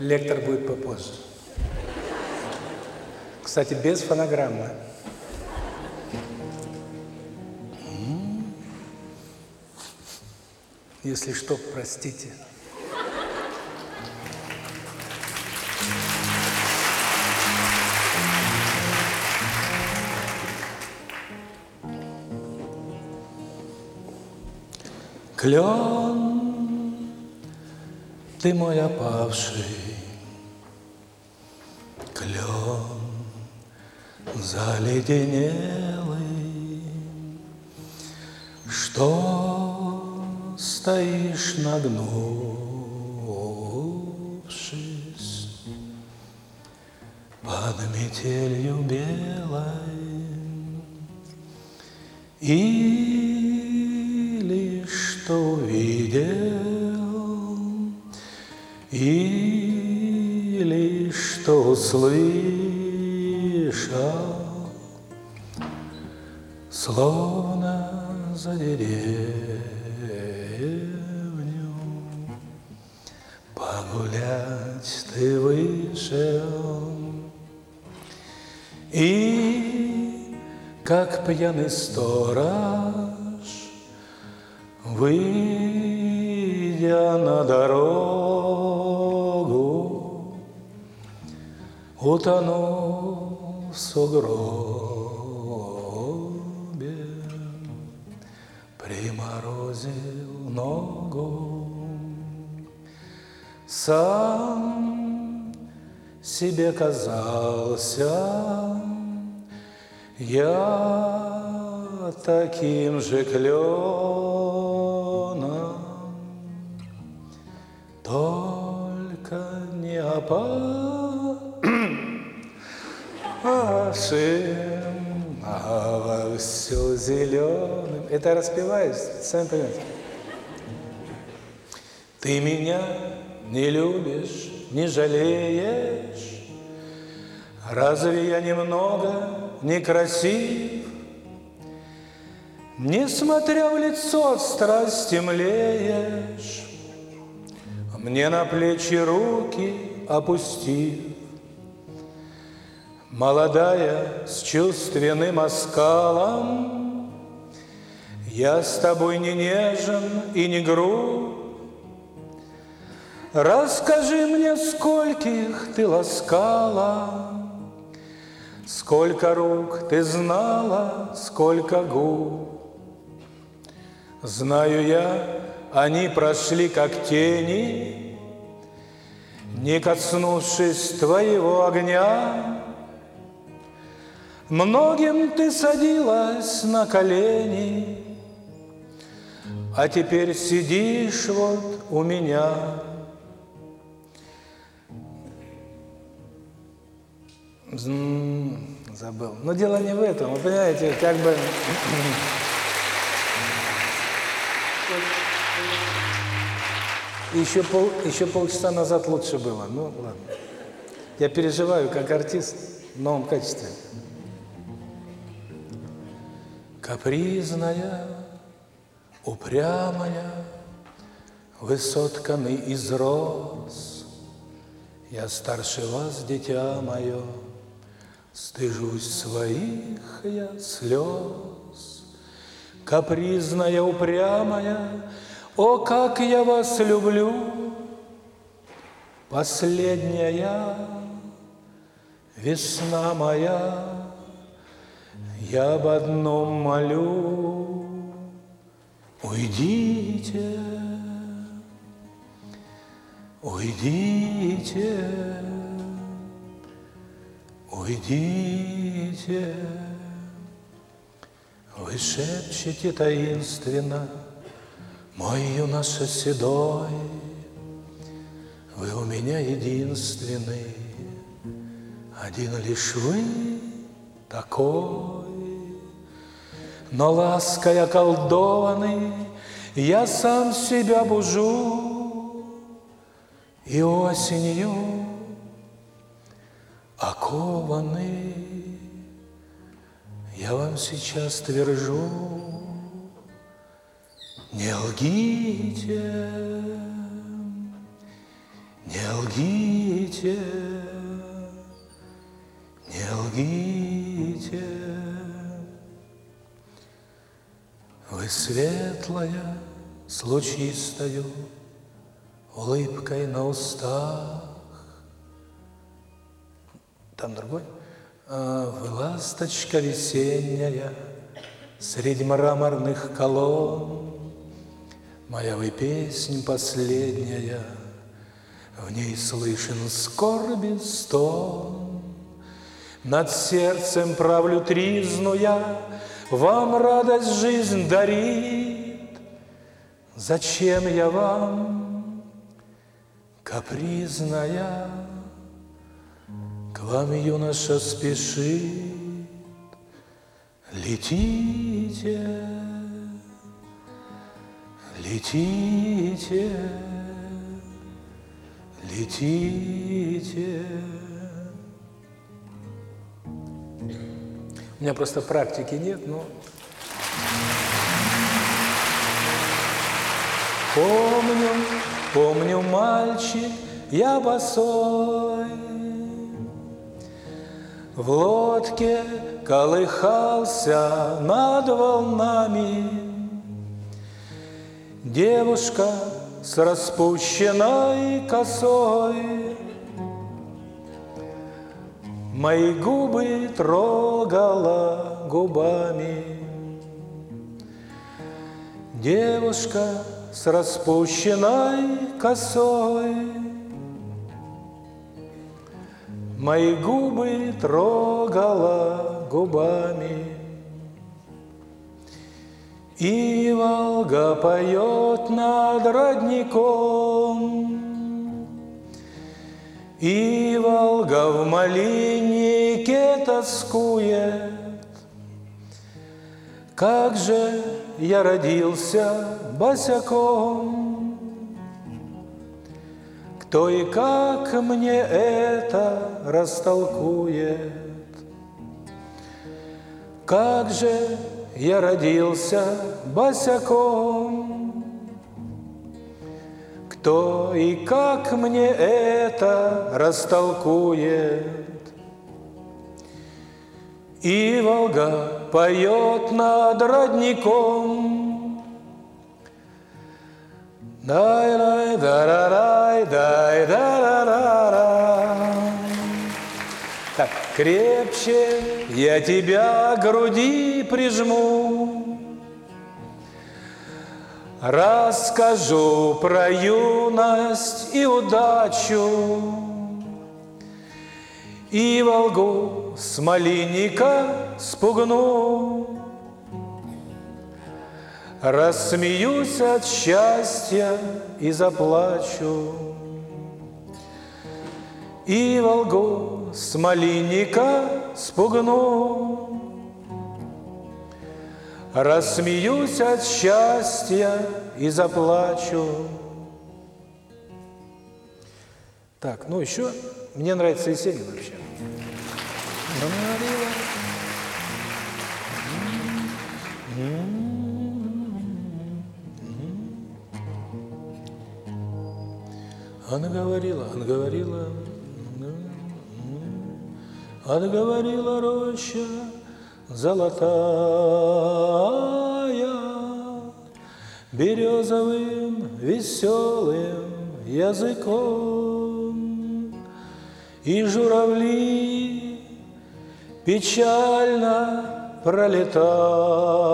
Лектор будет попозже. Кстати, без фонограммы. Если что, простите. Клен, ты мой опавший, клен заледенелый, что стоишь нагнувшись под метелью белой? Или услышал, словно за деревню погулять ты вышел. И как пьяный сторож, выйдя на дорогу, утонул в сугробе, приморозил ногу. Сам себе казался. Я таким же кленом, только не опавшим, а все зеленым. Это распеваешь, сами понимаете. Ты меня не любишь, не жалеешь, Разве я немного некрасив? Несмотря в лицо от страсти млеешь, Мне на плечи руки опустив. Молодая, с чувственным оскалом, Я с тобой не нежен и не груб, Расскажи мне, скольких ты ласкала, Сколько рук ты знала, сколько губ. Знаю я, они прошли как тени, Не коснувшись твоего огня. Многим ты садилась на колени, А теперь сидишь вот у меня. Забыл. Но дело не в этом, вы понимаете, как бы... Еще, пол, еще полчаса назад лучше было. Ну, ладно. Я переживаю как артист в новом качестве. Капризная, упрямая, высотками из роз, Я старше вас, дитя мое, Стыжусь своих я слез. Капризная, упрямая, О, как я вас люблю! Последняя весна моя, Я об одном молю, Уйдите, уйдите, Уйдите, вы шепчете таинственно, Мой юноша седой, Вы у меня единственный, Один лишь вы такой. Но лаской околдованный Я сам себя бужу, И осенью окованный, я вам сейчас твержу, не лгите, не лгите. не лгите. Вы светлая, с лучистою улыбкой на устах. Там другой. А вы ласточка весенняя Среди мраморных колонн. Моя вы песнь последняя, В ней слышен скорби стон. Над сердцем правлю тризну я, Вам радость жизнь дарит. Зачем я вам, капризная, К вам юноша спешит? Летите, летите, летите. У меня просто практики нет, но помню, помню, мальчик, я босой, в лодке колыхался над волнами. Девушка с распущенной косой Мои губы трогала губами. Девушка с распущенной косой Мои губы трогала губами. И Волга поет над родником, И Волга в малинике тоскует. Как же я родился босяком, кто и как мне это растолкует? Как же я родился босяком? Кто и как мне это растолкует? И Волга поет над родником, Дай, дай, да, дай, да, да, Так, крепче я тебя к груди прижму. Расскажу про юность и удачу, И Волгу с малинника спугну. Рассмеюсь от счастья и заплачу. И Волгу с малинника спугну. Рассмеюсь от счастья и заплачу. Так, ну еще мне нравится Есенин вообще. Она говорила, она говорила, она говорила роща золотая, березовым веселым языком. И журавли печально пролетая,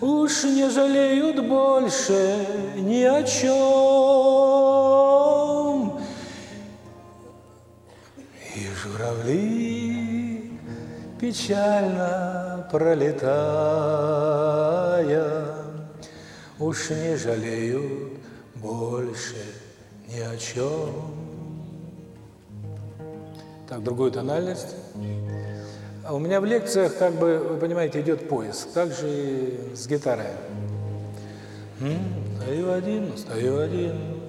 Уж не жалеют больше ни о чем. И журавли, печально пролетая, Уж не жалеют больше ни о чем. Так, другую тональность. У меня в лекциях, как бы, вы понимаете, идет поиск, также и с гитарой. Стою один, стою один,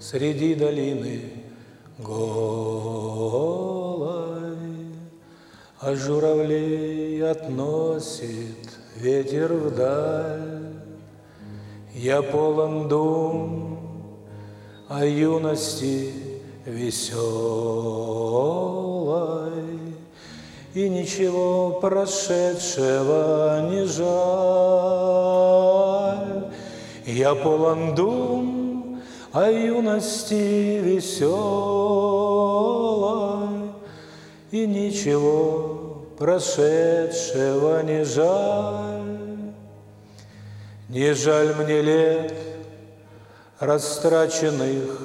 среди долины голой, А журавлей относит ветер вдаль. Я полон дум о юности веселой, И ничего прошедшего не жаль. Я полон дум о юности веселой, И ничего прошедшего не жаль. Не жаль мне лет, растраченных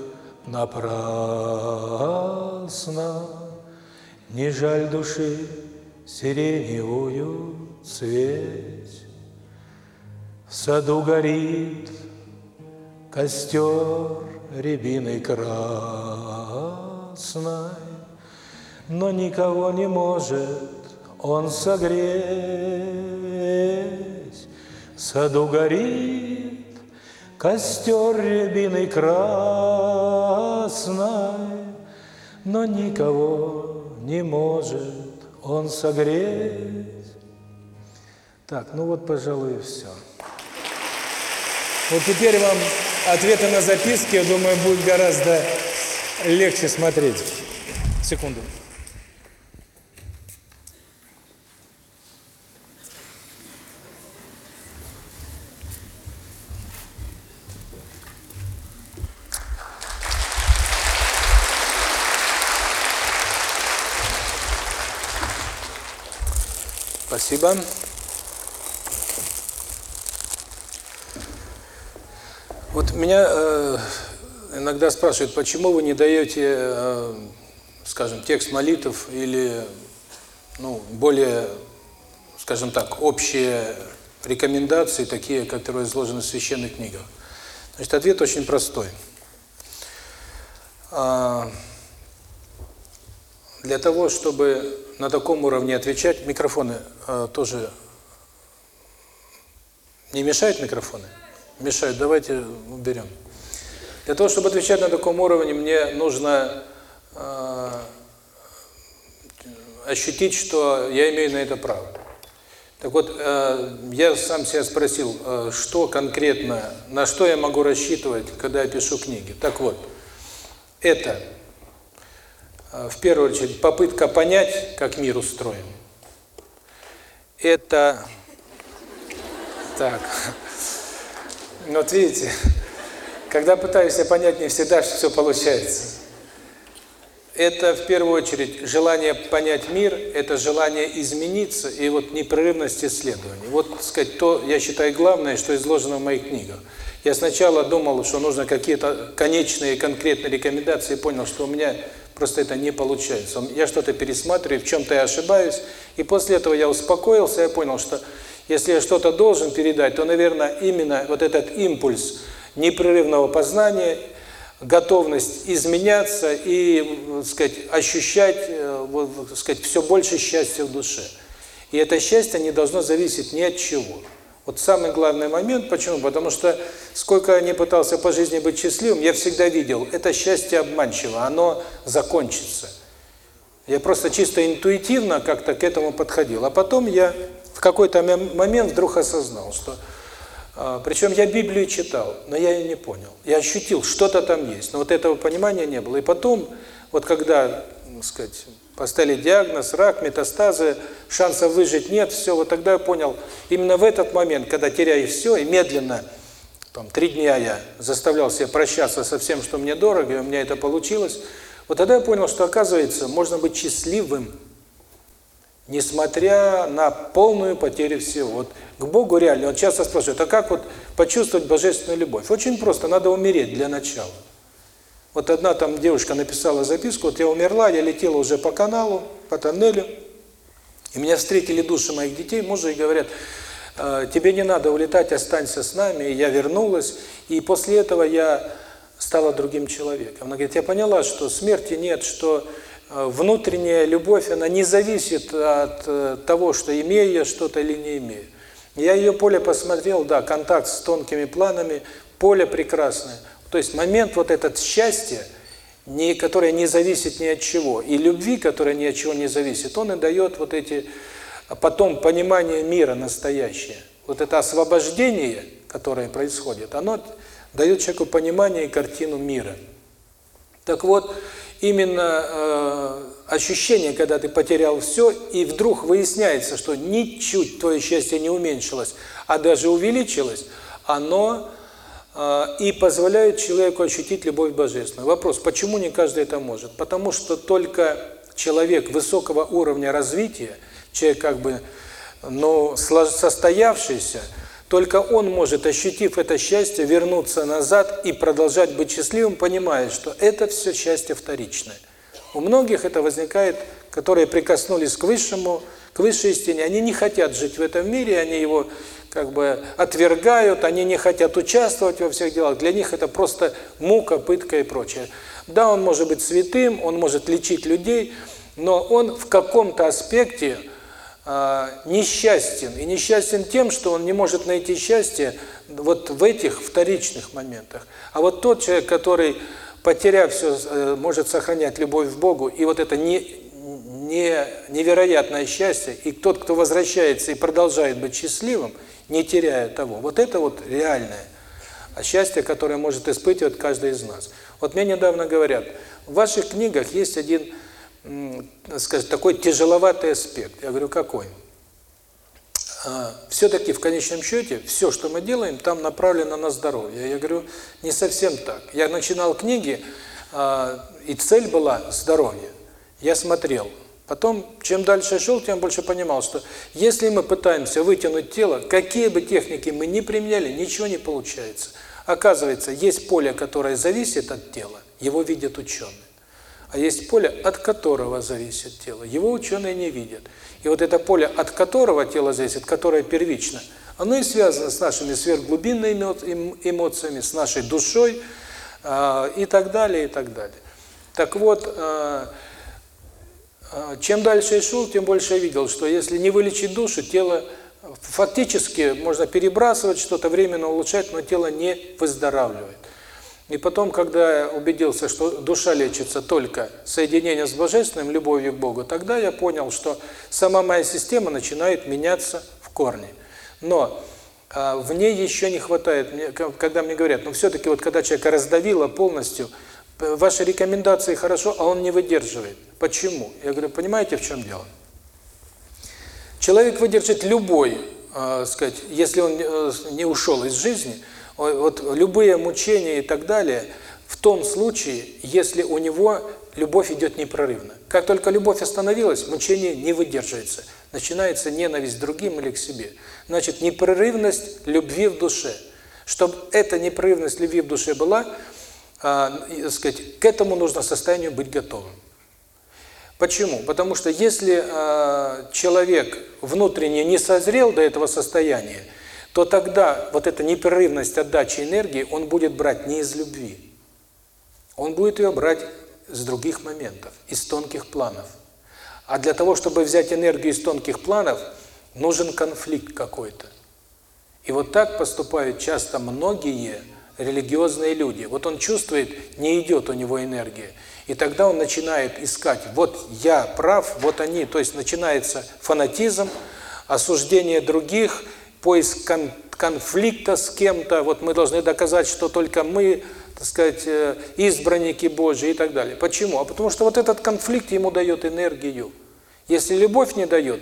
напрасно, Не жаль души сиреневую цвесь. В саду горит костер рябиной красной, Но никого не может он согреть. В саду горит Костер рябиной красной, но никого не может он согреть. Так, ну вот, пожалуй, и все. Вот теперь вам ответы на записки, я думаю, будет гораздо легче смотреть. Секунду. Спасибо. Вот меня э, иногда спрашивают, почему вы не даете, э, скажем, текст молитв или ну, более, скажем так, общие рекомендации, такие, которые изложены в священных книгах. Значит, ответ очень простой. А, для того, чтобы на таком уровне отвечать, микрофоны э, тоже не мешают микрофоны? Мешают, давайте уберем. Для того, чтобы отвечать на таком уровне, мне нужно э, ощутить, что я имею на это право. Так вот, э, я сам себя спросил, э, что конкретно, на что я могу рассчитывать, когда я пишу книги. Так вот, это в первую очередь, попытка понять, как мир устроен. Это... Так. Вот видите, когда пытаюсь понять, не всегда все получается. Это, в первую очередь, желание понять мир, это желание измениться и вот непрерывность исследований. Вот, так сказать, то, я считаю, главное, что изложено в моих книгах. Я сначала думал, что нужно какие-то конечные, конкретные рекомендации, понял, что у меня Просто это не получается. Я что-то пересматриваю, в чем-то я ошибаюсь, и после этого я успокоился, я понял, что если я что-то должен передать, то, наверное, именно вот этот импульс непрерывного познания, готовность изменяться и, так сказать, ощущать, э, вот, так сказать, все больше счастья в душе. И это счастье не должно зависеть ни от чего. Вот самый главный момент, почему? Потому что сколько я не пытался по жизни быть счастливым, я всегда видел, это счастье обманчиво, оно закончится. Я просто чисто интуитивно как-то к этому подходил. А потом я в какой-то момент вдруг осознал, что... А, причем я Библию читал, но я ее не понял. Я ощутил, что-то там есть, но вот этого понимания не было. И потом, вот когда, так сказать, Поставили диагноз, рак, метастазы, шансов выжить нет, все, вот тогда я понял, именно в этот момент, когда теряешь все, и медленно, там, три дня я заставлял себя прощаться со всем, что мне дорого, и у меня это получилось, вот тогда я понял, что, оказывается, можно быть счастливым, несмотря на полную потерю всего. Вот к Богу реально, вот часто спрашивают, а как вот почувствовать божественную любовь? Очень просто, надо умереть для начала. Вот одна там девушка написала записку, вот я умерла, я летела уже по каналу, по тоннелю, и меня встретили души моих детей, мужа, и говорят, «Э, тебе не надо улетать, останься с нами, и я вернулась, и после этого я стала другим человеком. Она говорит, я поняла, что смерти нет, что э, внутренняя любовь, она не зависит от э, того, что имею я что-то или не имею. Я ее поле посмотрел, да, контакт с тонкими планами, поле прекрасное – то есть момент вот этот счастья, не, которое не зависит ни от чего, и любви, которая ни от чего не зависит, он и дает вот эти, потом понимание мира настоящее. Вот это освобождение, которое происходит, оно дает человеку понимание и картину мира. Так вот, именно э, ощущение, когда ты потерял все, и вдруг выясняется, что ничуть твое счастье не уменьшилось, а даже увеличилось, оно и позволяет человеку ощутить любовь божественную. Вопрос, почему не каждый это может? Потому что только человек высокого уровня развития, человек как бы, но состоявшийся, только он может, ощутив это счастье, вернуться назад и продолжать быть счастливым, понимая, что это все счастье вторичное. У многих это возникает, которые прикоснулись к высшему, к высшей истине, они не хотят жить в этом мире, они его как бы отвергают, они не хотят участвовать во всех делах. Для них это просто мука, пытка и прочее. Да, он может быть святым, он может лечить людей, но он в каком-то аспекте э, несчастен. И несчастен тем, что он не может найти счастье вот в этих вторичных моментах. А вот тот человек, который, потеряв все, э, может сохранять любовь к Богу, и вот это не, не невероятное счастье, и тот, кто возвращается и продолжает быть счастливым, не теряя того, вот это вот реальное а счастье, которое может испытывать каждый из нас. Вот мне недавно говорят, в ваших книгах есть один скажем, такой тяжеловатый аспект. Я говорю, какой? А, Все-таки в конечном счете все, что мы делаем, там направлено на здоровье. Я говорю, не совсем так. Я начинал книги, а, и цель была здоровье. Я смотрел. Потом, чем дальше шел, тем больше понимал, что если мы пытаемся вытянуть тело, какие бы техники мы ни применяли, ничего не получается. Оказывается, есть поле, которое зависит от тела, его видят ученые а есть поле, от которого зависит тело. Его ученые не видят. И вот это поле, от которого тело зависит, которое первично, оно и связано с нашими сверхглубинными эмоциями, с нашей душой э, и так далее, и так далее. Так вот, э, чем дальше я шел, тем больше я видел, что если не вылечить душу, тело фактически можно перебрасывать что-то, временно улучшать, но тело не выздоравливает. И потом, когда я убедился, что душа лечится только соединением с Божественным, любовью к Богу, тогда я понял, что сама моя система начинает меняться в корне. Но а, в ней еще не хватает, когда мне говорят, ну все-таки вот когда человека раздавило полностью, ваши рекомендации хорошо, а он не выдерживает. Почему? Я говорю, понимаете, в чем дело? Человек выдержит любой, э, сказать, если он э, не ушел из жизни – вот любые мучения и так далее в том случае, если у него любовь идет непрерывно. Как только любовь остановилась, мучение не выдерживается. Начинается ненависть к другим или к себе. Значит, непрерывность любви в душе. Чтобы эта непрерывность любви в душе была, э, сказать, к этому нужно состоянию быть готовым. Почему? Потому что если э, человек внутренне не созрел до этого состояния, то тогда вот эта непрерывность отдачи энергии он будет брать не из любви. Он будет ее брать с других моментов, из тонких планов. А для того, чтобы взять энергию из тонких планов, нужен конфликт какой-то. И вот так поступают часто многие религиозные люди. Вот он чувствует, не идет у него энергия. И тогда он начинает искать, вот я прав, вот они. То есть начинается фанатизм, осуждение других – поиск кон конфликта с кем-то, вот мы должны доказать, что только мы, так сказать, э, избранники Божьи и так далее. Почему? А потому что вот этот конфликт ему дает энергию. Если любовь не дает,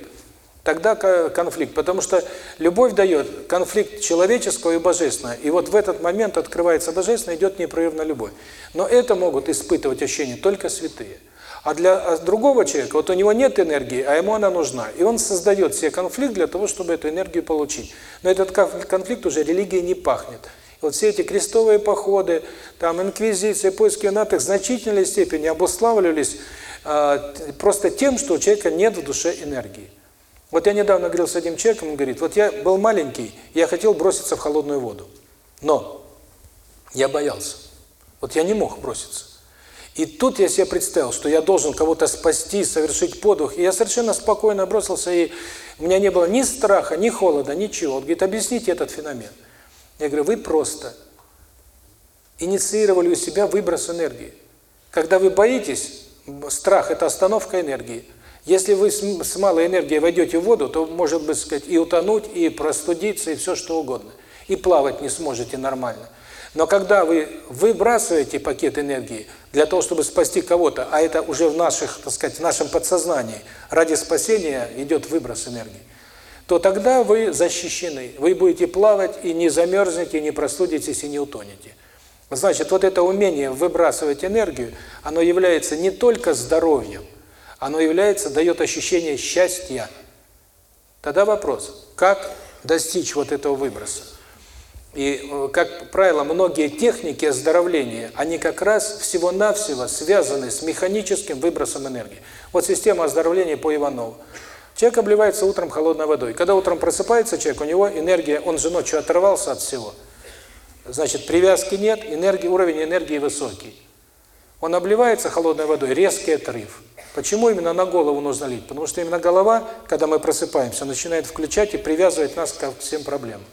тогда конфликт. Потому что любовь дает конфликт человеческого и божественного. И вот в этот момент открывается божественное, идет непрерывная любовь. Но это могут испытывать ощущения только святые. А для а другого человека, вот у него нет энергии, а ему она нужна. И он создает себе конфликт для того, чтобы эту энергию получить. Но этот конфликт уже религией не пахнет. Вот все эти крестовые походы, там инквизиция, поиски юнатых в значительной степени обуславливались э, просто тем, что у человека нет в душе энергии. Вот я недавно говорил с одним человеком, он говорит, вот я был маленький, я хотел броситься в холодную воду, но я боялся. Вот я не мог броситься. И тут я себе представил, что я должен кого-то спасти, совершить подвиг. И я совершенно спокойно бросился, и у меня не было ни страха, ни холода, ничего. Он говорит, объясните этот феномен. Я говорю, вы просто инициировали у себя выброс энергии. Когда вы боитесь, страх – это остановка энергии. Если вы с малой энергией войдете в воду, то, может быть, сказать, и утонуть, и простудиться, и все что угодно. И плавать не сможете нормально. Но когда вы выбрасываете пакет энергии, для того, чтобы спасти кого-то, а это уже в наших, так сказать, в нашем подсознании, ради спасения идет выброс энергии, то тогда вы защищены. Вы будете плавать и не замерзнете, не простудитесь и не утонете. Значит, вот это умение выбрасывать энергию, оно является не только здоровьем, оно является, дает ощущение счастья. Тогда вопрос, как достичь вот этого выброса? И, э, как правило, многие техники оздоровления, они как раз всего-навсего связаны с механическим выбросом энергии. Вот система оздоровления по Иванову. Человек обливается утром холодной водой. Когда утром просыпается человек, у него энергия, он же ночью оторвался от всего. Значит, привязки нет, энергии, уровень энергии высокий. Он обливается холодной водой, резкий отрыв. Почему именно на голову нужно лить? Потому что именно голова, когда мы просыпаемся, начинает включать и привязывать нас ко всем проблемам.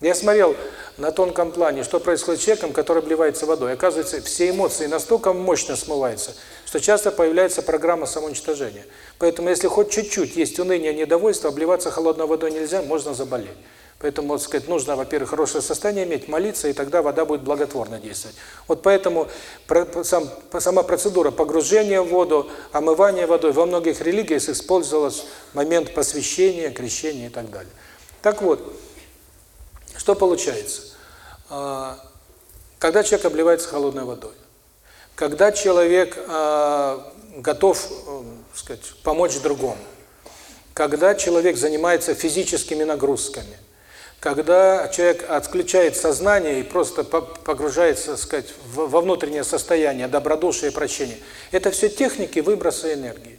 Я смотрел на тонком плане, что происходит с человеком, который обливается водой. Оказывается, все эмоции настолько мощно смываются, что часто появляется программа самоуничтожения. Поэтому, если хоть чуть-чуть есть уныние, недовольство, обливаться холодной водой нельзя, можно заболеть. Поэтому, вот сказать, нужно, во-первых, хорошее состояние иметь, молиться, и тогда вода будет благотворно действовать. Вот поэтому сам, сама процедура погружения в воду, омывания водой во многих религиях использовалась момент посвящения, крещения и так далее. Так вот, что получается? А, когда человек обливается холодной водой, когда человек а, готов, э, сказать, помочь другому, когда человек занимается физическими нагрузками, когда человек отключает сознание и просто погружается, так сказать, во внутреннее состояние добродушия и прощения. Это все техники выброса энергии.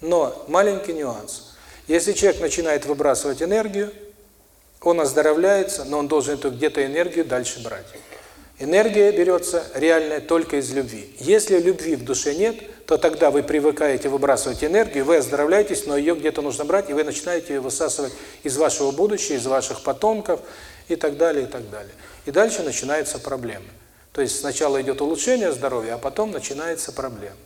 Но маленький нюанс. Если человек начинает выбрасывать энергию, он оздоровляется, но он должен эту где-то энергию дальше брать. Энергия берется реальная только из любви. Если любви в душе нет, то тогда вы привыкаете выбрасывать энергию, вы оздоровляетесь, но ее где-то нужно брать, и вы начинаете ее высасывать из вашего будущего, из ваших потомков и так далее, и так далее. И дальше начинаются проблемы. То есть сначала идет улучшение здоровья, а потом начинается проблема.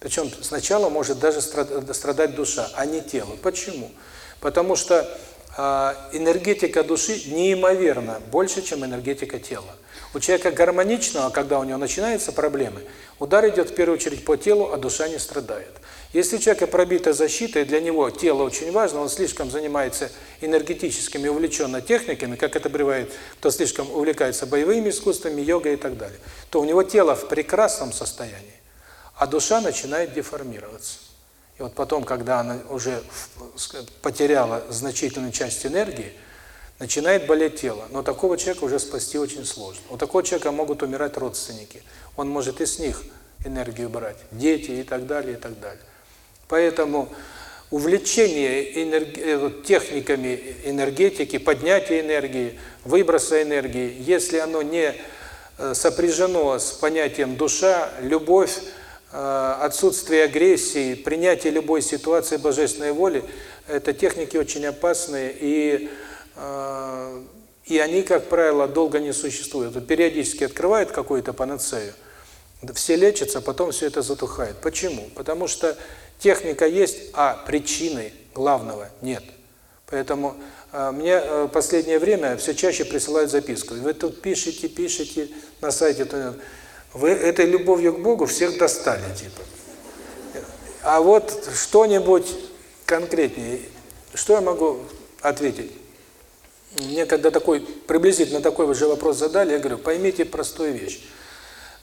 Причем сначала может даже страдать душа, а не тело. Почему? Потому что а, энергетика души неимоверно больше, чем энергетика тела. У человека гармоничного, когда у него начинаются проблемы, удар идет в первую очередь по телу, а душа не страдает. Если у человека пробита защита, и для него тело очень важно, он слишком занимается энергетическими увлеченно техниками, как это бывает, кто слишком увлекается боевыми искусствами, йогой и так далее, то у него тело в прекрасном состоянии, а душа начинает деформироваться. И вот потом, когда она уже потеряла значительную часть энергии, начинает болеть тело. Но такого человека уже спасти очень сложно. У такого человека могут умирать родственники. Он может и с них энергию брать, дети и так далее, и так далее. Поэтому увлечение энерги... Э, техниками энергетики, поднятия энергии, выброса энергии, если оно не э, сопряжено с понятием душа, любовь, Э, отсутствие агрессии, принятие любой ситуации божественной воли – это техники очень опасные, и и они, как правило, долго не существуют. Периодически открывают какую-то панацею, все лечатся, потом все это затухает. Почему? Потому что техника есть, а причины главного нет. Поэтому э, мне в последнее время все чаще присылают записку. Вы тут пишете, пишете на сайте, вы этой любовью к Богу всех достали, типа. А вот что-нибудь конкретнее, что я могу ответить? Мне когда такой, приблизительно такой же вопрос задали, я говорю, поймите простую вещь.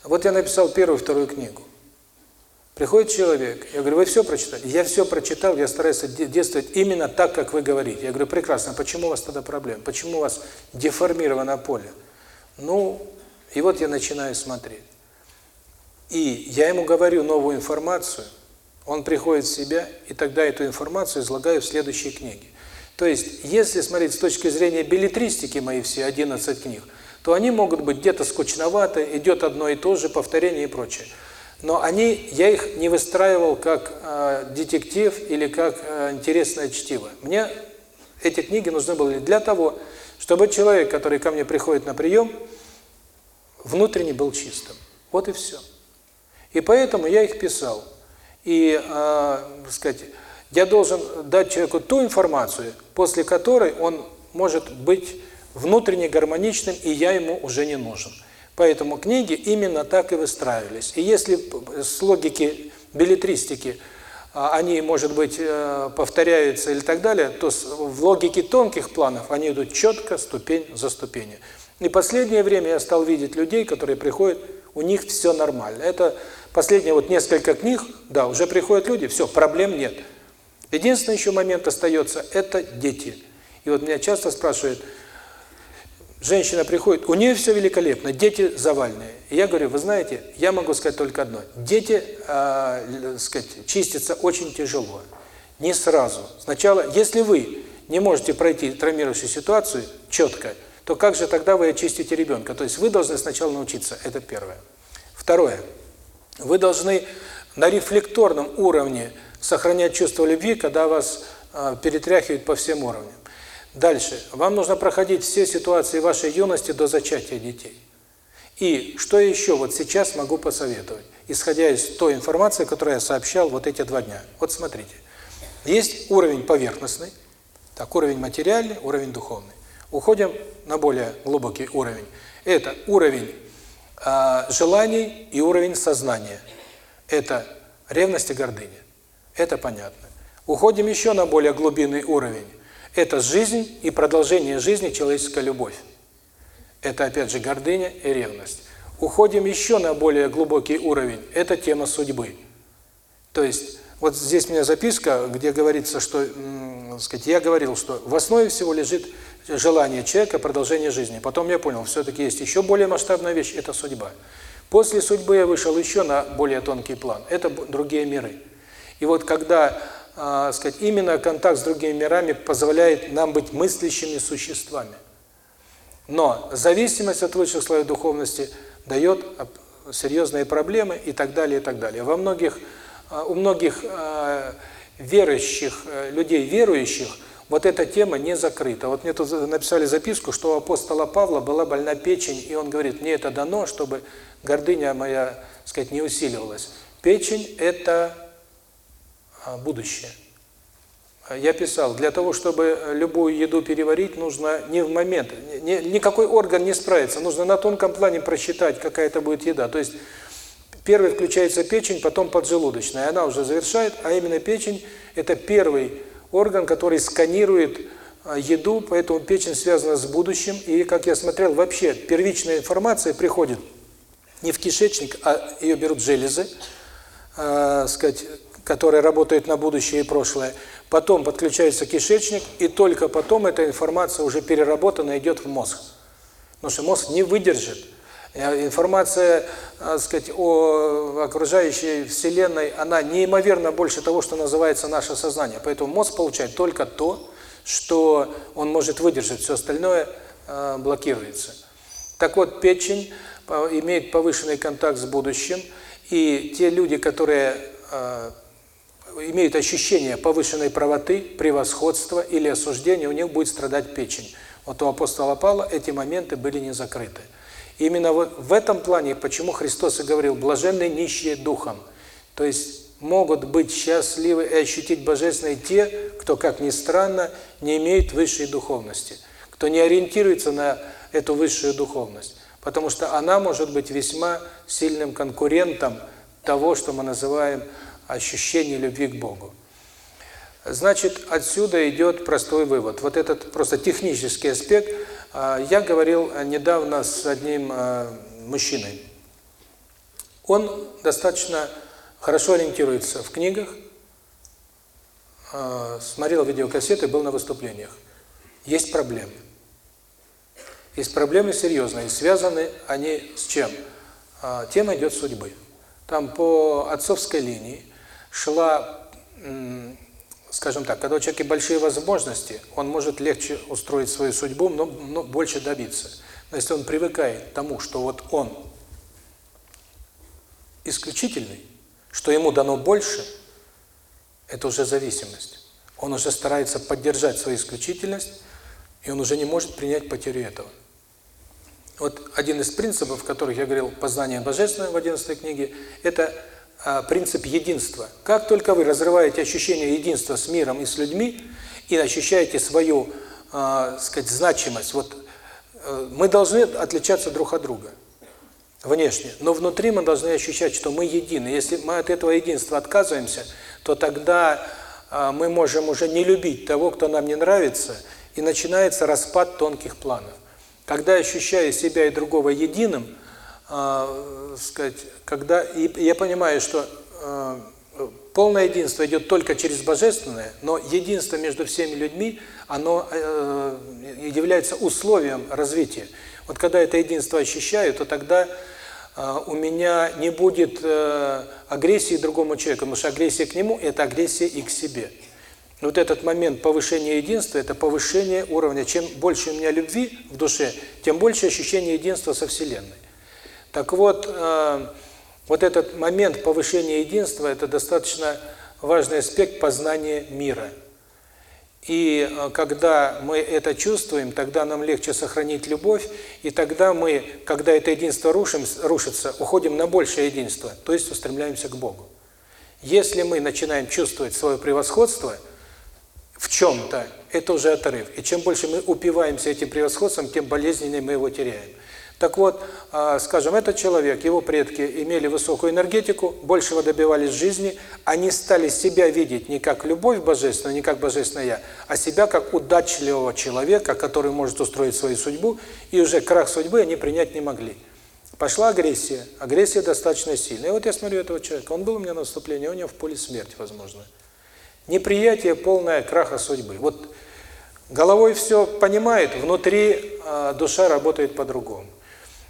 Вот я написал первую, вторую книгу. Приходит человек, я говорю, вы все прочитали? Я все прочитал, я стараюсь действовать именно так, как вы говорите. Я говорю, прекрасно, почему у вас тогда проблема? Почему у вас деформировано поле? Ну, и вот я начинаю смотреть. И я ему говорю новую информацию, он приходит в себя, и тогда эту информацию излагаю в следующей книге. То есть, если смотреть с точки зрения билетристики мои все 11 книг, то они могут быть где-то скучноваты, идет одно и то же, повторение и прочее. Но они, я их не выстраивал как э, детектив или как э, интересное чтиво. Мне эти книги нужны были для того, чтобы человек, который ко мне приходит на прием, внутренне был чистым. Вот и все. И поэтому я их писал. И, э, сказать, я должен дать человеку ту информацию, после которой он может быть внутренне гармоничным, и я ему уже не нужен. Поэтому книги именно так и выстраивались. И если с логики билетристики а, они, может быть, э, повторяются или так далее, то в логике тонких планов они идут четко, ступень за ступенью. И последнее время я стал видеть людей, которые приходят, у них все нормально. Это последние вот несколько книг, да, уже приходят люди, все, проблем нет. Единственный еще момент остается – это дети. И вот меня часто спрашивают, женщина приходит, у нее все великолепно, дети завальные. И я говорю, вы знаете, я могу сказать только одно. Дети, э, сказать, чистятся очень тяжело. Не сразу. Сначала, если вы не можете пройти травмирующую ситуацию четко, то как же тогда вы очистите ребенка? То есть вы должны сначала научиться, это первое. Второе. Вы должны на рефлекторном уровне сохранять чувство любви, когда вас э, перетряхивают по всем уровням. Дальше. Вам нужно проходить все ситуации вашей юности до зачатия детей. И что еще вот сейчас могу посоветовать, исходя из той информации, которую я сообщал вот эти два дня. Вот смотрите. Есть уровень поверхностный, так, уровень материальный, уровень духовный. Уходим на более глубокий уровень. Это уровень э, желаний и уровень сознания. Это ревность и гордыня. Это понятно. Уходим еще на более глубинный уровень. Это жизнь и продолжение жизни, человеческая любовь. Это, опять же, гордыня и ревность. Уходим еще на более глубокий уровень. Это тема судьбы. То есть, вот здесь у меня записка, где говорится, что, сказать, я говорил, что в основе всего лежит желание человека, продолжение жизни. Потом я понял, все-таки есть еще более масштабная вещь – это судьба. После судьбы я вышел еще на более тонкий план. Это другие миры. И вот когда э, сказать, именно контакт с другими мирами позволяет нам быть мыслящими существами. Но зависимость от высших слоев духовности дает серьезные проблемы и так далее, и так далее. Во многих, а, у многих верующих, э, людей верующих, вот эта тема не закрыта. Вот мне тут написали записку, что у апостола Павла была больна печень, и он говорит, мне это дано, чтобы гордыня моя, сказать, не усиливалась. Печень – это а, будущее. Я писал, для того, чтобы любую еду переварить, нужно не в момент, ни, никакой орган не справится, нужно на тонком плане просчитать, какая это будет еда. То есть первый включается печень, потом поджелудочная, она уже завершает, а именно печень – это первый орган, который сканирует а, еду, поэтому печень связана с будущим. И, как я смотрел, вообще первичная информация приходит не в кишечник, а ее берут железы, э, сказать, которые работают на будущее и прошлое. Потом подключается кишечник, и только потом эта информация уже переработана идет в мозг. Потому что мозг не выдержит. Э, информация, так сказать, о окружающей Вселенной, она неимоверно больше того, что называется наше сознание. Поэтому мозг получает только то, что он может выдержать, все остальное э, блокируется. Так вот, печень имеет повышенный контакт с будущим, и те люди, которые э, имеют ощущение повышенной правоты, превосходства или осуждения, у них будет страдать печень. Вот у апостола Павла эти моменты были не закрыты. И именно вот в этом плане, почему Христос и говорил, блаженные нищие духом. То есть могут быть счастливы и ощутить божественные те, кто, как ни странно, не имеет высшей духовности, кто не ориентируется на эту высшую духовность. Потому что она может быть весьма сильным конкурентом того, что мы называем ощущение любви к Богу. Значит, отсюда идет простой вывод. Вот этот просто технический аспект. А, я говорил недавно с одним а, мужчиной. Он достаточно хорошо ориентируется в книгах, а, смотрел видеокассеты, был на выступлениях. Есть проблемы. Есть проблемы серьезные, связаны они с чем? Тема идет судьбы. Там по отцовской линии шла, скажем так, когда у человека большие возможности, он может легче устроить свою судьбу, но, но больше добиться. Но если он привыкает к тому, что вот он исключительный, что ему дано больше, это уже зависимость. Он уже старается поддержать свою исключительность, и он уже не может принять потерю этого. Вот один из принципов, о которых я говорил, познание божественного в 11 книге, это принцип единства. Как только вы разрываете ощущение единства с миром и с людьми и ощущаете свою, э, сказать, значимость, вот э, мы должны отличаться друг от друга. внешне, но внутри мы должны ощущать, что мы едины. Если мы от этого единства отказываемся, то тогда а, мы можем уже не любить того, кто нам не нравится, и начинается распад тонких планов. Когда я ощущаю себя и другого единым, э, сказать, когда и я понимаю, что э, полное единство идет только через божественное, но единство между всеми людьми, оно э, является условием развития. Вот когда это единство ощущаю, то тогда э, у меня не будет э, агрессии другому человеку, потому что агрессия к нему – это агрессия и к себе. Вот этот момент повышения единства – это повышение уровня. Чем больше у меня любви в душе, тем больше ощущение единства со Вселенной. Так вот, э, вот этот момент повышения единства – это достаточно важный аспект познания мира. И э, когда мы это чувствуем, тогда нам легче сохранить любовь, и тогда мы, когда это единство рушим, рушится, уходим на большее единство, то есть устремляемся к Богу. Если мы начинаем чувствовать свое превосходство – в чем-то, это уже отрыв. И чем больше мы упиваемся этим превосходством, тем болезненнее мы его теряем. Так вот, а, скажем, этот человек, его предки имели высокую энергетику, большего добивались жизни, они стали себя видеть не как любовь божественную, не как божественное я, а себя как удачливого человека, который может устроить свою судьбу, и уже крах судьбы они принять не могли. Пошла агрессия, агрессия достаточно сильная. И вот я смотрю этого человека, он был у меня на выступлении, у него в поле смерть, возможно. Неприятие полное краха судьбы. Вот головой все понимает, внутри э, душа работает по-другому.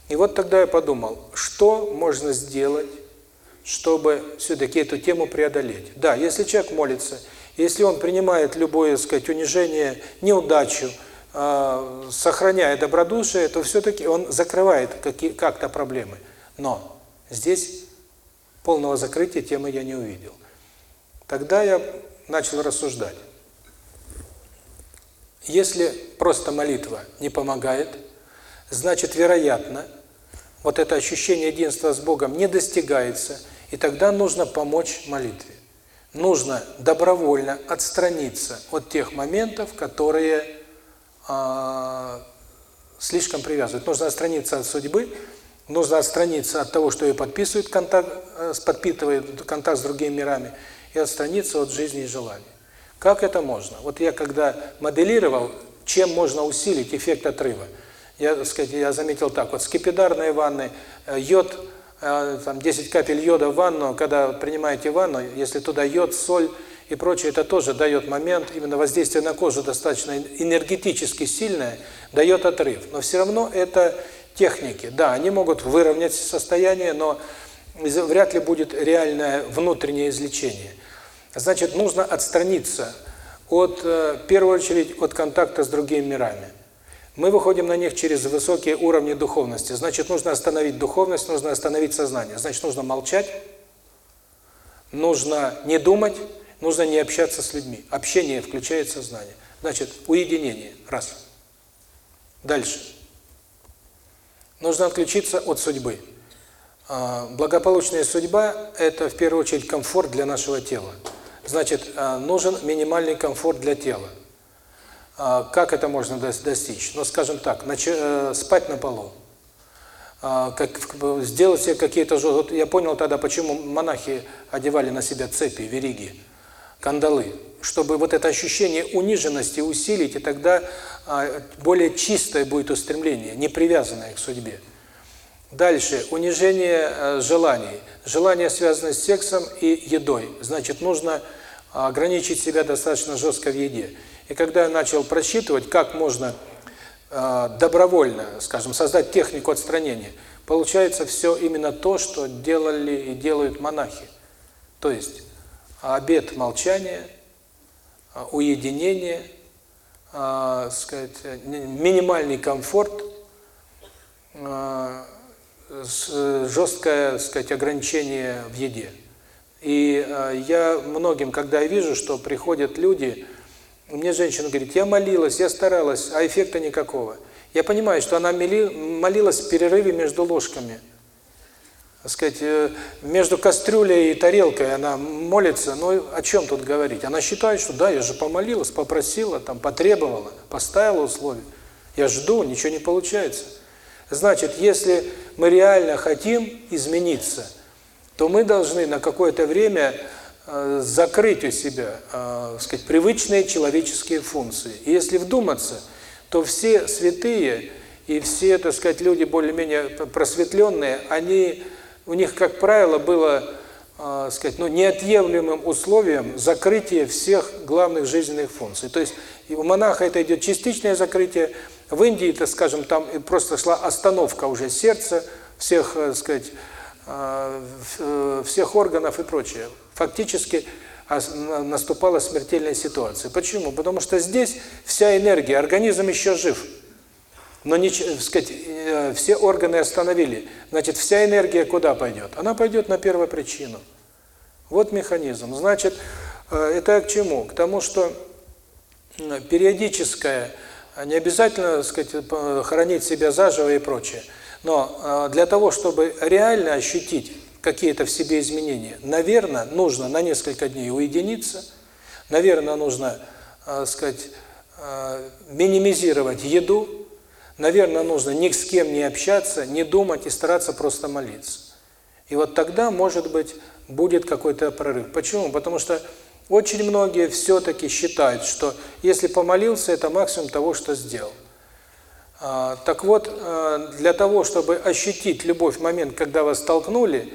И вот тогда я подумал, что можно сделать, чтобы все-таки эту тему преодолеть. Да, если человек молится, если он принимает любое, сказать, унижение, неудачу, э, сохраняя добродушие, то все-таки он закрывает как-то проблемы. Но здесь полного закрытия темы я не увидел. Тогда я начал рассуждать. Если просто молитва не помогает, значит, вероятно, вот это ощущение единства с Богом не достигается, и тогда нужно помочь молитве. Нужно добровольно отстраниться от тех моментов, которые э, слишком привязывают. Нужно отстраниться от судьбы, нужно отстраниться от того, что ее подписывает контакт, э, подпитывает контакт с другими мирами, и отстраниться от жизни и желаний. Как это можно? Вот я когда моделировал, чем можно усилить эффект отрыва, я, так сказать, я заметил так, вот скипидарные ванны, э, йод, э, там 10 капель йода в ванну, когда принимаете ванну, если туда йод, соль и прочее, это тоже дает момент, именно воздействие на кожу достаточно энергетически сильное, дает отрыв. Но все равно это техники. Да, они могут выровнять состояние, но вряд ли будет реальное внутреннее излечение. Значит, нужно отстраниться от, э, в первую очередь, от контакта с другими мирами. Мы выходим на них через высокие уровни духовности. Значит, нужно остановить духовность, нужно остановить сознание. Значит, нужно молчать, нужно не думать, нужно не общаться с людьми. Общение включает сознание. Значит, уединение. Раз. Дальше. Нужно отключиться от судьбы. А, благополучная судьба – это, в первую очередь, комфорт для нашего тела. Значит, а, нужен минимальный комфорт для тела. А, как это можно достичь? Ну, скажем так, э, спать на полу. Как, сделать себе какие-то... Вот я понял тогда, почему монахи одевали на себя цепи, вериги, кандалы. Чтобы вот это ощущение униженности усилить, и тогда более чистое будет устремление, не привязанное к судьбе. Дальше, унижение э, желаний. Желания связаны с сексом и едой. Значит, нужно ограничить себя достаточно жестко в еде. И когда я начал просчитывать, как можно э, добровольно, скажем, создать технику отстранения, получается все именно то, что делали и делают монахи. То есть обет молчания, э, уединение, сказать, минимальный комфорт, Э, жесткое, сказать, ограничение в еде. И э, я многим, когда я вижу, что приходят люди, мне женщина говорит, я молилась, я старалась, а эффекта никакого. Я понимаю, что она молилась в перерыве между ложками. Так сказать, э, между кастрюлей и тарелкой она молится, но о чем тут говорить? Она считает, что да, я же помолилась, попросила, там, потребовала, поставила условия. Я жду, ничего не получается. Значит, если мы реально хотим измениться, то мы должны на какое-то время закрыть у себя, э, сказать, привычные человеческие функции. И если вдуматься, то все святые и все, так сказать, люди более-менее просветленные, они у них, как правило, было, э, сказать, ну, неотъемлемым условием закрытие всех главных жизненных функций. То есть у монаха это идет частичное закрытие, в Индии, так скажем, там просто шла остановка уже сердца, всех, так э, сказать, э, э, всех органов и прочее. Фактически наступала смертельная ситуация. Почему? Потому что здесь вся энергия, организм еще жив. Но не, сказать, все органы остановили. Значит, вся энергия куда пойдет? Она пойдет на первопричину. Вот механизм. Значит, это к чему? К тому, что периодическое не обязательно, сказать, хоронить себя заживо и прочее. Но а, для того, чтобы реально ощутить какие-то в себе изменения, наверное, нужно на несколько дней уединиться, наверное, нужно, так сказать, а, минимизировать еду, наверное, нужно ни с кем не общаться, не думать и стараться просто молиться. И вот тогда, может быть, будет какой-то прорыв. Почему? Потому что очень многие все-таки считают, что если помолился, это максимум того, что сделал. А, так вот, а, для того, чтобы ощутить любовь в момент, когда вас столкнули,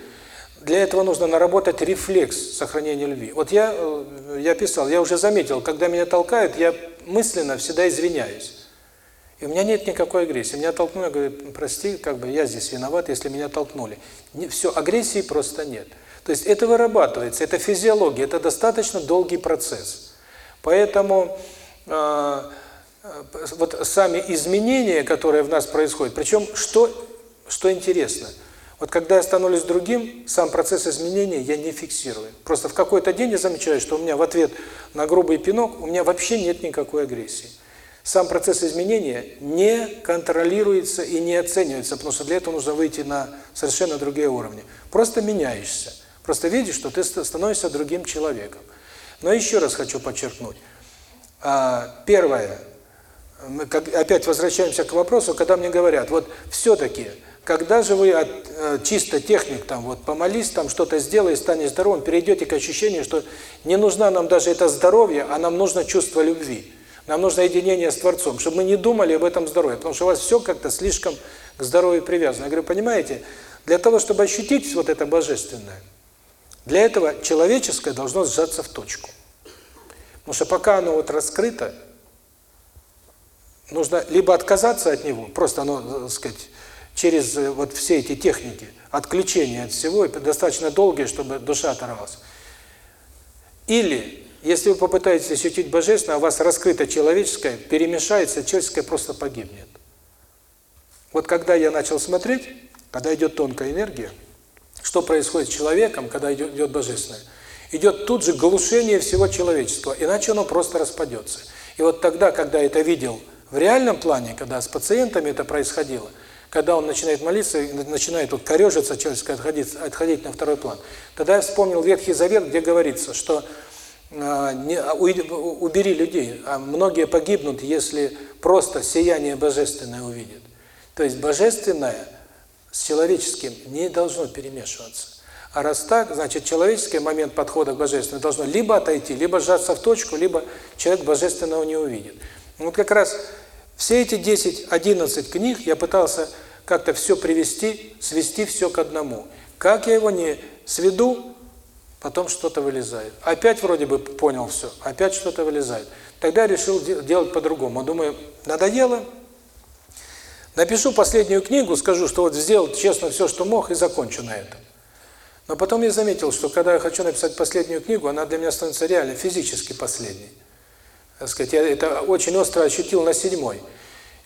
для этого нужно наработать рефлекс сохранения любви. Вот я, э, я писал, я уже заметил, когда меня толкают, я мысленно всегда извиняюсь. И у меня нет никакой агрессии. Меня толкнули, я говорю, прости, как бы я здесь виноват, если меня толкнули. Не, все, агрессии просто нет. То есть это вырабатывается, это физиология, это достаточно долгий процесс. Поэтому э, вот сами изменения, которые в нас происходят, причем что, что интересно, вот когда я становлюсь другим, сам процесс изменения я не фиксирую. Просто в какой-то день я замечаю, что у меня в ответ на грубый пинок у меня вообще нет никакой агрессии. Сам процесс изменения не контролируется и не оценивается, потому что для этого нужно выйти на совершенно другие уровни. Просто меняешься. Просто видишь, что ты становишься другим человеком. Но еще раз хочу подчеркнуть. А, первое, мы опять возвращаемся к вопросу, когда мне говорят, вот все-таки, когда же вы от, э, чисто техник, там, вот помолись, там что-то сделай, станешь здоровым, перейдете к ощущению, что не нужна нам даже это здоровье, а нам нужно чувство любви. Нам нужно единение с Творцом, чтобы мы не думали об этом здоровье, потому что у вас все как-то слишком к здоровью привязано. Я говорю, понимаете, для того, чтобы ощутить вот это божественное, для этого человеческое должно сжаться в точку. Потому что пока оно вот раскрыто, нужно либо отказаться от него, просто оно, так э, сказать, через э, вот все эти техники, отключения от всего, достаточно долгие, чтобы душа оторвалась. Или, если вы попытаетесь ощутить божественное, у вас раскрыто человеческое, перемешается, человеческое просто погибнет. Вот когда я начал смотреть, когда идет тонкая энергия, что происходит с человеком, когда идет, идет божественное? Идет тут же глушение всего человеческого, иначе оно просто распадется. И вот тогда, когда это видел в реальном плане, когда с пациентами это происходило, когда он начинает молиться, начинает вот корежиться человеческое, отходить, отходить на второй план, тогда я вспомнил Ветхий Завет, где говорится, что э, не, а, убери людей, а многие погибнут, если просто сияние божественное увидят. То есть божественное – с человеческим не должно перемешиваться. А раз так, значит, человеческий момент подхода к божественному должно либо отойти, либо сжаться в точку, либо человек божественного не увидит. Вот как раз все эти 10-11 книг я пытался как-то все привести, свести все к одному. Как я его не сведу, потом что-то вылезает. Опять вроде бы понял все, опять что-то вылезает. Тогда решил делать по-другому. Думаю, надоело, Напишу последнюю книгу, скажу, что вот сделал честно все, что мог, и закончу на этом. Но потом я заметил, что когда я хочу написать последнюю книгу, она для меня становится реально физически последней. Так сказать, я это очень остро ощутил на седьмой.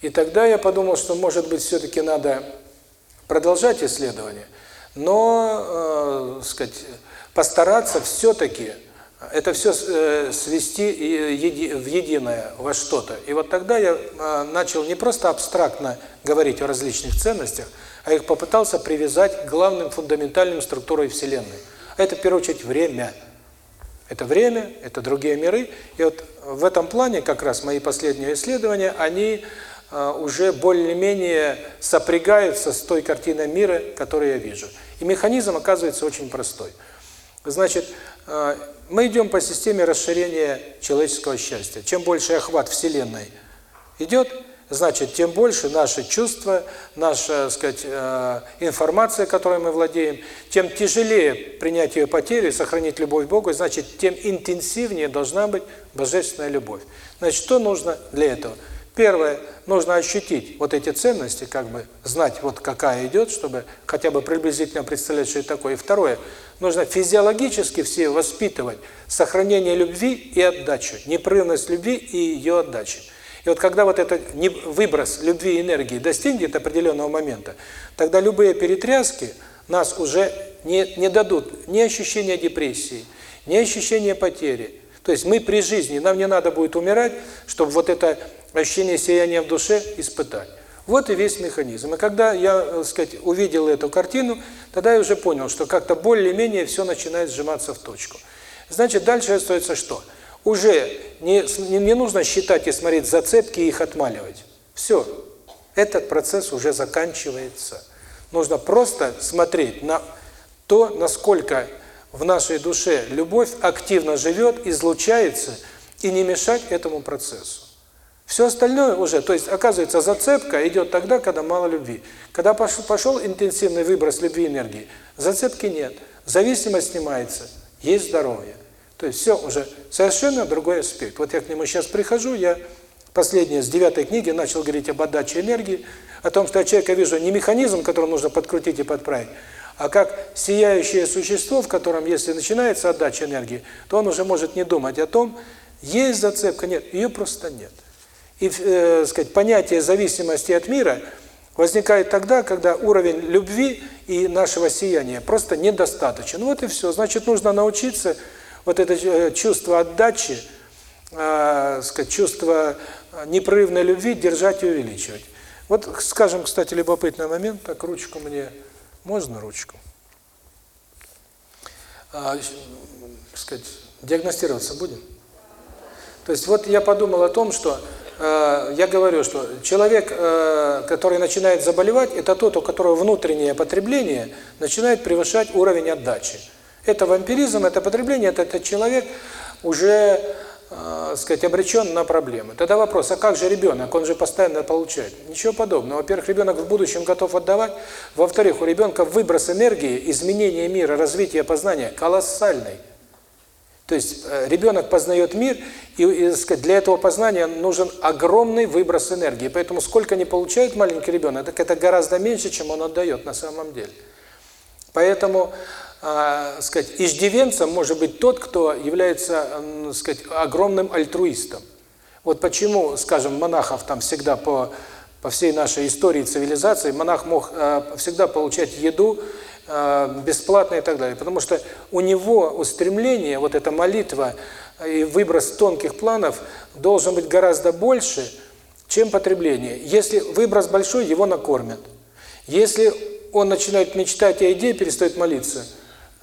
И тогда я подумал, что, может быть, все-таки надо продолжать исследование, но, э, сказать, постараться все-таки это все э, свести в единое, во что-то. И вот тогда я э, начал не просто абстрактно говорить о различных ценностях, а их попытался привязать к главным фундаментальным структурам Вселенной. А это, в первую очередь, время. Это время, это другие миры. И вот в этом плане как раз мои последние исследования, они э, уже более-менее сопрягаются с той картиной мира, которую я вижу. И механизм оказывается очень простой. Значит, э, мы идем по системе расширения человеческого счастья. Чем больше охват Вселенной идет, значит, тем больше наши чувства, наша, сказать, э, информация, которой мы владеем, тем тяжелее принять ее потери, сохранить любовь к Богу, значит, тем интенсивнее должна быть божественная любовь. Значит, что нужно для этого? Первое, нужно ощутить вот эти ценности, как бы знать, вот какая идет, чтобы хотя бы приблизительно представлять, что это такое. И второе, нужно физиологически все воспитывать сохранение любви и отдачу, непрерывность любви и ее отдачи. И вот когда вот этот выброс любви и энергии достигнет определенного момента, тогда любые перетряски нас уже не, не дадут ни ощущения депрессии, ни ощущения потери. То есть мы при жизни, нам не надо будет умирать, чтобы вот это ощущение сияния в душе испытать. Вот и весь механизм. И когда я, так сказать, увидел эту картину, тогда я уже понял, что как-то более-менее все начинает сжиматься в точку. Значит, дальше остается что? Уже не, не нужно считать и смотреть зацепки и их отмаливать. Все. Этот процесс уже заканчивается. Нужно просто смотреть на то, насколько в нашей душе любовь активно живет, излучается, и не мешать этому процессу. Все остальное уже, то есть, оказывается, зацепка идет тогда, когда мало любви. Когда пошел, пошел интенсивный выброс любви и энергии, зацепки нет, зависимость снимается, есть здоровье. То есть все уже совершенно другой аспект. Вот я к нему сейчас прихожу, я последнее с девятой книги начал говорить об отдаче энергии, о том, что я человека вижу не механизм, который нужно подкрутить и подправить, а как сияющее существо, в котором, если начинается отдача энергии, то он уже может не думать о том, есть зацепка, нет, ее просто нет. И, э, сказать, понятие зависимости от мира возникает тогда, когда уровень любви и нашего сияния просто недостаточен. Вот и все. Значит, нужно научиться вот это э, чувство отдачи, э, сказать, чувство непрерывной любви держать и увеличивать. Вот, скажем, кстати, любопытный момент, так ручку мне, можно ручку? А, сказать, диагностироваться будем? То есть вот я подумал о том, что э, я говорю, что человек, э, который начинает заболевать, это тот, у которого внутреннее потребление начинает превышать уровень отдачи. Это вампиризм, это потребление, это, это человек уже, э, сказать, обречен на проблемы. Тогда вопрос, а как же ребенок? Он же постоянно получает. Ничего подобного. Во-первых, ребенок в будущем готов отдавать. Во-вторых, у ребенка выброс энергии, изменение мира, развитие познания колоссальный. То есть э, ребенок познает мир, и, и сказать, для этого познания нужен огромный выброс энергии. Поэтому сколько не получает маленький ребенок, так это гораздо меньше, чем он отдает на самом деле. Поэтому, э, сказать, иждивенцем может быть тот, кто является, э, сказать, огромным альтруистом. Вот почему, скажем, монахов там всегда по по всей нашей истории цивилизации монах мог э, всегда получать еду Э, бесплатно и так далее. Потому что у него устремление, вот эта молитва и выброс тонких планов должен быть гораздо больше, чем потребление. Если выброс большой, его накормят. Если он начинает мечтать о идее, перестает молиться,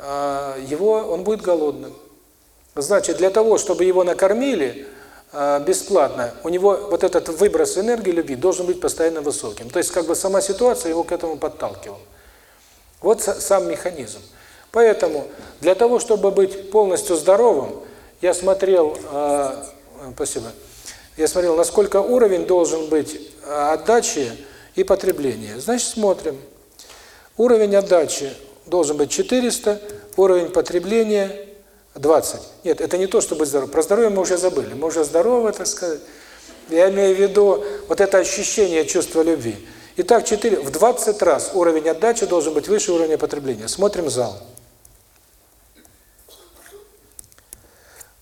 его он будет голодным. Значит, для того, чтобы его накормили э, бесплатно, у него вот этот выброс энергии любви должен быть постоянно высоким. То есть как бы сама ситуация его к этому подталкивала. Вот сам механизм. Поэтому для того, чтобы быть полностью здоровым, я смотрел, э, спасибо, я смотрел, насколько уровень должен быть отдачи и потребления. Значит, смотрим. Уровень отдачи должен быть 400, уровень потребления 20. Нет, это не то, чтобы здоровым. Про здоровье мы уже забыли. Мы уже здоровы, так сказать. Я имею в виду вот это ощущение чувства любви. Итак, 4, в 20 раз уровень отдачи должен быть выше уровня потребления. Смотрим зал.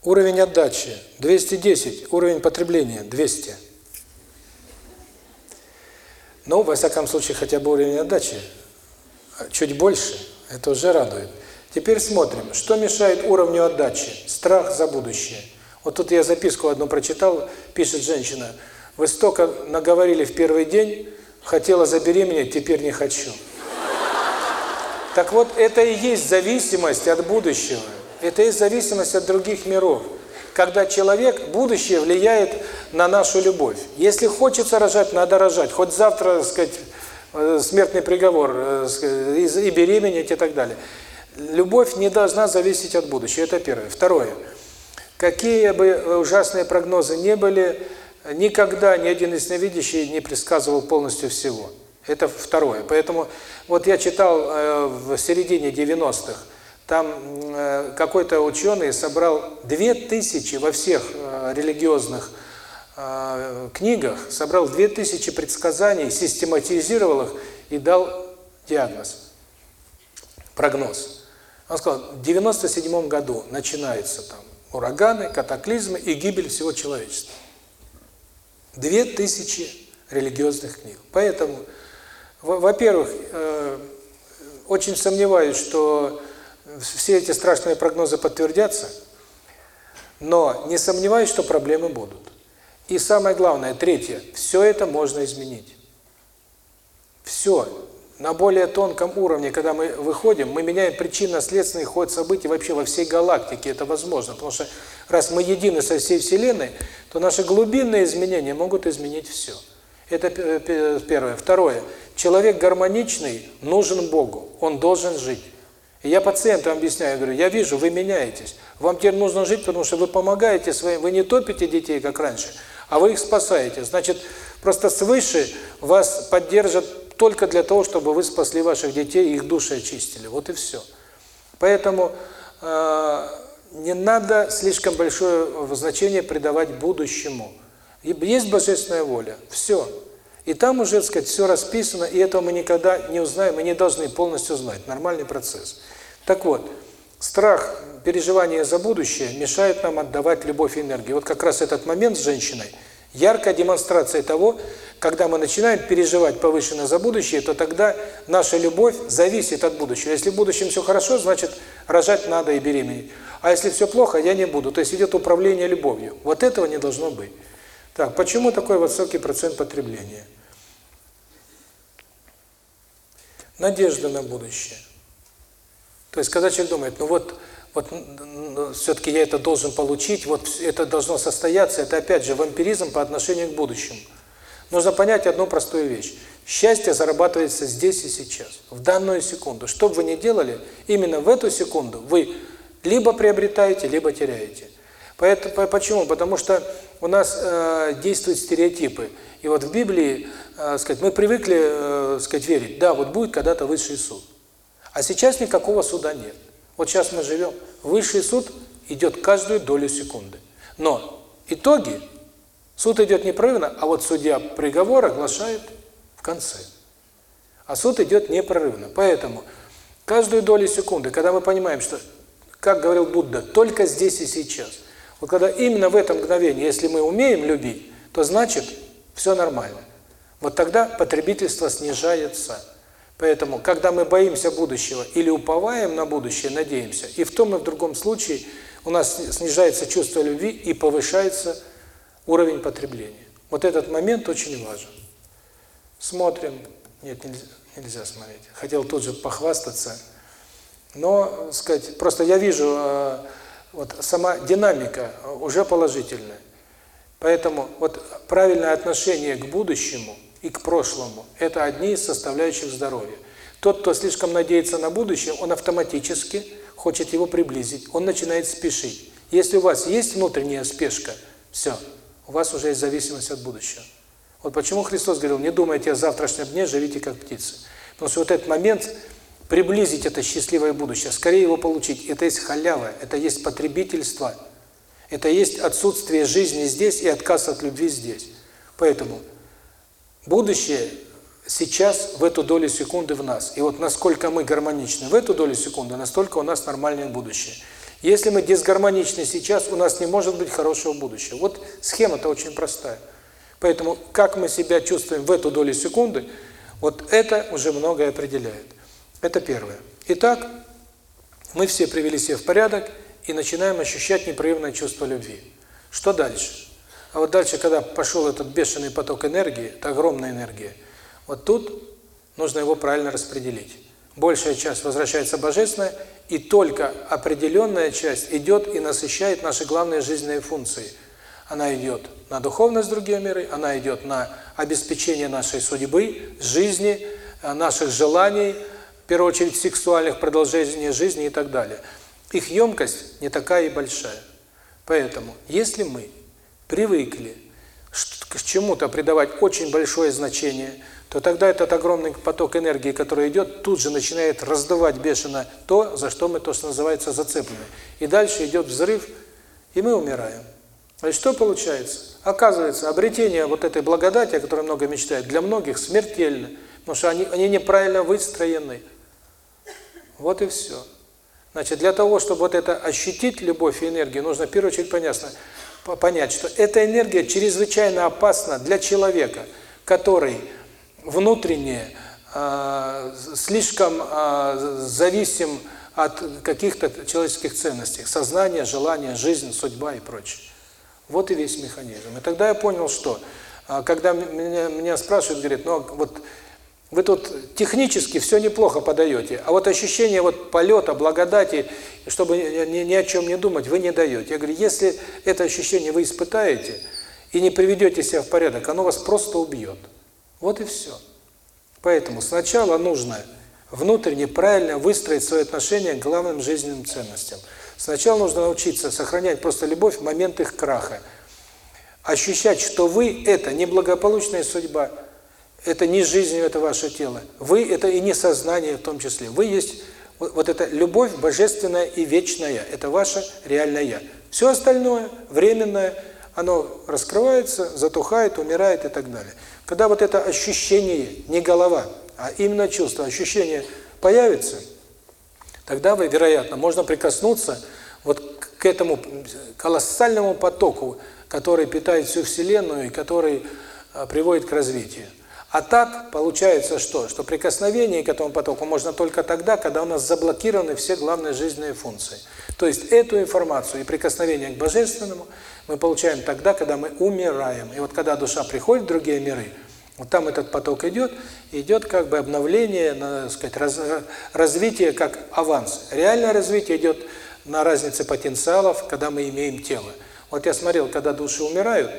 Уровень отдачи 210, уровень потребления 200. Ну, во всяком случае, хотя бы уровень отдачи чуть больше, это уже радует. Теперь смотрим, что мешает уровню отдачи. Страх за будущее. Вот тут я записку одну прочитал, пишет женщина. Вы столько наговорили в первый день, Хотела забеременеть, теперь не хочу. Так вот, это и есть зависимость от будущего. Это и есть зависимость от других миров. когда человек, будущее влияет на нашу любовь. Если хочется рожать, надо рожать. Хоть завтра, так сказать, смертный приговор, э, и беременеть и так далее. Любовь не должна зависеть от будущего. Это первое. Второе. Какие бы ужасные прогнозы не были, никогда ни один ясновидящий не предсказывал полностью всего. Это второе. Поэтому вот я читал э, в середине 90-х, там э, какой-то ученый собрал 2000 во всех э, религиозных э, книгах, собрал 2000 предсказаний, систематизировал их и дал диагноз, прогноз. Он сказал, в 97 году начинаются там ураганы, катаклизмы и гибель всего человечества. 2000 религиозных книг. Поэтому во-первых, э, очень сомневаюсь, что все эти страшные прогнозы подтвердятся, но не сомневаюсь, что проблемы будут. И самое главное, третье, все это можно изменить. Все. На более тонком уровне, когда мы выходим, мы меняем причинно-следственный ход событий вообще во всей галактике. Это возможно, потому что раз мы едины со всей Вселенной, то наши глубинные изменения могут изменить все. Это первое. Второе. Человек гармоничный нужен Богу. Он должен жить. И я пациентам объясняю, говорю, я вижу, вы меняетесь. Вам теперь нужно жить, потому что вы помогаете своим, вы не топите детей, как раньше, а вы их спасаете. Значит, просто свыше вас поддержат только для того, чтобы вы спасли ваших детей и их души очистили. Вот и все. Поэтому э, не надо слишком большое значение придавать будущему. Есть божественная воля. Все. И там уже, так сказать, все расписано, и этого мы никогда не узнаем, мы не должны полностью знать. Нормальный процесс. Так вот, страх, переживание за будущее мешает нам отдавать любовь и энергию. Вот как раз этот момент с женщиной – яркая демонстрация того, когда мы начинаем переживать повышенно за будущее, то тогда наша любовь зависит от будущего. Если в будущем все хорошо, значит, рожать надо и беременеть. А если все плохо, я не буду. То есть идет управление любовью. Вот этого не должно быть. Так, почему такой высокий процент потребления? Надежда на будущее. То есть, когда человек думает, ну вот, вот ну, все-таки я это должен получить, вот это должно состояться, это опять же вампиризм по отношению к будущему. Нужно понять одну простую вещь. Счастье зарабатывается здесь и сейчас, в данную секунду. Что бы вы ни делали, именно в эту секунду вы либо приобретаете, либо теряете. Поэтому, почему? Потому что у нас э, действуют стереотипы. И вот в Библии, э, сказать, мы привыкли, э, сказать, верить, да, вот будет когда-то высший суд. А сейчас никакого суда нет. Вот сейчас мы живем. Высший суд идет каждую долю секунды. Но итоги, суд идет непрерывно, а вот судья приговор оглашает в конце. А суд идет непрерывно. Поэтому каждую долю секунды, когда мы понимаем, что, как говорил Будда, только здесь и сейчас – вот когда именно в этом мгновении, если мы умеем любить, то значит все нормально. Вот тогда потребительство снижается. Поэтому, когда мы боимся будущего или уповаем на будущее, надеемся, и в том и в другом случае у нас снижается чувство любви и повышается уровень потребления. Вот этот момент очень важен. Смотрим. Нет, нельзя, нельзя смотреть. Хотел тут же похвастаться. Но, сказать, просто я вижу э, вот сама динамика уже положительная. Поэтому вот правильное отношение к будущему и к прошлому – это одни из составляющих здоровья. Тот, кто слишком надеется на будущее, он автоматически хочет его приблизить, он начинает спешить. Если у вас есть внутренняя спешка, все, у вас уже есть зависимость от будущего. Вот почему Христос говорил, не думайте о завтрашнем дне, живите как птицы. Потому что вот этот момент приблизить это счастливое будущее, скорее его получить. Это есть халява, это есть потребительство, это есть отсутствие жизни здесь и отказ от любви здесь. Поэтому будущее сейчас в эту долю секунды в нас. И вот насколько мы гармоничны в эту долю секунды, настолько у нас нормальное будущее. Если мы дисгармоничны сейчас, у нас не может быть хорошего будущего. Вот схема-то очень простая. Поэтому как мы себя чувствуем в эту долю секунды, вот это уже многое определяет. Это первое. Итак, мы все привели себя в порядок и начинаем ощущать непрерывное чувство любви. Что дальше? А вот дальше, когда пошел этот бешеный поток энергии, это огромная энергия, вот тут нужно его правильно распределить. Большая часть возвращается божественная, и только определенная часть идет и насыщает наши главные жизненные функции. Она идет на духовность другие миры, она идет на обеспечение нашей судьбы, жизни, э, наших желаний, в первую очередь сексуальных, продолжения жизни и так далее. Их емкость не такая и большая. Поэтому, если мы привыкли к чему-то придавать очень большое значение – то тогда этот огромный поток энергии, который идет, тут же начинает раздувать бешено то, за что мы, то, что называется, зацеплены. И дальше идет взрыв, и мы умираем. То что получается? Оказывается, обретение вот этой благодати, о которой много мечтают, для многих смертельно, потому что они, они неправильно выстроены. Вот и все. Значит, для того, чтобы вот это ощутить, любовь и энергию, нужно в первую очередь понять, понять, что эта энергия чрезвычайно опасна для человека, который внутренне э, слишком э, зависим от каких-то человеческих ценностей, сознания, желания, жизнь, судьба и прочее. Вот и весь механизм. И тогда я понял, что, когда меня, меня спрашивают, говорят, ну вот вы тут технически все неплохо подаете, а вот ощущение вот полета, благодати, чтобы ни, ни о чем не думать, вы не даете. Я говорю, если это ощущение вы испытаете и не приведете себя в порядок, оно вас просто убьет. Вот и все. Поэтому сначала нужно внутренне правильно выстроить свои отношения к главным жизненным ценностям. Сначала нужно научиться сохранять просто любовь в момент их краха. Ощущать, что вы – это не благополучная судьба, это не жизнь, это ваше тело. Вы – это и не сознание в том числе. Вы есть вот эта любовь божественная и вечная. Это ваше реальное «я». Все остальное, временное, оно раскрывается, затухает, умирает и так далее. Когда вот это ощущение, не голова, а именно чувство, ощущение появится, тогда вы, вероятно, можно прикоснуться вот к этому колоссальному потоку, который питает всю Вселенную и который а, приводит к развитию. А так получается что? Что прикосновение к этому потоку можно только тогда, когда у нас заблокированы все главные жизненные функции. То есть эту информацию и прикосновение к Божественному – мы получаем тогда, когда мы умираем. И вот когда душа приходит в другие миры, вот там этот поток идет, идет как бы обновление, надо сказать, раз, развитие как аванс. Реальное развитие идет на разнице потенциалов, когда мы имеем тело. Вот я смотрел, когда души умирают,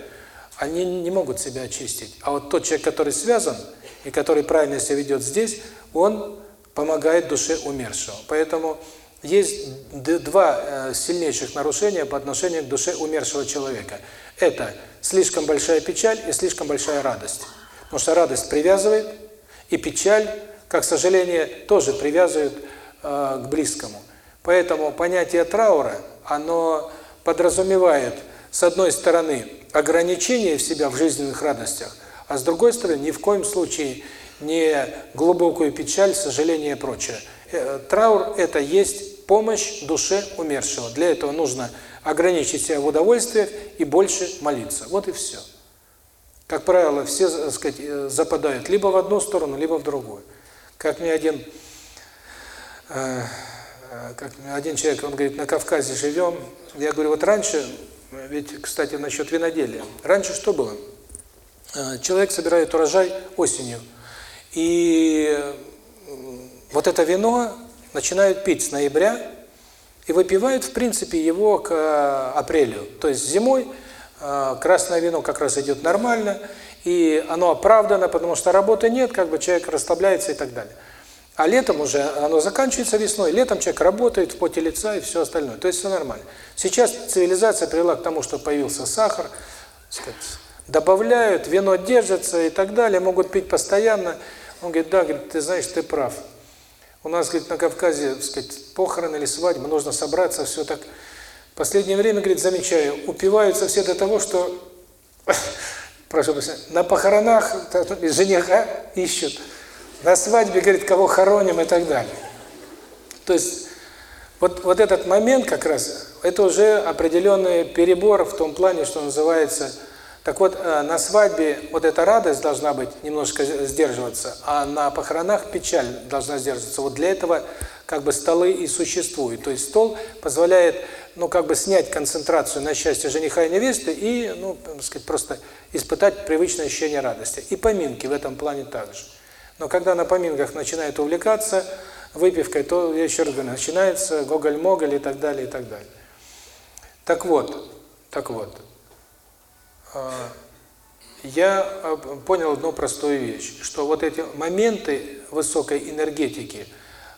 они не могут себя очистить. А вот тот человек, который связан, и который правильно себя ведет здесь, он помогает душе умершего. Поэтому есть два э, сильнейших нарушения по отношению к душе умершего человека. Это слишком большая печаль и слишком большая радость. Потому что радость привязывает, и печаль, как сожаление, тоже привязывает э, к близкому. Поэтому понятие траура, оно подразумевает, с одной стороны, ограничение в себя в жизненных радостях, а с другой стороны, ни в коем случае не глубокую печаль, сожаление и прочее. Э, траур – это есть помощь душе умершего. Для этого нужно ограничить себя в удовольствиях и больше молиться. Вот и все. Как правило, все, так сказать, э, западают либо в одну сторону, либо в другую. Как мне один, э, как один человек, он говорит, на Кавказе живем. Я говорю, вот раньше, ведь, кстати, насчет виноделия. Раньше что было? Человек собирает урожай осенью. И вот это вино начинают пить с ноября и выпивают, в принципе, его к э, апрелю. То есть зимой э, красное вино как раз идет нормально, и оно оправдано, потому что работы нет, как бы человек расслабляется и так далее. А летом уже оно заканчивается весной, летом человек работает в поте лица и все остальное. То есть все нормально. Сейчас цивилизация привела к тому, что появился сахар, сказать, добавляют, вино держится и так далее, могут пить постоянно. Он говорит, да, говорит, ты знаешь, ты прав. У нас, говорит, на Кавказе, так сказать, похороны или свадьба, нужно собраться, все так. В последнее время, говорит, замечаю, упиваются все до того, что, прошу прощения, на похоронах жениха ищут, на свадьбе, говорит, кого хороним и так далее. То есть, вот, вот этот момент как раз, это уже определенный перебор в том плане, что называется так вот, э, на свадьбе вот эта радость должна быть, немножко сдерживаться, а на похоронах печаль должна сдерживаться. Вот для этого как бы столы и существуют. То есть стол позволяет, ну, как бы снять концентрацию на счастье жениха и невесты и, ну, так сказать, просто испытать привычное ощущение радости. И поминки в этом плане также. Но когда на поминках начинают увлекаться, выпивкой, то, я еще раз говорю, начинается гоголь-моголь и так далее, и так далее. Так вот, так вот, а, я а, понял одну простую вещь, что вот эти моменты высокой энергетики,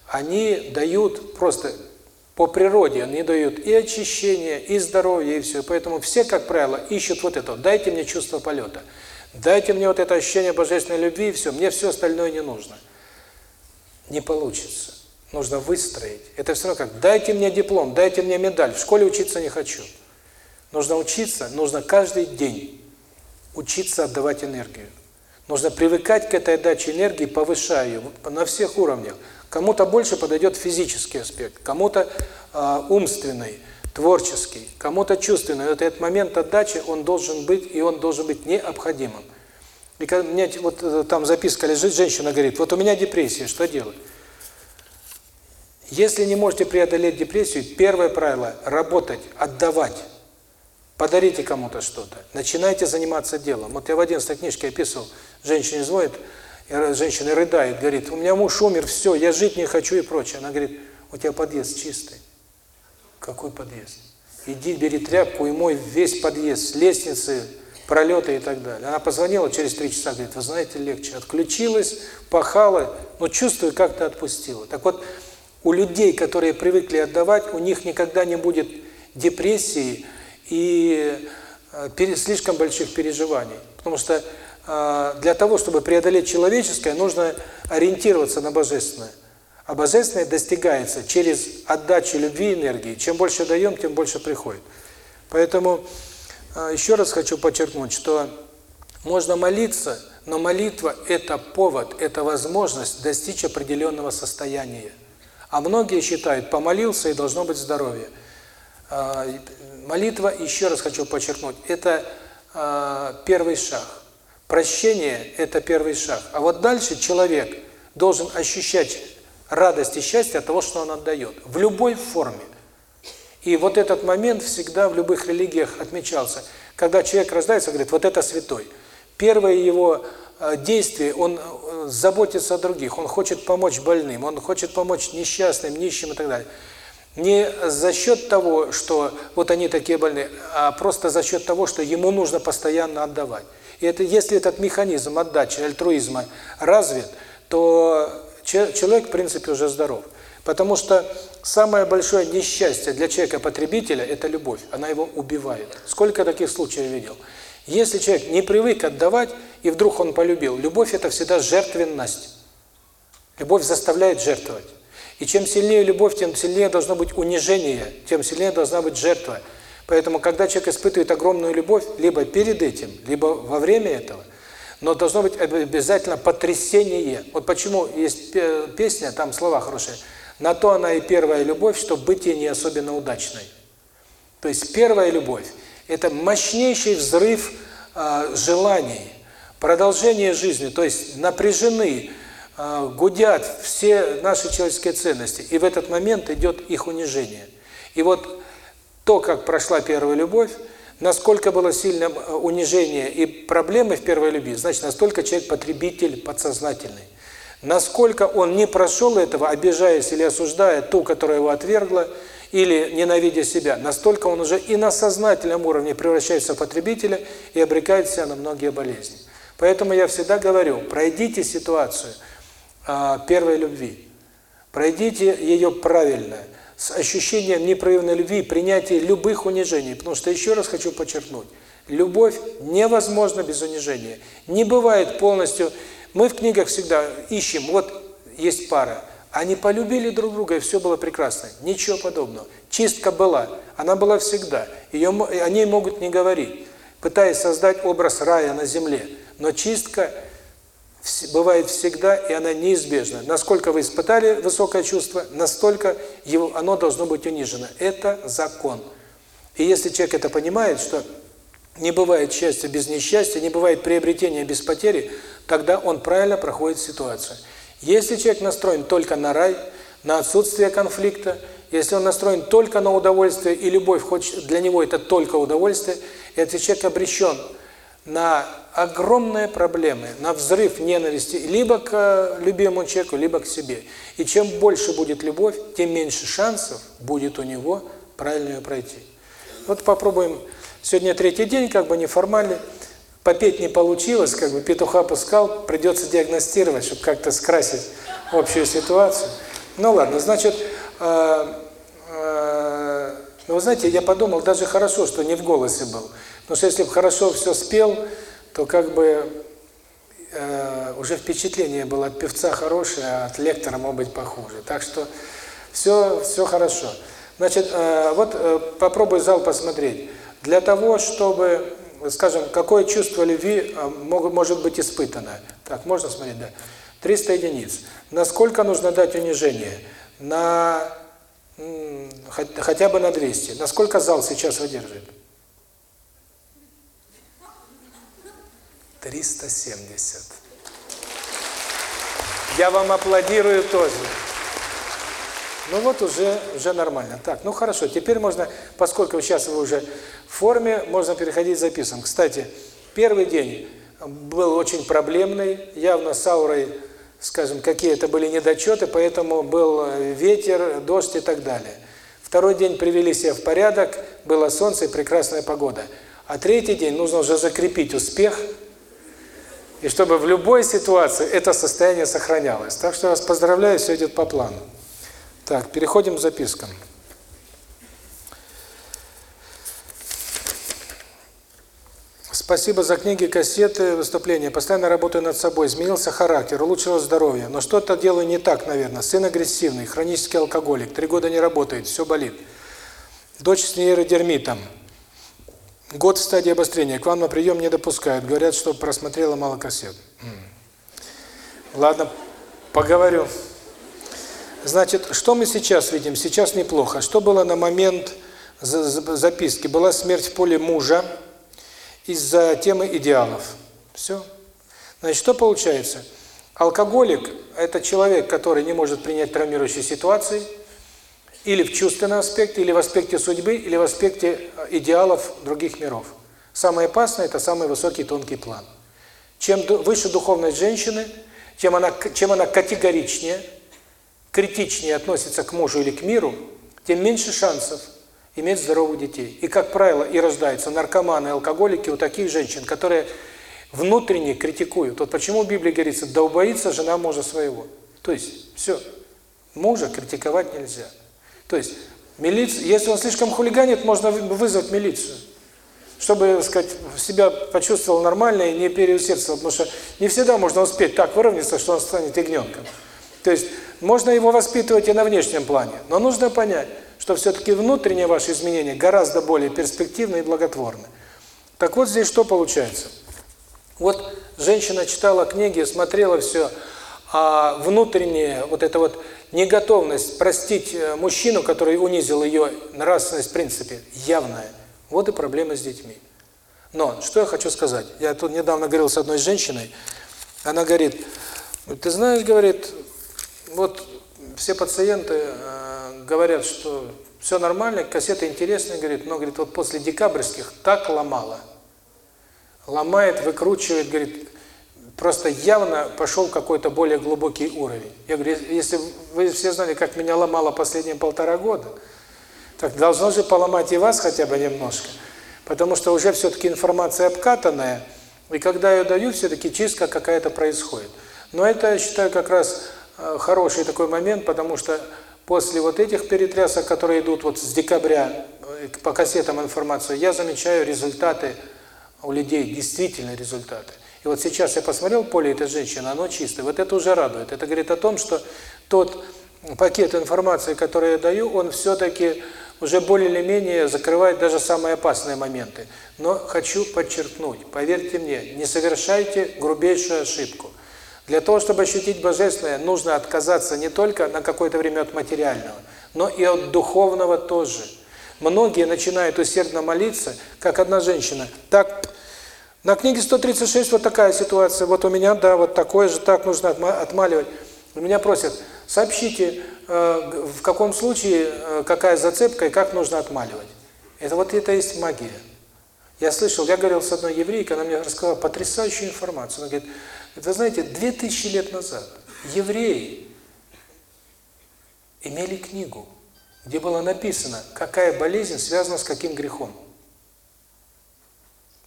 они дают просто по природе, они дают и очищение, и здоровье, и все. Поэтому все, как правило, ищут вот это. Дайте мне чувство полета. Дайте мне вот это ощущение божественной любви, и все. Мне все остальное не нужно. Не получится. Нужно выстроить. Это все равно как, дайте мне диплом, дайте мне медаль. В школе учиться не хочу. Нужно учиться, нужно каждый день учиться отдавать энергию. Нужно привыкать к этой отдаче энергии, повышая ее на всех уровнях. Кому-то больше подойдет физический аспект, кому-то э, умственный, творческий, кому-то чувственный. Вот этот момент отдачи, он должен быть, и он должен быть необходимым. И когда у вот э, там записка лежит, женщина говорит, вот у меня депрессия, что делать? Если не можете преодолеть депрессию, первое правило – работать, отдавать. Подарите кому-то что-то. Начинайте заниматься делом. Вот я в 11 книжке описывал, женщине звонит, женщина рыдает, говорит, у меня муж умер, все, я жить не хочу и прочее. Она говорит, у тебя подъезд чистый. Какой подъезд? Иди, бери тряпку и мой весь подъезд, лестницы, пролеты и так далее. Она позвонила через три часа, говорит, вы знаете, легче. Отключилась, пахала, но чувствую, как-то отпустила. Так вот, у людей, которые привыкли отдавать, у них никогда не будет депрессии, и э, слишком больших переживаний. Потому что э, для того, чтобы преодолеть человеческое, нужно ориентироваться на божественное. А божественное достигается через отдачу любви и энергии. Чем больше даем, тем больше приходит. Поэтому э, еще раз хочу подчеркнуть, что можно молиться, но молитва – это повод, это возможность достичь определенного состояния. А многие считают, помолился и должно быть здоровье. Молитва, еще раз хочу подчеркнуть, это э, первый шаг. Прощение – это первый шаг. А вот дальше человек должен ощущать радость и счастье от того, что он отдает. В любой форме. И вот этот момент всегда в любых религиях отмечался. Когда человек рождается, говорит, вот это святой. Первое его действие, он заботится о других, он хочет помочь больным, он хочет помочь несчастным, нищим и так далее. Не за счет того, что вот они такие больные, а просто за счет того, что ему нужно постоянно отдавать. И это если этот механизм отдачи, альтруизма развит, то человек, в принципе, уже здоров. Потому что самое большое несчастье для человека-потребителя – это любовь. Она его убивает. Сколько таких случаев видел? Если человек не привык отдавать, и вдруг он полюбил, любовь – это всегда жертвенность. Любовь заставляет жертвовать. И чем сильнее любовь, тем сильнее должно быть унижение, тем сильнее должна быть жертва. Поэтому, когда человек испытывает огромную любовь, либо перед этим, либо во время этого, но должно быть обязательно потрясение. Вот почему есть песня, там слова хорошие. «На то она и первая любовь, что быть ей не особенно удачной». То есть первая любовь – это мощнейший взрыв э, желаний, продолжение жизни, то есть напряжены, а, гудят все наши человеческие ценности, и в этот момент идет их унижение. И вот то, как прошла первая любовь, насколько было сильное а, унижение и проблемы в первой любви, значит, настолько человек потребитель подсознательный. Насколько он не прошел этого, обижаясь или осуждая ту, которая его отвергла, или ненавидя себя, настолько он уже и на сознательном уровне превращается в потребителя и обрекает себя на многие болезни. Поэтому я всегда говорю, пройдите ситуацию – а, первой любви. Пройдите ее правильно, с ощущением непрерывной любви, принятия любых унижений. Потому что, еще раз хочу подчеркнуть, любовь невозможна без унижения. Не бывает полностью... Мы в книгах всегда ищем, вот есть пара, они полюбили друг друга, и все было прекрасно. Ничего подобного. Чистка была, она была всегда. Ее, они могут не говорить, пытаясь создать образ рая на земле. Но чистка бывает всегда, и она неизбежна. Насколько вы испытали высокое чувство, настолько его, оно должно быть унижено. Это закон. И если человек это понимает, что не бывает счастья без несчастья, не бывает приобретения без потери, тогда он правильно проходит ситуацию. Если человек настроен только на рай, на отсутствие конфликта, если он настроен только на удовольствие, и любовь хочет, для него это только удовольствие, этот человек обречен на огромные проблемы, на взрыв ненависти либо к э, любимому человеку, либо к себе. И чем больше будет любовь, тем меньше шансов будет у него правильно пройти. Вот попробуем. Сегодня третий день, как бы неформальный. Попеть не получилось, как бы петуха пускал, придется диагностировать, чтобы как-то скрасить общую ситуацию. Ну ладно, значит, э, э, ну вы знаете, я подумал, даже хорошо, что не в голосе был. Потому что если бы хорошо все спел, то как бы э, уже впечатление было от певца хорошее, а от лектора может быть похуже. Так что все, все хорошо. Значит, э, вот э, попробуй зал посмотреть. Для того, чтобы, скажем, какое чувство любви э, может быть испытано. Так, можно смотреть, да. 300 единиц. Насколько нужно дать унижение? На хотя бы на 200. Насколько зал сейчас выдерживает? 370. Я вам аплодирую тоже. Ну вот уже уже нормально. Так, ну хорошо, теперь можно, поскольку сейчас вы уже в форме, можно переходить к записам. Кстати, первый день был очень проблемный, явно с аурой, скажем, какие-то были недочеты, поэтому был ветер, дождь и так далее. Второй день привели себя в порядок, было солнце и прекрасная погода. А третий день нужно уже закрепить успех, и чтобы в любой ситуации это состояние сохранялось. Так что я вас поздравляю, все идет по плану. Так, переходим к запискам. Спасибо за книги, кассеты, выступления. Постоянно работаю над собой. Изменился характер, улучшилось здоровье. Но что-то делаю не так, наверное. Сын агрессивный, хронический алкоголик. Три года не работает, все болит. Дочь с нейродермитом. Год в стадии обострения. К вам на прием не допускают. Говорят, что просмотрела мало кассет. Ладно, поговорю. Значит, что мы сейчас видим? Сейчас неплохо. Что было на момент записки? Была смерть в поле мужа из-за темы идеалов. Все. Значит, что получается? Алкоголик – это человек, который не может принять травмирующие ситуации, или в чувственном аспекте, или в аспекте судьбы, или в аспекте э, идеалов других миров. Самое опасное – это самый высокий тонкий план. Чем выше духовность женщины, чем она, чем она категоричнее, критичнее относится к мужу или к миру, тем меньше шансов иметь здоровых детей. И, как правило, и рождаются наркоманы, алкоголики у таких женщин, которые внутренне критикуют. Вот почему в Библии говорится, да убоится жена мужа своего. То есть, все, мужа критиковать нельзя. То есть, милиция, если он слишком хулиганит, можно вызвать милицию. Чтобы, так сказать, себя почувствовал нормально и не переусердствовал. Потому что не всегда можно успеть так выровняться, что он станет ягненком. То есть, можно его воспитывать и на внешнем плане. Но нужно понять, что все-таки внутренние ваши изменения гораздо более перспективны и благотворны. Так вот здесь что получается? Вот женщина читала книги, смотрела все, а внутренняя вот эта вот неготовность простить э, мужчину, который унизил ее нравственность в принципе, явная. Вот и проблема с детьми. Но, что я хочу сказать. Я тут недавно говорил с одной женщиной, она говорит, ты знаешь, говорит, вот все пациенты э, говорят, что все нормально, кассета интересная, говорит, но, говорит, вот после декабрьских так ломало. Ломает, выкручивает, говорит, просто явно пошел какой-то более глубокий уровень. Я говорю, если вы все знали, как меня ломало последние полтора года, так должно же поломать и вас хотя бы немножко. Потому что уже все-таки информация обкатанная, и когда ее даю, все-таки чистка какая-то происходит. Но это, я считаю, как раз э, хороший такой момент, потому что после вот этих перетрясок, которые идут вот с декабря э, по кассетам информацию, я замечаю результаты у людей, действительно результаты. И вот сейчас я посмотрел поле этой женщины, оно чистое. Вот это уже радует. Это говорит о том, что тот пакет информации, который я даю, он все-таки уже более или менее закрывает даже самые опасные моменты. Но хочу подчеркнуть, поверьте мне, не совершайте грубейшую ошибку – для того, чтобы ощутить Божественное, нужно отказаться не только на какое-то время от материального, но и от духовного тоже. Многие начинают усердно молиться, как одна женщина. Так, на книге 136 вот такая ситуация, вот у меня, да, вот такое же, так нужно отмаливать. Меня просят, сообщите, э, в каком случае, э, какая зацепка и как нужно отмаливать. Это вот это есть магия. Я слышал, я говорил с одной еврейкой, она мне рассказала потрясающую информацию. Она говорит, вы знаете, две тысячи лет назад евреи имели книгу, где было написано, какая болезнь связана с каким грехом.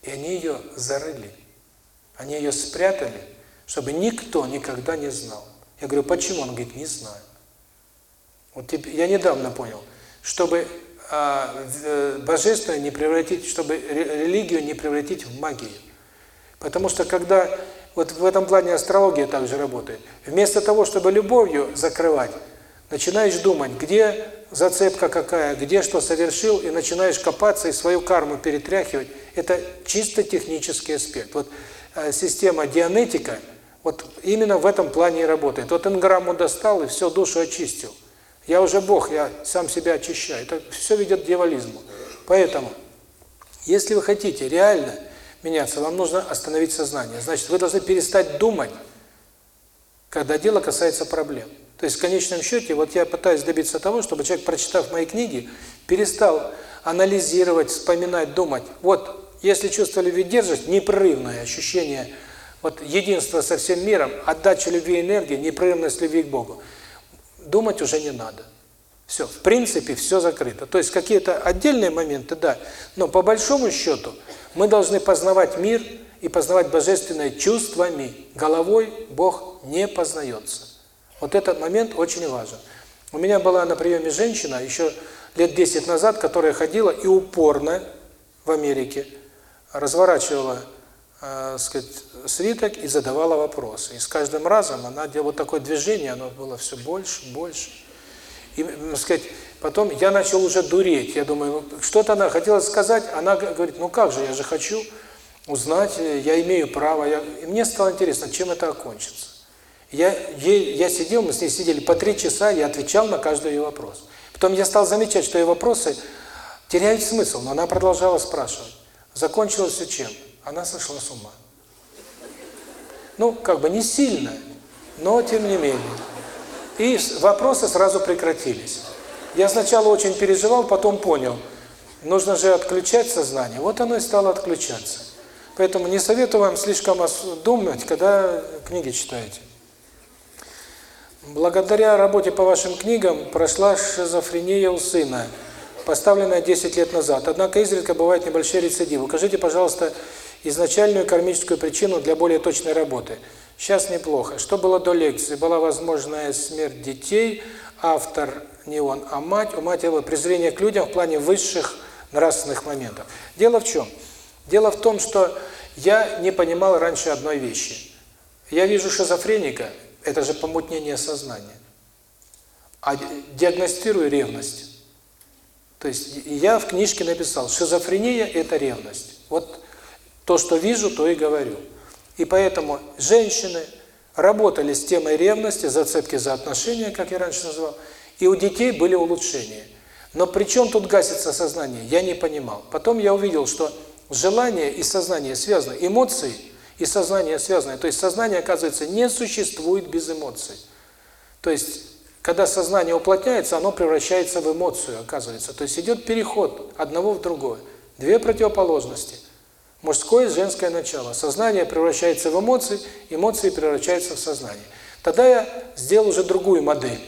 И они ее зарыли. Они ее спрятали, чтобы никто никогда не знал. Я говорю, почему? Он говорит, не знаю. Вот я недавно понял, чтобы а, э, божественное не превратить, чтобы религию не превратить в магию. Потому что когда, вот в этом плане астрология также работает, вместо того, чтобы любовью закрывать, начинаешь думать, где зацепка какая, где что совершил, и начинаешь копаться и свою карму перетряхивать. Это чисто технический аспект. Вот э, система дианетика, вот именно в этом плане и работает. Вот инграмму достал и все, душу очистил. Я уже Бог, я сам себя очищаю. Это все ведет к дьяволизму. Поэтому, если вы хотите реально меняться, вам нужно остановить сознание. Значит, вы должны перестать думать, когда дело касается проблем. То есть, в конечном счете, вот я пытаюсь добиться того, чтобы человек, прочитав мои книги, перестал анализировать, вспоминать, думать. Вот, если чувство любви держит, непрерывное ощущение вот единства со всем миром, отдача любви энергии, непрерывность любви к Богу – думать уже не надо. Все, в принципе, все закрыто. То есть какие-то отдельные моменты, да, но по большому счету мы должны познавать мир и познавать божественное чувствами. Головой Бог не познается. Вот этот момент очень важен. У меня была на приеме женщина еще лет 10 назад, которая ходила и упорно в Америке разворачивала э, сказать, свиток и задавала вопросы. И с каждым разом она делала вот такое движение, оно было все больше, больше. И, сказать, потом я начал уже дуреть. Я думаю, ну, что-то она хотела сказать, она говорит, ну как же, я же хочу узнать, я имею право. Я... И мне стало интересно, чем это окончится. Я, я сидел, мы с ней сидели по три часа, я отвечал на каждый ее вопрос. Потом я стал замечать, что ее вопросы теряют смысл, но она продолжала спрашивать. Закончилось все чем? Она сошла с ума. Ну, как бы не сильно, но тем не менее. И вопросы сразу прекратились. Я сначала очень переживал, потом понял, нужно же отключать сознание. Вот оно и стало отключаться. Поэтому не советую вам слишком думать, когда книги читаете. Благодаря работе по вашим книгам прошла шизофрения у сына, поставленная 10 лет назад. Однако изредка бывают небольшие рецидивы. Укажите, пожалуйста, изначальную кармическую причину для более точной работы. Сейчас неплохо. Что было до лекции? Была возможная смерть детей, автор не он, а мать. У матери было презрение к людям в плане высших нравственных моментов. Дело в чем? Дело в том, что я не понимал раньше одной вещи. Я вижу шизофреника, это же помутнение сознания. А диагностирую ревность. То есть я в книжке написал, шизофрения – это ревность. Вот то, что вижу, то и говорю. И поэтому женщины работали с темой ревности, зацепки за отношения, как я раньше называл, и у детей были улучшения. Но при чем тут гасится сознание, я не понимал. Потом я увидел, что желание и сознание связаны, эмоции и сознание связаны. То есть сознание, оказывается, не существует без эмоций. То есть, когда сознание уплотняется, оно превращается в эмоцию, оказывается. То есть идет переход одного в другое. Две противоположности мужское и женское начало. Сознание превращается в эмоции, эмоции превращаются в сознание. Тогда я сделал уже другую модель.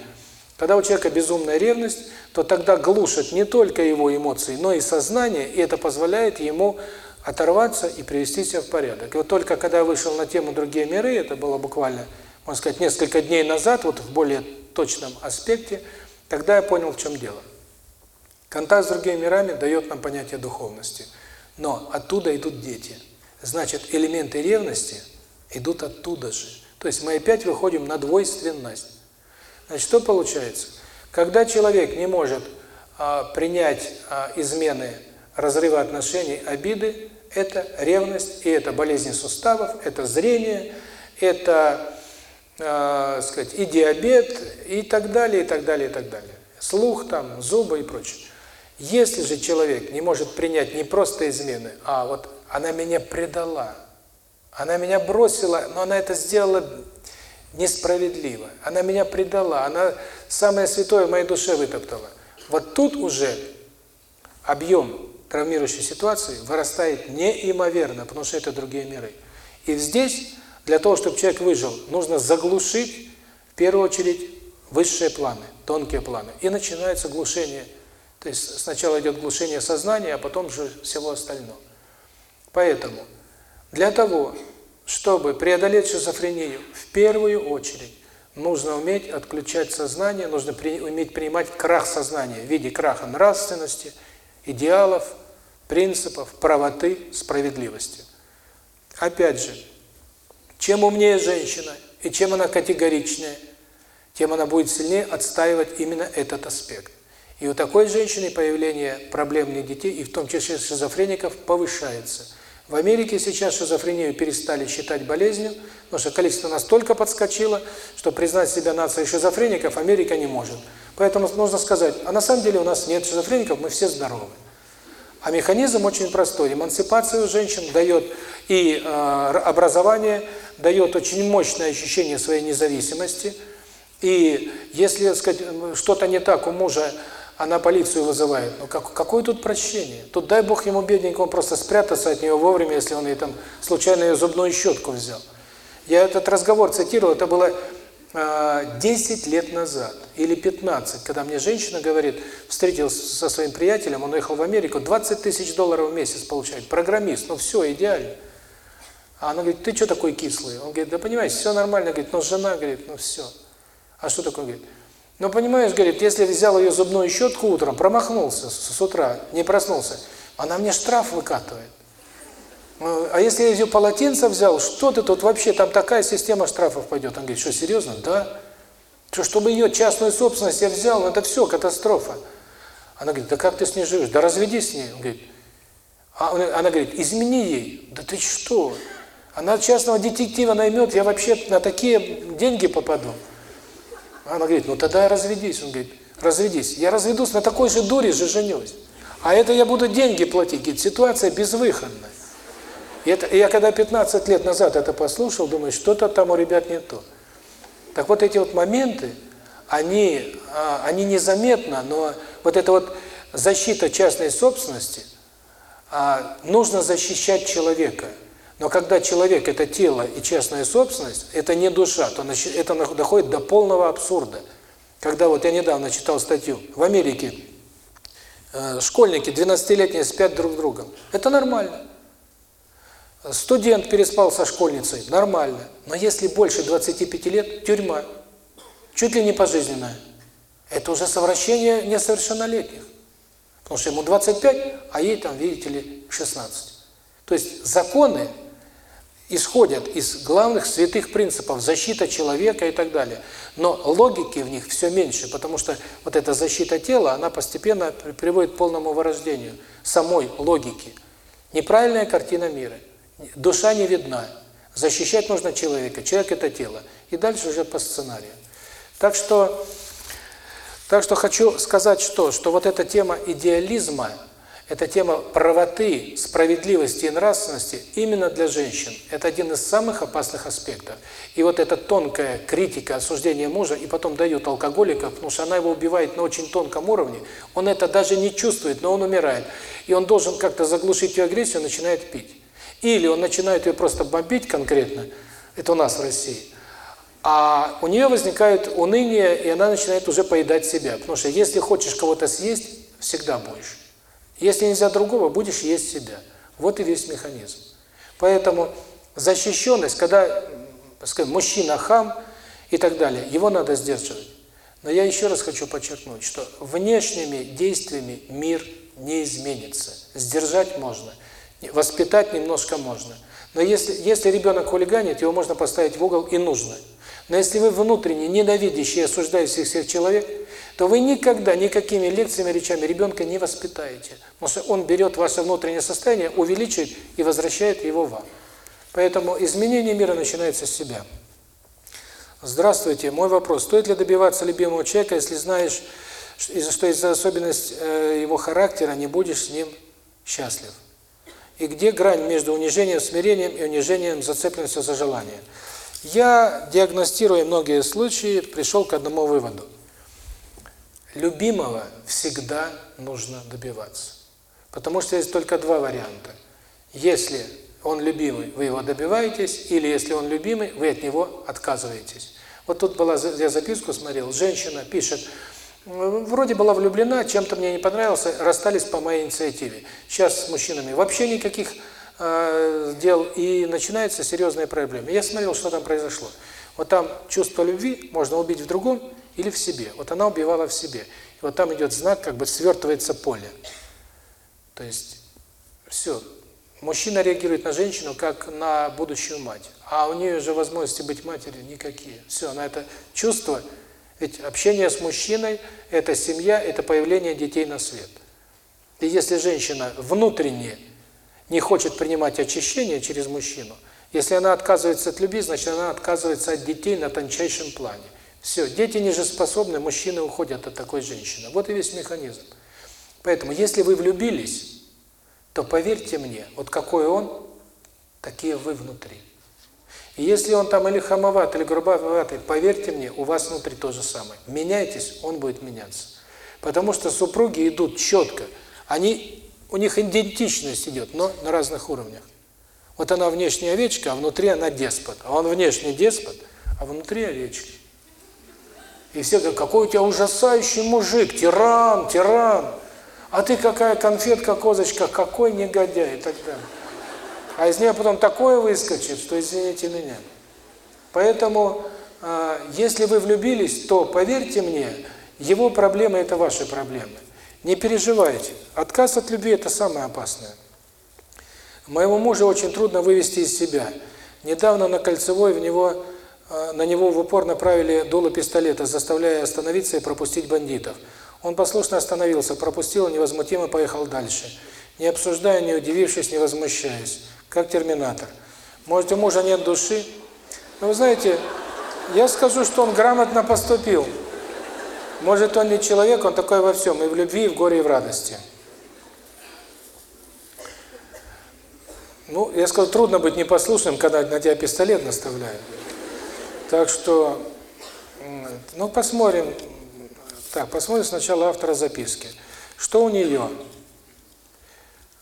Когда у человека безумная ревность, то тогда глушат не только его эмоции, но и сознание, и это позволяет ему оторваться и привести себя в порядок. И вот только когда я вышел на тему «Другие миры», это было буквально, можно сказать, несколько дней назад, вот в более точном аспекте, тогда я понял, в чем дело. Контакт с другими мирами дает нам понятие духовности – но оттуда идут дети. Значит, элементы ревности идут оттуда же. То есть мы опять выходим на двойственность. Значит, что получается? Когда человек не может а, принять а, измены, разрыва отношений, обиды, это ревность, и это болезни суставов, это зрение, это, э, сказать, и диабет, и так далее, и так далее, и так далее. Слух, там, зубы и прочее. Если же человек не может принять не просто измены, а вот она меня предала, она меня бросила, но она это сделала несправедливо, она меня предала, она самое святое в моей душе вытоптала. Вот тут уже объем травмирующей ситуации вырастает неимоверно, потому что это другие миры. И здесь, для того, чтобы человек выжил, нужно заглушить, в первую очередь, высшие планы, тонкие планы. И начинается глушение. То есть сначала идет глушение сознания, а потом же всего остального. Поэтому для того, чтобы преодолеть шизофрению, в первую очередь нужно уметь отключать сознание, нужно при, уметь принимать крах сознания в виде краха нравственности, идеалов, принципов, правоты, справедливости. Опять же, чем умнее женщина и чем она категоричнее, тем она будет сильнее отстаивать именно этот аспект. И у такой женщины появление проблемных детей, и в том числе шизофреников, повышается – в Америке сейчас шизофрению перестали считать болезнью, потому что количество настолько подскочило, что признать себя нацией шизофреников Америка не может. Поэтому нужно сказать, а на самом деле у нас нет шизофреников, мы все здоровы. А механизм очень простой. Эмансипация у женщин дает и э, образование, дает очень мощное ощущение своей независимости. И если сказать что-то не так у мужа, она полицию вызывает. Ну как, какое тут прощение? Тут дай бог ему бедненькому просто спрятаться от нее вовремя, если он ей там случайно ее зубную щетку взял. Я этот разговор цитировал, это было э, 10 лет назад или 15, когда мне женщина говорит, встретился со своим приятелем, он уехал в Америку, 20 тысяч долларов в месяц получает, программист, ну все, идеально. А она говорит, ты что такой кислый? Он говорит, да понимаешь, все нормально, говорит, но жена, говорит, ну все. А что такое, говорит? Но понимаешь, говорит, если взял ее зубную щетку утром, промахнулся с утра, не проснулся, она мне штраф выкатывает. Ну, а если я ее полотенце взял, что ты тут вообще, там такая система штрафов пойдет. Он говорит, что, серьезно? Да. Что, чтобы ее частную собственность я взял, ну, это все, катастрофа. Она говорит, да как ты с ней живешь? Да разведись с ней. Он говорит, а она говорит, измени ей. Да ты что? Она частного детектива наймет, я вообще на такие деньги попаду. Она говорит, ну тогда разведись. Он говорит, разведись. Я разведусь, на такой же дуре же женюсь. А это я буду деньги платить. Говорит, ситуация безвыходная. И это, я когда 15 лет назад это послушал, думаю, что-то там у ребят не то. Так вот эти вот моменты, они, а, они незаметно, но вот эта вот защита частной собственности, а, нужно защищать человека. Но когда человек – это тело и частная собственность, это не душа, то это доходит до полного абсурда. Когда вот я недавно читал статью, в Америке э, школьники 12-летние спят друг с другом. Это нормально. Студент переспал со школьницей, нормально. Но если больше 25 лет, тюрьма. Чуть ли не пожизненная. Это уже совращение несовершеннолетних. Потому что ему 25, а ей там, видите ли, 16. То есть законы исходят из главных святых принципов защита человека и так далее. Но логики в них все меньше, потому что вот эта защита тела, она постепенно приводит к полному вырождению самой логики. Неправильная картина мира. Душа не видна. Защищать нужно человека. Человек – это тело. И дальше уже по сценарию. Так что, так что хочу сказать что, что вот эта тема идеализма – эта тема правоты, справедливости и нравственности именно для женщин. Это один из самых опасных аспектов. И вот эта тонкая критика, осуждение мужа, и потом дают алкоголика, потому что она его убивает на очень тонком уровне, он это даже не чувствует, но он умирает. И он должен как-то заглушить ее агрессию, начинает пить. Или он начинает ее просто бомбить конкретно, это у нас в России, а у нее возникает уныние, и она начинает уже поедать себя. Потому что если хочешь кого-то съесть, всегда будешь. Если нельзя другого, будешь есть себя. Вот и весь механизм. Поэтому защищенность, когда, скажем, мужчина хам и так далее, его надо сдерживать. Но я еще раз хочу подчеркнуть, что внешними действиями мир не изменится. Сдержать можно, воспитать немножко можно. Но если, если ребенок хулиганит, его можно поставить в угол и нужно. Но если вы внутренне ненавидящий и осуждающий всех человек, то вы никогда никакими лекциями, речами ребенка не воспитаете. Он берет ваше внутреннее состояние, увеличивает и возвращает его вам. Поэтому изменение мира начинается с себя. Здравствуйте. Мой вопрос. Стоит ли добиваться любимого человека, если знаешь, что из-за особенность э, его характера не будешь с ним счастлив? И где грань между унижением, смирением и унижением, зацепленностью за желание? Я, диагностируя многие случаи, пришел к одному выводу. Любимого всегда нужно добиваться. Потому что есть только два варианта. Если он любимый, вы его добиваетесь, или если он любимый, вы от него отказываетесь. Вот тут была, я записку смотрел, женщина пишет, вроде была влюблена, чем-то мне не понравился, расстались по моей инициативе. Сейчас с мужчинами вообще никаких э, дел, и начинаются серьезные проблемы. Я смотрел, что там произошло. Вот там чувство любви можно убить в другом или в себе. Вот она убивала в себе. И вот там идет знак, как бы свертывается поле. То есть все. Мужчина реагирует на женщину как на будущую мать. А у нее же возможности быть матерью никакие. Все, она это чувство, ведь общение с мужчиной – это семья, это появление детей на свет. И если женщина внутренне не хочет принимать очищение через мужчину, если она отказывается от любви, значит, она отказывается от детей на тончайшем плане. Все, дети нежеспособны, мужчины уходят от такой женщины. Вот и весь механизм. Поэтому, если вы влюбились, то поверьте мне, вот какой он, такие вы внутри. И если он там или хамоват, или грубоватый, поверьте мне, у вас внутри то же самое. Меняйтесь, он будет меняться. Потому что супруги идут четко. Они, у них идентичность идет, но на разных уровнях. Вот она внешняя овечка, а внутри она деспот. А он внешний деспот, а внутри овечка. И все говорят, какой у тебя ужасающий мужик, тиран, тиран. А ты какая конфетка, козочка, какой негодяй и так далее. А из нее потом такое выскочит, что извините меня. Поэтому, э, если вы влюбились, то, поверьте мне, его проблемы – это ваши проблемы. Не переживайте. Отказ от любви – это самое опасное. Моему мужу очень трудно вывести из себя. Недавно на Кольцевой в него, на него в упор направили дуло пистолета, заставляя остановиться и пропустить бандитов. Он послушно остановился, пропустил невозмутимо поехал дальше. Не обсуждая, не удивившись, не возмущаясь. Как терминатор. Может, у мужа нет души? Но вы знаете, я скажу, что он грамотно поступил. Может, он не человек, он такой во всем, и в любви, и в горе, и в радости. Ну, я сказал, трудно быть непослушным, когда на тебя пистолет наставляют. Так что, ну, посмотрим. Так, посмотрим сначала автора записки. Что у нее?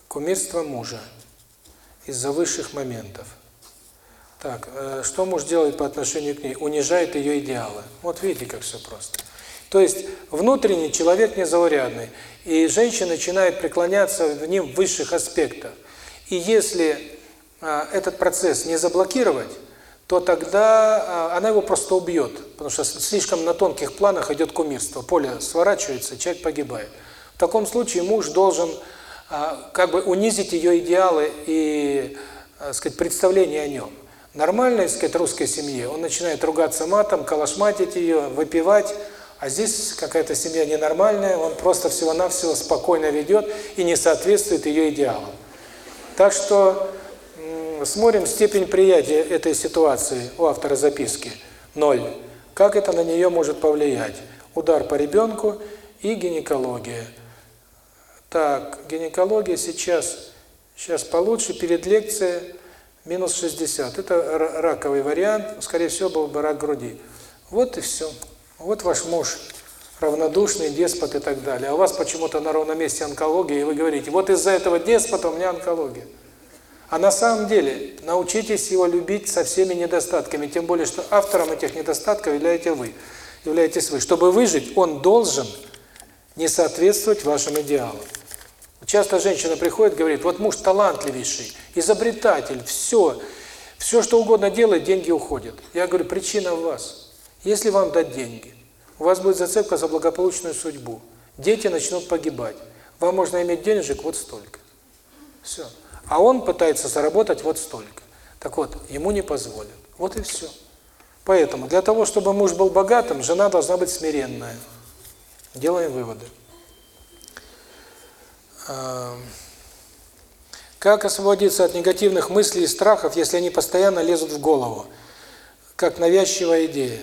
Кумирство мужа из-за высших моментов. Так, э, что муж делает по отношению к ней? Унижает ее идеалы. Вот видите, как все просто. То есть внутренний человек незаурядный, и женщина начинает преклоняться в ним в высших аспектах. И если а, этот процесс не заблокировать, то тогда а, она его просто убьет, потому что слишком на тонких планах идет кумирство, поле сворачивается, человек погибает. В таком случае муж должен а, как бы унизить ее идеалы и, сказать, представление о нем. Нормальной, сказать, русской семье он начинает ругаться матом, калашматить ее, выпивать, а здесь какая-то семья ненормальная, он просто всего-навсего спокойно ведет и не соответствует ее идеалам. Так что смотрим степень приятия этой ситуации у автора записки. Ноль. Как это на нее может повлиять? Удар по ребенку и гинекология. Так, гинекология сейчас, сейчас получше, перед лекцией минус 60. Это раковый вариант, скорее всего, был бы рак груди. Вот и все. Вот ваш муж равнодушный, деспот и так далее. А у вас почему-то на ровном месте онкология, и вы говорите, вот из-за этого деспота у меня онкология. А на самом деле научитесь его любить со всеми недостатками, тем более, что автором этих недостатков являетесь вы. Являетесь вы. Чтобы выжить, он должен не соответствовать вашим идеалам. Часто женщина приходит, говорит, вот муж талантливейший, изобретатель, все, все что угодно делает, деньги уходят. Я говорю, причина в вас. Если вам дать деньги, у вас будет зацепка за благополучную судьбу. Дети начнут погибать. Вам можно иметь денежек вот столько. Все. А он пытается заработать вот столько. Так вот, ему не позволят. Вот и все. Поэтому для того, чтобы муж был богатым, жена должна быть смиренная. Делаем выводы. Как освободиться от негативных мыслей и страхов, если они постоянно лезут в голову? Как навязчивая идея.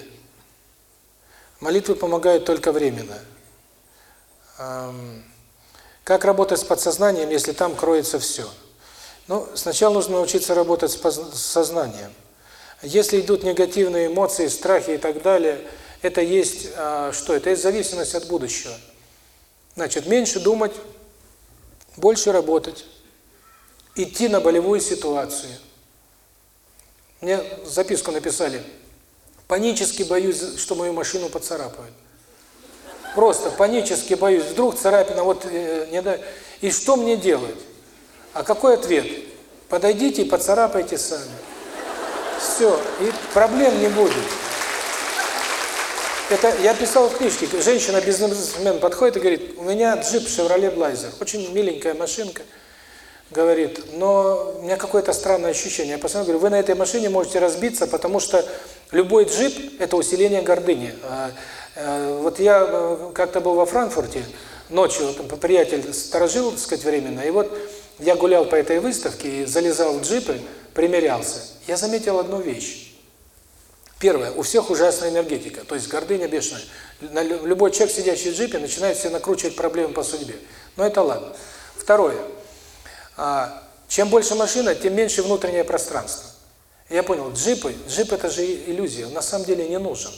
Молитвы помогают только временно. Как работать с подсознанием, если там кроется все? Ну, сначала нужно научиться работать с сознанием. Если идут негативные эмоции, страхи и так далее, это есть а, что? Это есть зависимость от будущего. Значит, меньше думать больше работать, идти на болевую ситуацию. Мне записку написали, панически боюсь, что мою машину поцарапают. Просто панически боюсь, вдруг царапина, вот э, не да. И что мне делать? А какой ответ? Подойдите и поцарапайте сами. Все, и проблем не будет. Это я писал в книжке. Женщина-бизнесмен подходит и говорит, у меня джип Chevrolet Blazer, очень миленькая машинка. Говорит, но у меня какое-то странное ощущение. Я постоянно говорю, вы на этой машине можете разбиться, потому что любой джип – это усиление гордыни. А, а, вот я э, как-то был во Франкфурте, ночью приятель сторожил, так сказать, временно, и вот я гулял по этой выставке и залезал в джипы, примерялся. Я заметил одну вещь. Первое, у всех ужасная энергетика, то есть гордыня бешеная. Любой человек, сидящий в джипе, начинает себе накручивать проблемы по судьбе. Но это ладно. Второе, а, чем больше машина, тем меньше внутреннее пространство. Я понял, джипы, джип это же иллюзия, на самом деле не нужен.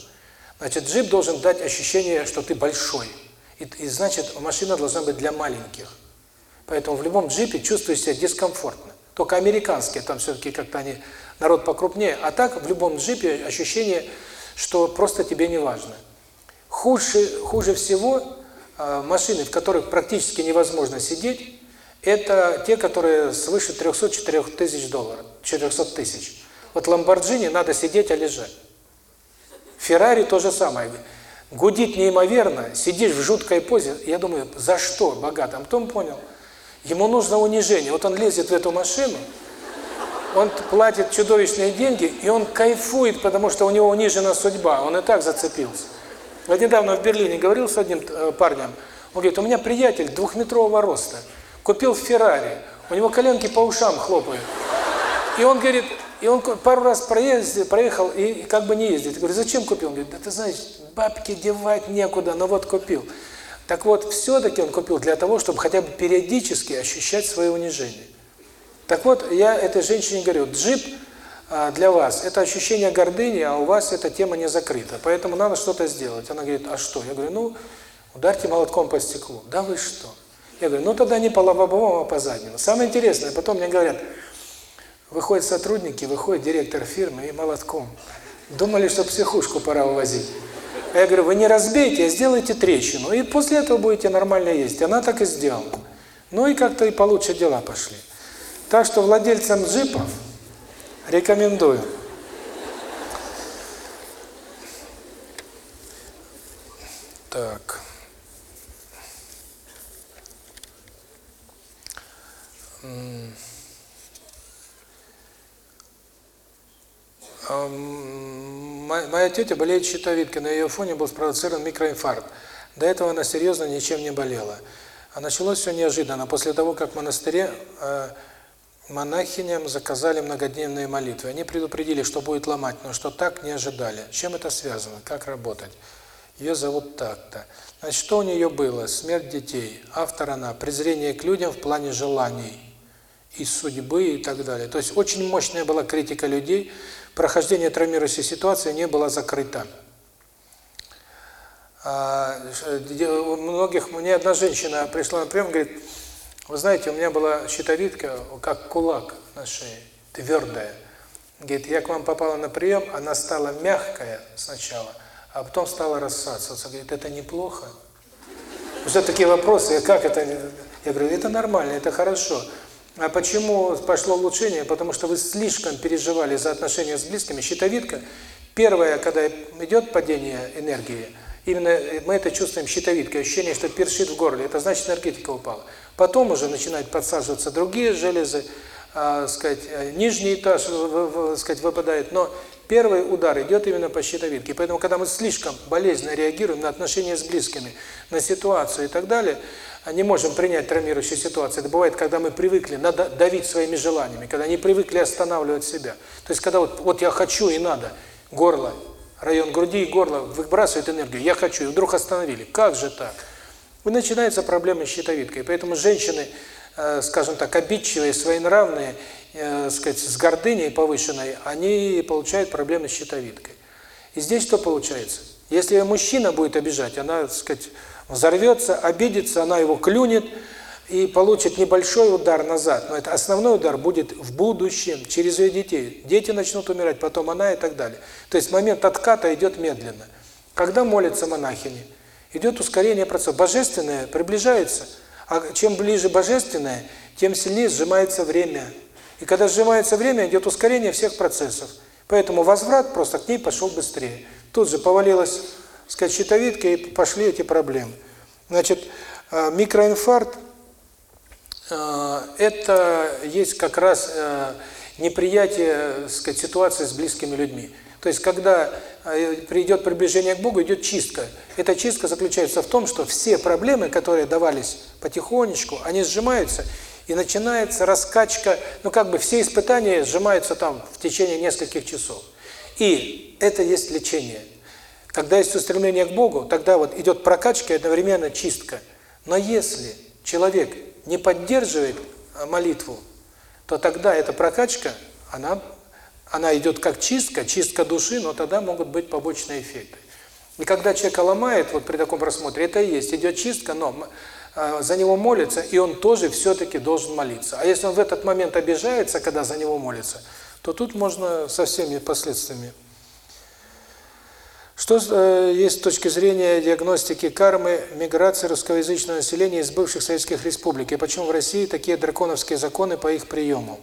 Значит, джип должен дать ощущение, что ты большой. И, и значит, машина должна быть для маленьких. Поэтому в любом джипе чувствуешь себя дискомфортно. Только американские, там все-таки как-то они, народ покрупнее. А так в любом джипе ощущение, что просто тебе не важно. Хуже, хуже всего э, машины, в которых практически невозможно сидеть, это те, которые свыше 300-4 тысяч долларов, 400 тысяч. Вот Ламборджини надо сидеть, а лежать. Феррари то же самое. Гудит неимоверно, сидишь в жуткой позе. Я думаю, за что богатым? Потом понял – Ему нужно унижение. Вот он лезет в эту машину, он платит чудовищные деньги, и он кайфует, потому что у него унижена судьба, он и так зацепился. Вот недавно в Берлине говорил с одним э, парнем, он говорит, у меня приятель двухметрового роста, купил Феррари, у него коленки по ушам хлопают. И он говорит, и он пару раз проездил, проехал и как бы не ездит. Я говорю, зачем купил? Он говорит, да ты знаешь, бабки девать некуда, но вот купил. Так вот, все-таки он купил для того, чтобы хотя бы периодически ощущать свое унижение. Так вот, я этой женщине говорю, джип а, для вас – это ощущение гордыни, а у вас эта тема не закрыта. Поэтому надо что-то сделать. Она говорит, а что? Я говорю, ну, ударьте молотком по стеклу. Да вы что? Я говорю, ну тогда не по лобовому, а по заднему. Самое интересное, потом мне говорят, выходят сотрудники, выходит директор фирмы и молотком. Думали, что психушку пора увозить. А я говорю, вы не разбейте, а сделайте трещину. И после этого будете нормально ездить. Она так и сделала. Ну и как-то и получше дела пошли. Так что владельцам джипов рекомендую. Так. Моя тетя болеет щитовидкой, на ее фоне был спровоцирован микроинфаркт. До этого она серьезно ничем не болела. А началось все неожиданно, после того, как в монастыре э, монахиням заказали многодневные молитвы. Они предупредили, что будет ломать, но что так не ожидали. Чем это связано? Как работать? Ее зовут так-то. Значит, что у нее было? Смерть детей. Автор она. Презрение к людям в плане желаний и судьбы и так далее. То есть очень мощная была критика людей, прохождение травмирующей ситуации не было закрыто. А, у многих, мне одна женщина пришла на прием, говорит, вы знаете, у меня была щитовидка, как кулак на шее, твердая. Говорит, я к вам попала на прием, она стала мягкая сначала, а потом стала рассасываться. Говорит, это неплохо? Уже такие вопросы, как это? Я говорю, это нормально, это хорошо. А почему пошло улучшение? Потому что вы слишком переживали за отношения с близкими. Щитовидка, первое, когда идет падение энергии, именно мы это чувствуем щитовидкой, ощущение, что першит в горле, это значит энергетика упала. Потом уже начинают подсаживаться другие железы, э, сказать, нижний этаж, в, сказать, выпадает, но первый удар идет именно по щитовидке. Поэтому, когда мы слишком болезненно реагируем на отношения с близкими, на ситуацию и так далее, не можем принять травмирующую ситуацию. Это бывает, когда мы привыкли надо давить своими желаниями, когда не привыкли останавливать себя. То есть, когда вот, вот я хочу и надо, горло, район груди и горла выбрасывает энергию, я хочу, и вдруг остановили. Как же так? И начинается проблема с щитовидкой. Поэтому женщины, э, скажем так, обидчивые, своенравные, э, сказать, с гордыней повышенной, они получают проблемы с щитовидкой. И здесь что получается? Если мужчина будет обижать, она, сказать, взорвется, обидится, она его клюнет, и получит небольшой удар назад, но это основной удар будет в будущем, через ее детей. Дети начнут умирать, потом она и так далее. То есть момент отката идет медленно. Когда молятся монахини, идет ускорение процесса. Божественное приближается, а чем ближе божественное, тем сильнее сжимается время. И когда сжимается время, идет ускорение всех процессов. Поэтому возврат просто к ней пошел быстрее. Тут же повалилась, сказать, щитовидка, и пошли эти проблемы. Значит, а, микроинфаркт Э, это есть как раз э, неприятие, сказать, ситуации с близкими людьми. То есть, когда э, придет приближение к Богу, идет чистка. Эта чистка заключается в том, что все проблемы, которые давались потихонечку, они сжимаются, и начинается раскачка, ну как бы все испытания сжимаются там в течение нескольких часов. И это есть лечение. Когда есть устремление к Богу, тогда вот идет прокачка и одновременно чистка. Но если человек не поддерживает а, молитву, то тогда эта прокачка, она она идет как чистка, чистка души, но тогда могут быть побочные эффекты. И когда человека ломает, вот при таком просмотре, это и есть, идет чистка, но э, за него молится, и он тоже все-таки должен молиться. А если он в этот момент обижается, когда за него молится, то тут можно со всеми последствиями что э, есть с точки зрения диагностики кармы миграции русскоязычного населения из бывших советских республик? И почему в России такие драконовские законы по их приему?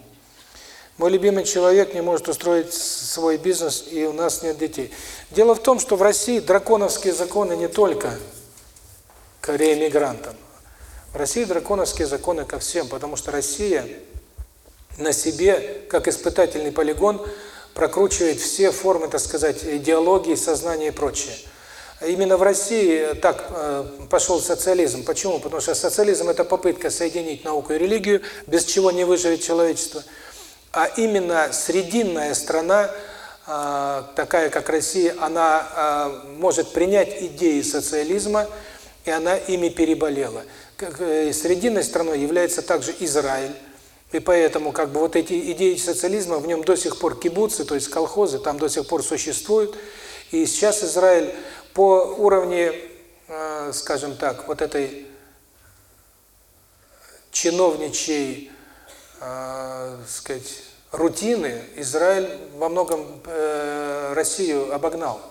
Мой любимый человек не может устроить свой бизнес, и у нас нет детей. Дело в том, что в России драконовские законы не только к реэмигрантам. В России драконовские законы ко всем, потому что Россия на себе, как испытательный полигон, прокручивает все формы, так сказать, идеологии, сознания и прочее. Именно в России так э, пошел социализм. Почему? Потому что социализм – это попытка соединить науку и религию, без чего не выживет человечество. А именно срединная страна, э, такая как Россия, она э, может принять идеи социализма, и она ими переболела. Срединной страной является также Израиль. И поэтому как бы вот эти идеи социализма, в нем до сих пор кибуцы, то есть колхозы, там до сих пор существуют. И сейчас Израиль по уровню, э, скажем так, вот этой чиновничьей, э, сказать, рутины, Израиль во многом э, Россию обогнал.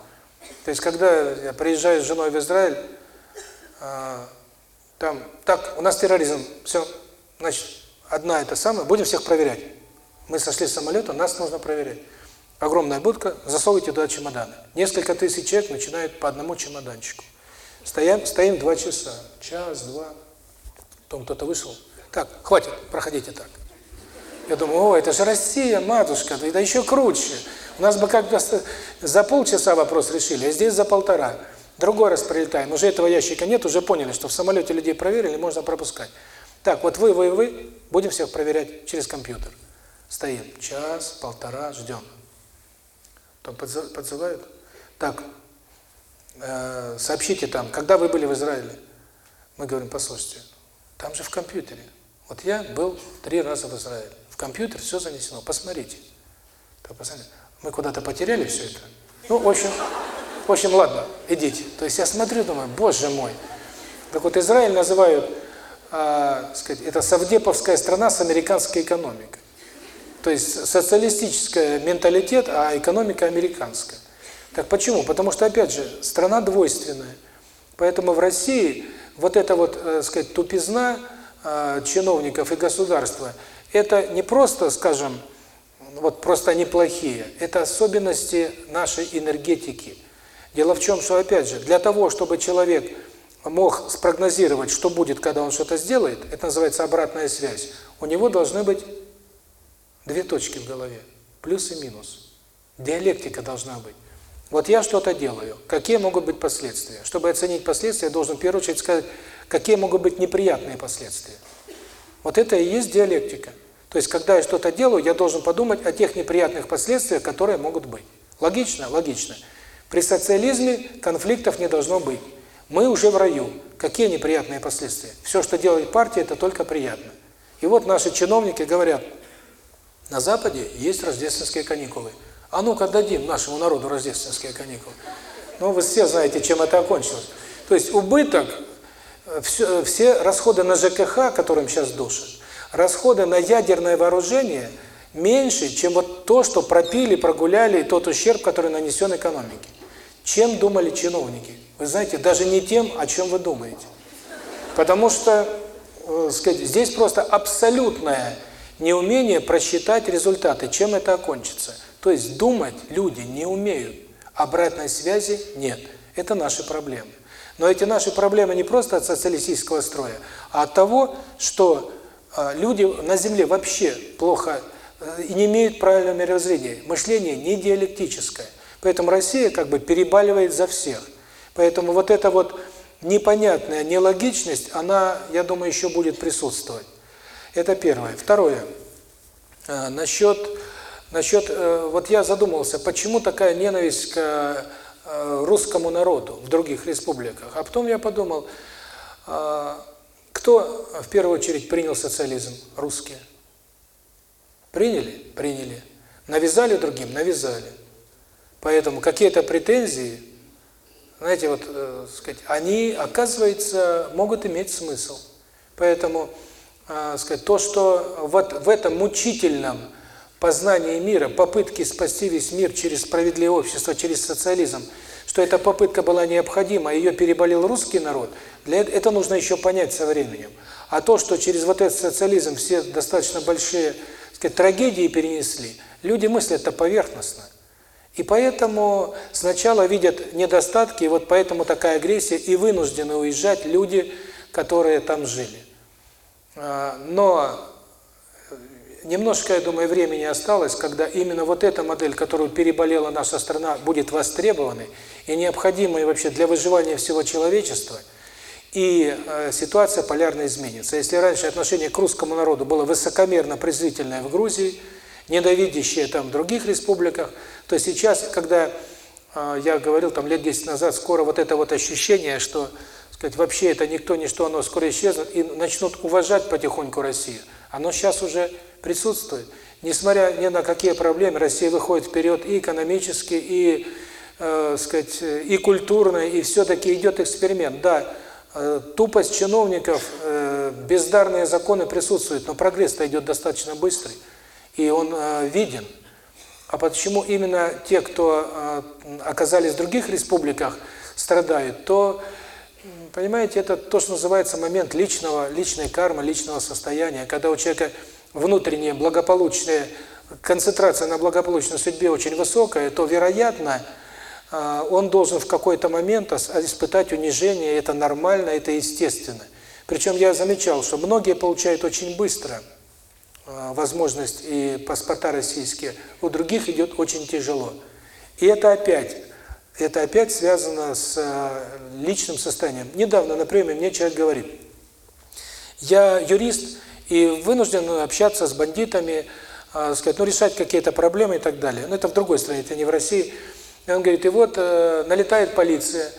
То есть когда я приезжаю с женой в Израиль, там, так, у нас терроризм, все, значит, одна это самая, будем всех проверять. Мы сошли с самолета, нас нужно проверять. Огромная будка, засовывайте туда чемоданы. Несколько тысяч человек начинают по одному чемоданчику. Стоим, стоим два часа, час, два. Потом кто-то вышел. Так, хватит, проходите так. Я думаю, о, это же Россия, матушка, да еще круче. У нас бы как-то за полчаса вопрос решили, а здесь за полтора. Другой раз прилетаем, уже этого ящика нет, уже поняли, что в самолете людей проверили, можно пропускать. Так, вот вы, вы, вы, будем всех проверять через компьютер. Стоим час, полтора, ждем. Потом подзывают. Так, э, сообщите там, когда вы были в Израиле. Мы говорим, послушайте, там же в компьютере. Вот я был три раза в Израиле. В компьютер все занесено, посмотрите. Так, посмотрите. Мы куда-то потеряли все это. Ну, в общем, в общем, ладно, идите. То есть я смотрю, думаю, боже мой. Так вот, Израиль называют а, сказать, это совдеповская страна с американской экономикой. То есть социалистическая менталитет, а экономика американская. Так почему? Потому что, опять же, страна двойственная. Поэтому в России вот эта вот, э, сказать, тупизна э, чиновников и государства, это не просто, скажем, вот просто они плохие, это особенности нашей энергетики. Дело в чем, что, опять же, для того, чтобы человек мог спрогнозировать, что будет, когда он что-то сделает, это называется обратная связь, у него должны быть две точки в голове, плюс и минус. Диалектика должна быть. Вот я что-то делаю, какие могут быть последствия? Чтобы оценить последствия, я должен в первую очередь сказать, какие могут быть неприятные последствия. Вот это и есть диалектика. То есть, когда я что-то делаю, я должен подумать о тех неприятных последствиях, которые могут быть. Логично? Логично. При социализме конфликтов не должно быть. Мы уже в раю. Какие неприятные последствия? Все, что делает партия, это только приятно. И вот наши чиновники говорят, на Западе есть рождественские каникулы. А ну-ка дадим нашему народу рождественские каникулы. Ну, вы все знаете, чем это окончилось. То есть убыток все, все расходы на ЖКХ, которым сейчас душат, расходы на ядерное вооружение меньше, чем вот то, что пропили, прогуляли, тот ущерб, который нанесен экономике. Чем думали чиновники? Вы знаете, даже не тем, о чем вы думаете. Потому что, э, сказать, здесь просто абсолютное неумение просчитать результаты, чем это окончится. То есть думать люди не умеют, обратной связи нет. Это наши проблемы. Но эти наши проблемы не просто от социалистического строя, а от того, что э, люди на Земле вообще плохо э, и не имеют правильного мировоззрения. Мышление не диалектическое. Поэтому Россия как бы перебаливает за всех. Поэтому вот эта вот непонятная нелогичность, она, я думаю, еще будет присутствовать. Это первое. Второе. Э, насчет, насчет, вот я задумался, почему такая ненависть к Э, русскому народу в других республиках. А потом я подумал, а, кто в первую очередь принял социализм? Русские. Приняли? Приняли. Навязали другим? Навязали. Поэтому какие-то претензии, знаете, вот, э, сказать, они, оказывается, могут иметь смысл. Поэтому, э, сказать, то, что вот в этом мучительном познание мира, попытки спасти весь мир через справедливое общество, через социализм, что эта попытка была необходима, а ее переболел русский народ, для это нужно еще понять со временем. А то, что через вот этот социализм все достаточно большие сказать, трагедии перенесли, люди мыслят это поверхностно. И поэтому сначала видят недостатки, и вот поэтому такая агрессия, и вынуждены уезжать люди, которые там жили. А, но немножко, я думаю, времени осталось, когда именно вот эта модель, которую переболела наша страна, будет востребованной и необходимой вообще для выживания всего человечества, и э, ситуация полярно изменится. Если раньше отношение к русскому народу было высокомерно-презрительное в Грузии, недовидящее там в других республиках, то сейчас, когда э, я говорил там лет 10 назад, скоро вот это вот ощущение, что сказать, вообще это никто, ничто, оно скоро исчезнет, и начнут уважать потихоньку Россию, оно сейчас уже присутствует. Несмотря ни на какие проблемы, Россия выходит вперед и экономически, и, э, сказать, и культурно, и все-таки идет эксперимент. Да, э, тупость чиновников, э, бездарные законы присутствуют, но прогресс-то идет достаточно быстрый, и он э, виден. А почему именно те, кто э, оказались в других республиках, страдают, то, понимаете, это то, что называется момент личного, личной кармы, личного состояния, когда у человека внутренняя благополучная концентрация на благополучной судьбе очень высокая, то, вероятно, а, он должен в какой-то момент испытать унижение, это нормально, это естественно. Причем я замечал, что многие получают очень быстро возможность и паспорта российские, у других идет очень тяжело. И это опять, это опять связано с а, личным состоянием. Недавно, например, мне человек говорит, я юрист, и вынужден общаться с бандитами, э, сказать, ну, решать какие-то проблемы и так далее. Но это в другой стране, это не в России. И он говорит, и вот э, налетает полиция, э,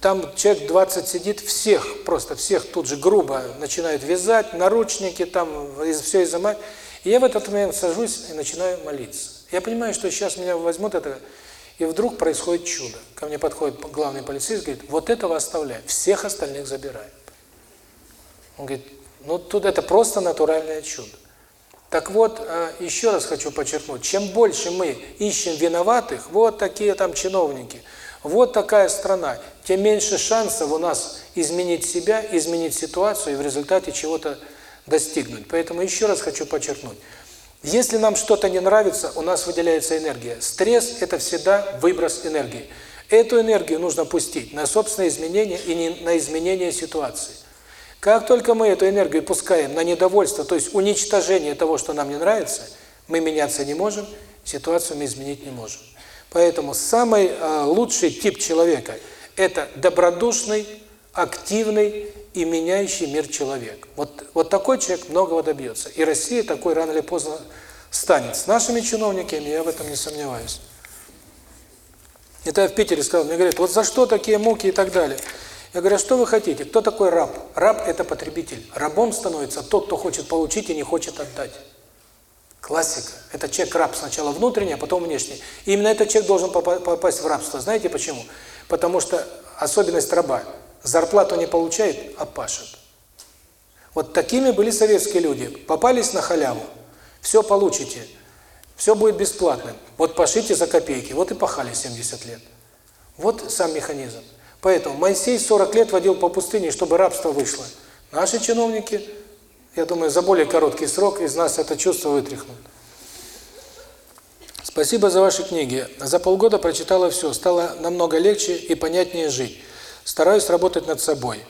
там человек 20 сидит, всех, просто всех тут же грубо начинают вязать, наручники, там, все изымать. И я в этот момент сажусь и начинаю молиться. Я понимаю, что сейчас меня возьмут это, и вдруг происходит чудо. Ко мне подходит главный полицейский, говорит, вот этого оставляй, всех остальных забирай. Он говорит, ну, тут это просто натуральное чудо. Так вот, э, еще раз хочу подчеркнуть, чем больше мы ищем виноватых, вот такие там чиновники, вот такая страна, тем меньше шансов у нас изменить себя, изменить ситуацию и в результате чего-то достигнуть. Поэтому еще раз хочу подчеркнуть, если нам что-то не нравится, у нас выделяется энергия. Стресс – это всегда выброс энергии. Эту энергию нужно пустить на собственные изменения и не на изменение ситуации. Как только мы эту энергию пускаем на недовольство, то есть уничтожение того, что нам не нравится, мы меняться не можем, ситуацию мы изменить не можем. Поэтому самый э, лучший тип человека – это добродушный, активный и меняющий мир человек. Вот, вот такой человек многого добьется. И Россия такой рано или поздно станет. С нашими чиновниками я в этом не сомневаюсь. Это я в Питере сказал, мне говорят, вот за что такие муки и так далее. Я говорю, «А что вы хотите? Кто такой раб? Раб – это потребитель. Рабом становится тот, кто хочет получить и не хочет отдать. Классика. Это человек-раб сначала внутренний, а потом внешний. именно этот человек должен попасть в рабство. Знаете почему? Потому что особенность раба зарплату не получает, а пашет. Вот такими были советские люди. Попались на халяву, все получите, все будет бесплатным. Вот пошите за копейки, вот и пахали 70 лет. Вот сам механизм. Поэтому Моисей 40 лет водил по пустыне, чтобы рабство вышло. Наши чиновники, я думаю, за более короткий срок из нас это чувство вытряхнут. Спасибо за ваши книги. За полгода прочитала все, стало намного легче и понятнее жить. Стараюсь работать над собой.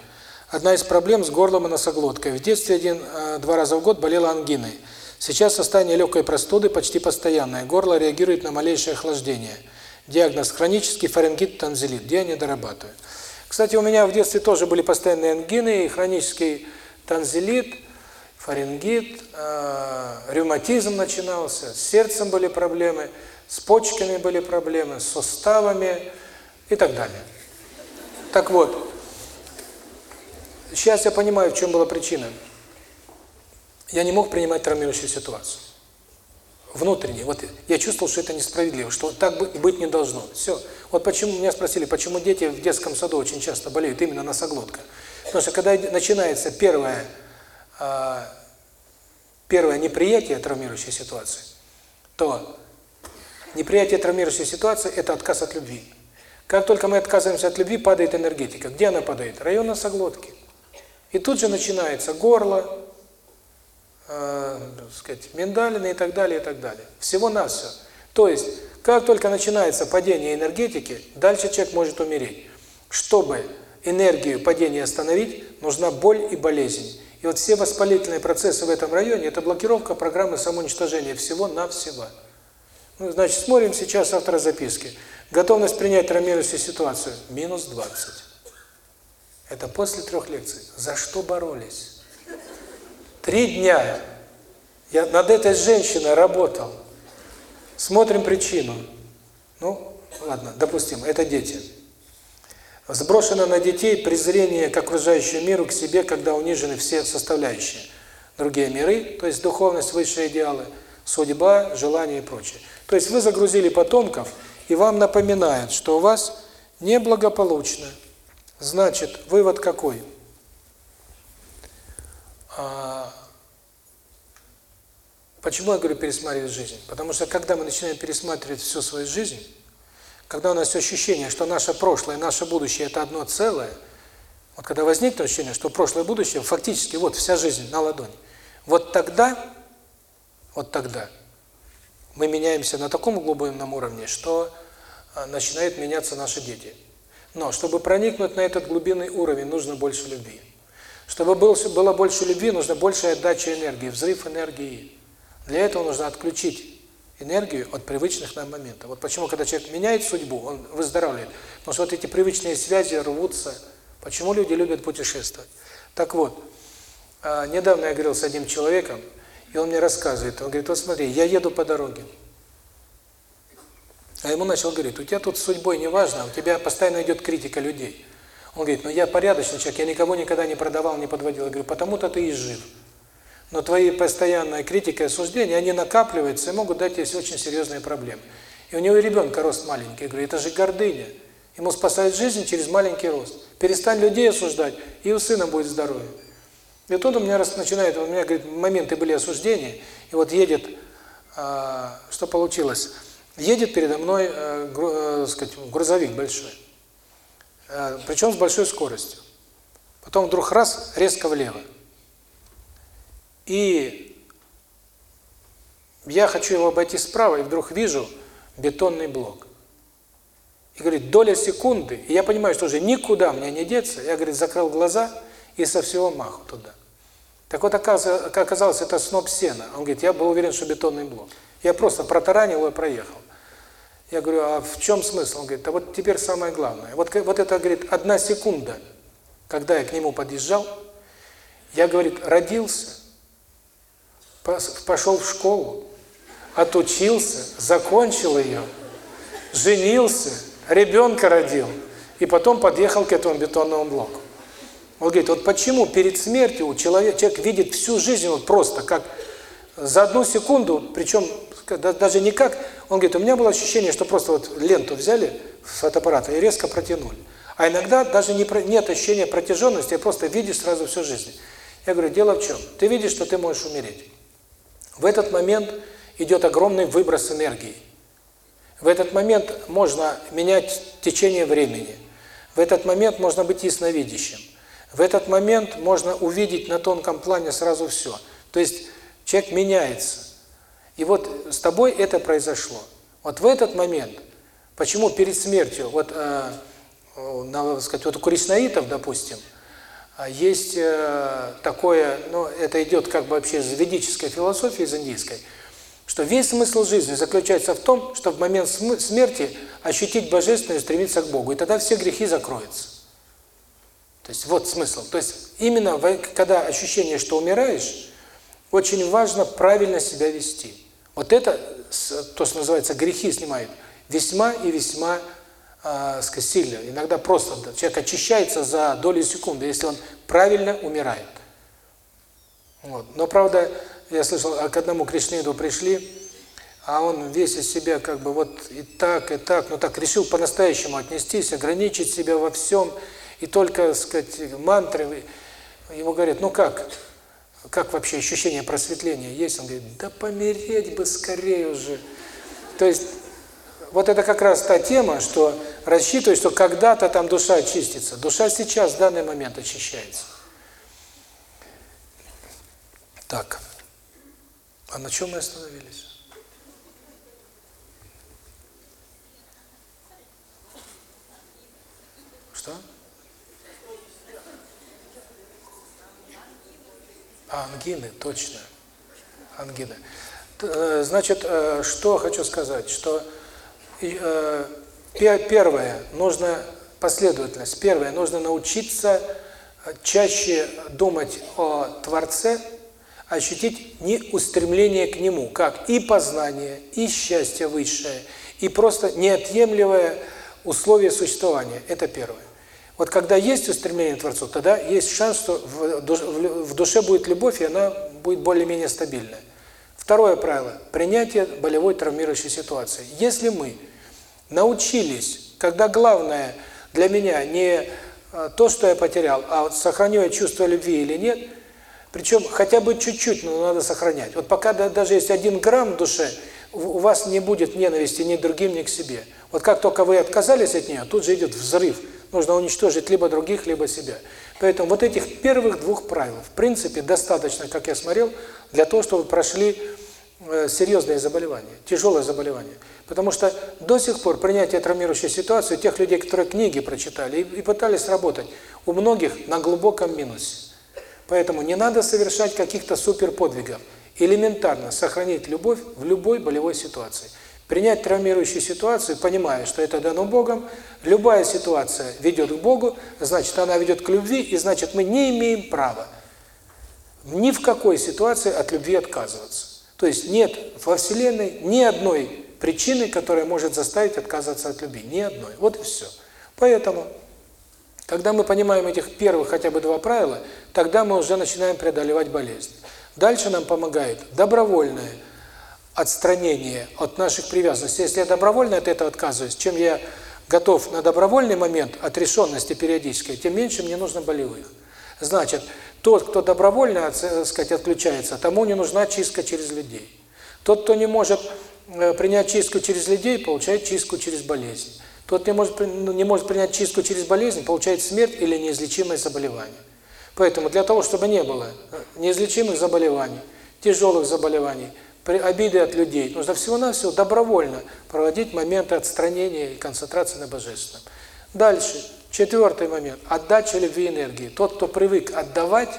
Одна из проблем с горлом и носоглоткой. В детстве один-два раза в год болела ангиной. Сейчас состояние легкой простуды почти постоянное. Горло реагирует на малейшее охлаждение. Диагноз хронический фарингит, танзелит. Где не дорабатываю? Кстати, у меня в детстве тоже были постоянные ангины, и хронический танзелит, фарингит, э, ревматизм начинался, с сердцем были проблемы, с почками были проблемы, с суставами и так далее. Так вот, сейчас я понимаю, в чем была причина. Я не мог принимать травмирующую ситуацию. Внутренне. Вот я чувствовал, что это несправедливо, что так быть не должно. Все. Вот почему меня спросили, почему дети в детском саду очень часто болеют именно носоглотка. Потому что когда начинается первое а, первое неприятие травмирующей ситуации, то неприятие травмирующей ситуации – это отказ от любви. Как только мы отказываемся от любви, падает энергетика. Где она падает? Район носоглотки. И тут же начинается горло, э, сказать, миндалины и так далее, и так далее. Всего нас все. То есть, как только начинается падение энергетики, дальше человек может умереть. Чтобы энергию падения остановить, нужна боль и болезнь. И вот все воспалительные процессы в этом районе – это блокировка программы самоуничтожения всего-навсего. Ну, значит, смотрим сейчас автора записки. Готовность принять травмирующую ситуацию – минус 20. Это после трех лекций. За что боролись? Три дня я над этой женщиной работал. Смотрим причину. Ну, ладно, допустим, это дети. Сброшено на детей презрение к окружающему миру, к себе, когда унижены все составляющие. Другие миры, то есть духовность, высшие идеалы, судьба, желания и прочее. То есть вы загрузили потомков, и вам напоминают, что у вас неблагополучно. Значит, вывод какой? А, почему я говорю пересматривать жизнь? Потому что когда мы начинаем пересматривать всю свою жизнь, когда у нас ощущение, что наше прошлое и наше будущее – это одно целое, вот когда возникнет ощущение, что прошлое и будущее фактически вот вся жизнь на ладони, вот тогда, вот тогда мы меняемся на таком глубинном уровне, что а, начинают меняться наши дети. Но чтобы проникнуть на этот глубинный уровень, нужно больше любви. Чтобы было больше любви, нужно больше отдачи энергии, взрыв энергии. Для этого нужно отключить энергию от привычных нам моментов. Вот почему, когда человек меняет судьбу, он выздоравливает. Потому что вот эти привычные связи рвутся. Почему люди любят путешествовать? Так вот, а, недавно я говорил с одним человеком, и он мне рассказывает, он говорит, вот смотри, я еду по дороге. А ему начал говорить, у тебя тут с судьбой не важно, у тебя постоянно идет критика людей. Он говорит, ну я порядочный человек, я никого никогда не продавал, не подводил. Я говорю, потому-то ты и жив. Но твои постоянная критика и осуждения, они накапливаются и могут дать тебе очень серьезные проблемы. И у него ребенка рост маленький. Я говорю, это же гордыня. Ему спасает жизнь через маленький рост. Перестань людей осуждать, и у сына будет здоровье. И тут у меня раз начинает, у меня, говорит, моменты были осуждения, и вот едет, э, что получилось, едет передо мной, э, гру, э, сказать, грузовик большой, э, причем с большой скоростью. Потом вдруг раз, резко влево. И я хочу его обойти справа, и вдруг вижу бетонный блок. И говорит, доля секунды, и я понимаю, что уже никуда мне не деться, я, говорит, закрыл глаза и со всего маху туда. Так вот, оказалось, это сноп сена. Он говорит, я был уверен, что бетонный блок. Я просто протаранил и проехал. Я говорю, а в чем смысл? Он говорит, а вот теперь самое главное. Вот, вот это, говорит, одна секунда, когда я к нему подъезжал, я, говорит, родился, пошел в школу, отучился, закончил ее, женился, ребенка родил, и потом подъехал к этому бетонному блоку. Он говорит, вот почему перед смертью человек, человек видит всю жизнь вот просто, как за одну секунду, причем даже не как, он говорит, у меня было ощущение, что просто вот ленту взяли с фотоаппарата и резко протянули. А иногда даже не, нет ощущения протяженности, а просто видишь сразу всю жизнь. Я говорю, дело в чем? Ты видишь, что ты можешь умереть. В этот момент идет огромный выброс энергии. В этот момент можно менять течение времени. В этот момент можно быть ясновидящим. В этот момент можно увидеть на тонком плане сразу все. То есть человек меняется. И вот с тобой это произошло. Вот в этот момент, почему перед смертью, вот, э, надо сказать, вот у кришнаитов, допустим, есть э, такое, ну, это идет как бы вообще из ведической философии, из индийской, что весь смысл жизни заключается в том, что в момент смерти ощутить Божественное и стремиться к Богу, и тогда все грехи закроются. То есть вот смысл. То есть именно когда ощущение, что умираешь, очень важно правильно себя вести. Вот это, то, что называется, грехи снимает весьма и весьма э, сказать, сильно. Иногда просто человек очищается за доли секунды, если он правильно умирает. Вот. Но, правда, я слышал, а к одному Кришниду пришли, а он весь из себя как бы вот и так, и так, но так решил по-настоящему отнестись, ограничить себя во всем, и только, сказать, мантры. Ему говорят, ну как, как вообще ощущение просветления есть? Он говорит, да помереть бы скорее уже. То есть, вот это как раз та тема, что рассчитывает, что когда-то там душа очистится. Душа сейчас, в данный момент очищается. Так, а на чем мы остановились? Что? А, ангины, точно. Ангины. Э, значит, э, что хочу сказать, что первое, нужно последовательность. Первое, нужно научиться чаще думать о Творце, ощутить не устремление к Нему, как и познание, и счастье высшее, и просто неотъемлемое условие существования. Это первое. Вот когда есть устремление к Творцу, тогда есть шанс, что в душе будет любовь, и она будет более-менее стабильная. Второе правило – принятие болевой травмирующей ситуации. Если мы научились, когда главное для меня не а, то, что я потерял, а вот сохраню я чувство любви или нет, причем хотя бы чуть-чуть, но надо сохранять. Вот пока даже есть один грамм в душе, у вас не будет ненависти ни другим, ни к себе. Вот как только вы отказались от нее, тут же идет взрыв – нужно уничтожить либо других, либо себя. Поэтому вот этих первых двух правил, в принципе, достаточно, как я смотрел, для того, чтобы прошли э, серьезные заболевания, тяжелые заболевания. Потому что до сих пор принятие травмирующей ситуации тех людей, которые книги прочитали и, пытались работать, у многих на глубоком минусе. Поэтому не надо совершать каких-то суперподвигов. Элементарно сохранить любовь в любой болевой ситуации. Принять травмирующую ситуацию, понимая, что это дано Богом, любая ситуация ведет к Богу, значит, она ведет к любви, и значит, мы не имеем права ни в какой ситуации от любви отказываться. То есть нет во Вселенной ни одной причины, которая может заставить отказываться от любви. Ни одной. Вот и все. Поэтому, когда мы понимаем этих первых хотя бы два правила, тогда мы уже начинаем преодолевать болезнь. Дальше нам помогает добровольное отстранение от наших привязанностей. Если я добровольно от этого отказываюсь, чем я готов на добровольный момент отрешенности периодической, тем меньше мне нужно болевых. Значит, тот, кто добровольно, так э, сказать, отключается, тому не нужна чистка через людей. Тот, кто не может э, принять чистку через людей, получает чистку через болезнь. Тот, не может, ну, не может принять чистку через болезнь, получает смерть или неизлечимое заболевание. Поэтому для того, чтобы не было э, неизлечимых заболеваний, тяжелых заболеваний, обиды от людей. Нужно всего-навсего добровольно проводить моменты отстранения и концентрации на Божественном. Дальше, четвертый момент – отдача любви энергии. Тот, кто привык отдавать,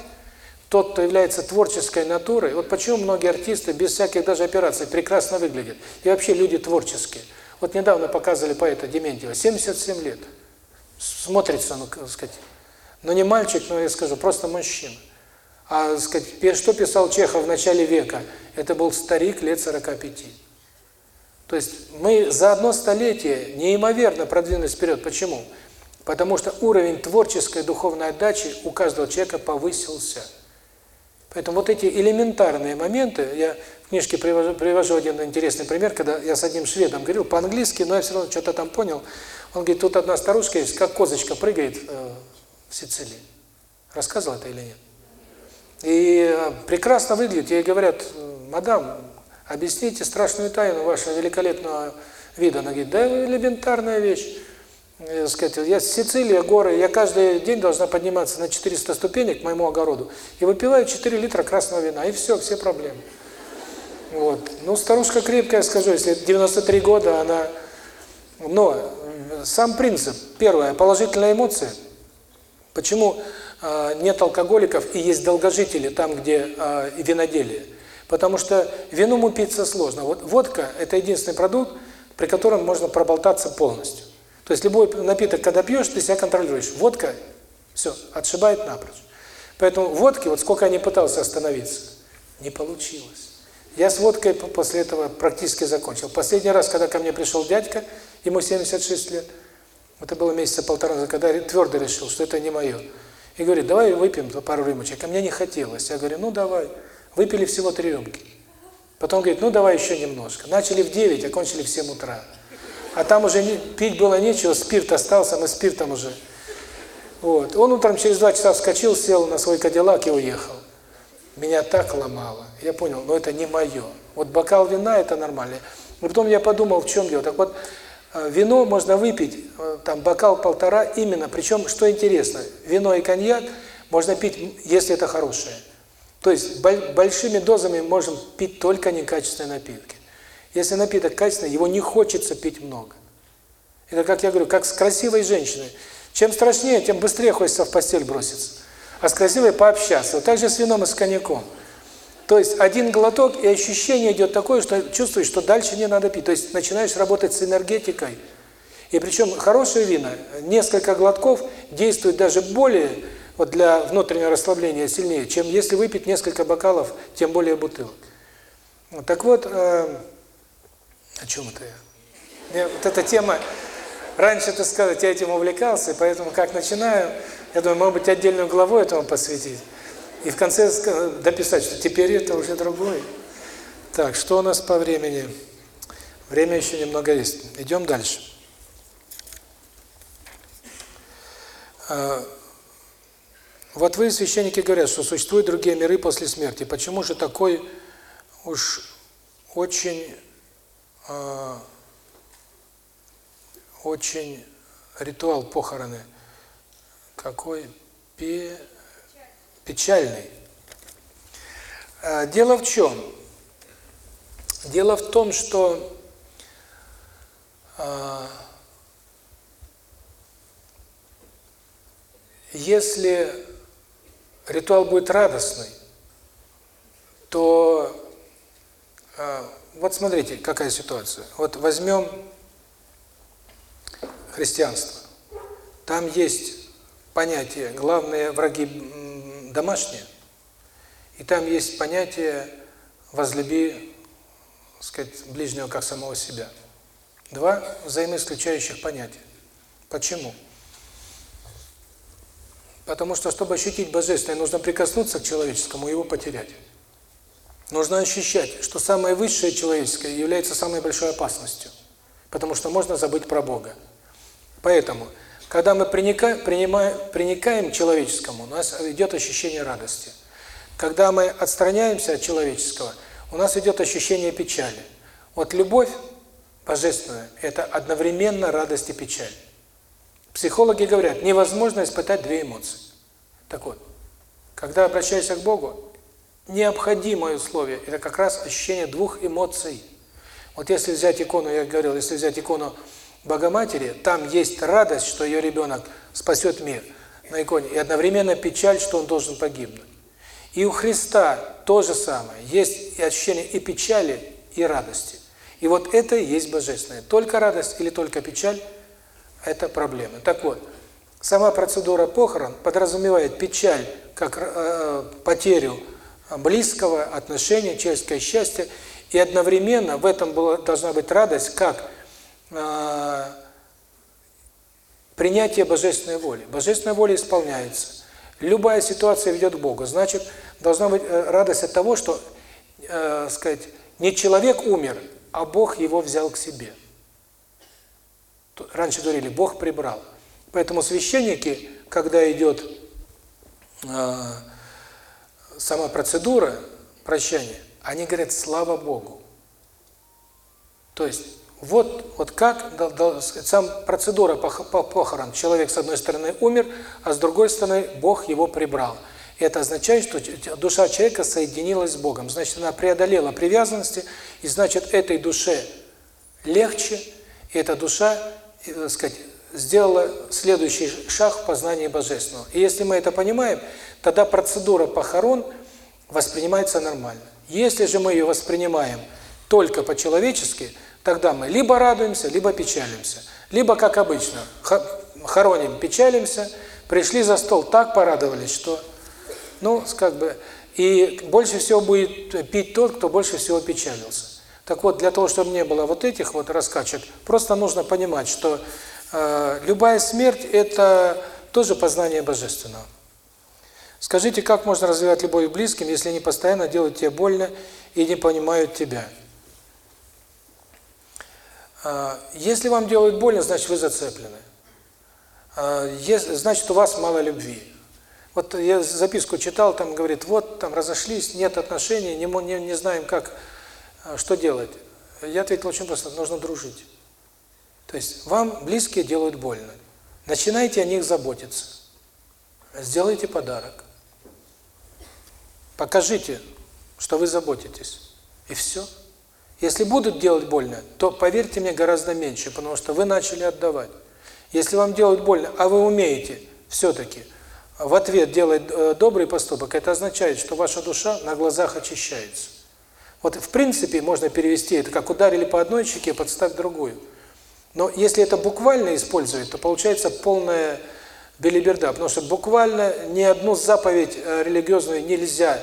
тот, кто является творческой натурой, вот почему многие артисты без всяких даже операций прекрасно выглядят, и вообще люди творческие. Вот недавно показывали поэта Дементьева, 77 лет, смотрится, ну, сказать, но не мальчик, но я скажу, просто мужчина. А, сказать, что писал Чехов в начале века? Это был старик лет 45. То есть мы за одно столетие неимоверно продвинулись вперед. Почему? Потому что уровень творческой духовной отдачи у каждого человека повысился. Поэтому вот эти элементарные моменты, я в книжке привожу, привожу один интересный пример, когда я с одним шведом говорил по-английски, но я все равно что-то там понял. Он говорит, тут одна старушка есть, как козочка прыгает э, в Сицилии. Рассказывал это или нет? И э, прекрасно выглядит. Ей говорят, мадам, объясните страшную тайну вашего великолепного вида. Она говорит, да элементарная вещь. Я, сказать, я с Сицилии, горы, я каждый день должна подниматься на 400 ступенек к моему огороду и выпиваю 4 литра красного вина, и все, все проблемы. Вот. Ну, старушка крепкая, скажу, если 93 года, она... Но сам принцип, первое, положительная эмоция. Почему э, нет алкоголиков и есть долгожители там, где э, виноделие? Потому что вином упиться сложно. Вот водка – это единственный продукт, при котором можно проболтаться полностью. То есть любой напиток, когда пьешь, ты себя контролируешь. Водка – все, отшибает напрочь. Поэтому водки, вот сколько я не пытался остановиться, не получилось. Я с водкой после этого практически закончил. Последний раз, когда ко мне пришел дядька, ему 76 лет, это было месяца полтора назад, когда я твердо решил, что это не мое. И говорит, давай выпьем пару рюмочек. А мне не хотелось. Я говорю, ну давай. Выпили всего три рюмки. Потом говорит, ну давай еще немножко. Начали в 9, окончили в 7 утра. А там уже не, пить было нечего, спирт остался, мы спиртом уже. Вот. Он утром через два часа вскочил, сел на свой кадиллак и уехал. Меня так ломало. Я понял, но это не мое. Вот бокал вина – это нормально. И потом я подумал, в чем дело. Так вот, вино можно выпить, э, там, бокал-полтора именно. Причем, что интересно, вино и коньяк можно пить, если это хорошее. То есть, большими дозами можем пить только некачественные напитки. Если напиток качественный, его не хочется пить много. Это, как я говорю, как с красивой женщиной. Чем страшнее, тем быстрее хочется в постель броситься. А с красивой пообщаться. Вот так же с вином и с коньяком. То есть один глоток, и ощущение идет такое, что чувствуешь, что дальше не надо пить. То есть начинаешь работать с энергетикой. И причем хорошее вино, несколько глотков действует даже более, вот для внутреннего расслабления сильнее, чем если выпить несколько бокалов, тем более бутылок. Так вот, э, о чем это я? Вот эта тема, раньше, так сказать, я этим увлекался, поэтому как начинаю, я думаю, может быть, отдельную главу этому посвятить. И в конце дописать, что теперь это уже другое. Так, что у нас по времени? Время еще немного есть. Идем дальше. А, вот вы, священники, говорят, что существуют другие миры после смерти. Почему же такой уж очень, э, очень ритуал похороны, какой пе, печальный? Э, дело в чем? Дело в том, что э, если ритуал будет радостный, то э, вот смотрите, какая ситуация. Вот возьмем христианство. Там есть понятие «главные враги домашние», и там есть понятие «возлюби, сказать, ближнего как самого себя». Два взаимоисключающих понятия. Почему? Потому что, чтобы ощутить Божественное, нужно прикоснуться к человеческому и его потерять. Нужно ощущать, что самое высшее человеческое является самой большой опасностью. Потому что можно забыть про Бога. Поэтому, когда мы приникаем, принимаем, приникаем к человеческому, у нас идет ощущение радости. Когда мы отстраняемся от человеческого, у нас идет ощущение печали. Вот любовь божественная – это одновременно радость и печаль. Психологи говорят, невозможно испытать две эмоции. Так вот, когда обращаешься к Богу, необходимое условие – это как раз ощущение двух эмоций. Вот если взять икону, я говорил, если взять икону Богоматери, там есть радость, что ее ребенок спасет мир на иконе, и одновременно печаль, что он должен погибнуть. И у Христа то же самое. Есть и ощущение и печали, и радости. И вот это и есть божественное. Только радость или только печаль – это проблема. Так вот, сама процедура похорон подразумевает печаль, как э, потерю близкого, отношения, человеческое счастье, и одновременно в этом была, должна быть радость, как принятие божественной воли. Божественная воля исполняется. Любая ситуация ведет к Богу. Значит, должна быть э, радость от того, что, э, сказать, не человек умер, а Бог его взял к себе. Раньше говорили, Бог прибрал. Поэтому священники, когда идет э, сама процедура прощания, они говорят «слава Богу». То есть вот, вот как сам процедура похорон. Человек с одной стороны умер, а с другой стороны Бог его прибрал. Это означает, что душа человека соединилась с Богом. Значит, она преодолела привязанности, и значит, этой душе легче, и эта душа, э, так сказать, сделала следующий шаг в познании Божественного. И если мы это понимаем, тогда процедура похорон воспринимается нормально. Если же мы ее воспринимаем только по-человечески, тогда мы либо радуемся, либо печалимся. Либо, как обычно, хороним, печалимся, пришли за стол, так порадовались, что, ну, как бы, и больше всего будет пить тот, кто больше всего печалился. Так вот, для того, чтобы не было вот этих вот раскачек, просто нужно понимать, что э, любая смерть – это тоже познание Божественного. Скажите, как можно развивать любовь к близким, если они постоянно делают тебе больно и не понимают тебя? А, если вам делают больно, значит вы зацеплены. А, значит у вас мало любви. Вот я записку читал, там говорит, вот там разошлись, нет отношений, не, не, не знаем как, а, что делать. Я ответил очень просто, нужно дружить. То есть вам близкие делают больно. Начинайте о них заботиться. Сделайте подарок. Покажите, что вы заботитесь. И все. Если будут делать больно, то, поверьте мне, гораздо меньше, потому что вы начали отдавать. Если вам делают больно, а вы умеете все-таки в ответ делать э, добрый поступок, это означает, что ваша душа на глазах очищается. Вот в принципе можно перевести это, как ударили по одной щеке, подставь другую. Но если это буквально использовать, то получается полная белиберда, потому что буквально ни одну заповедь э, религиозную нельзя,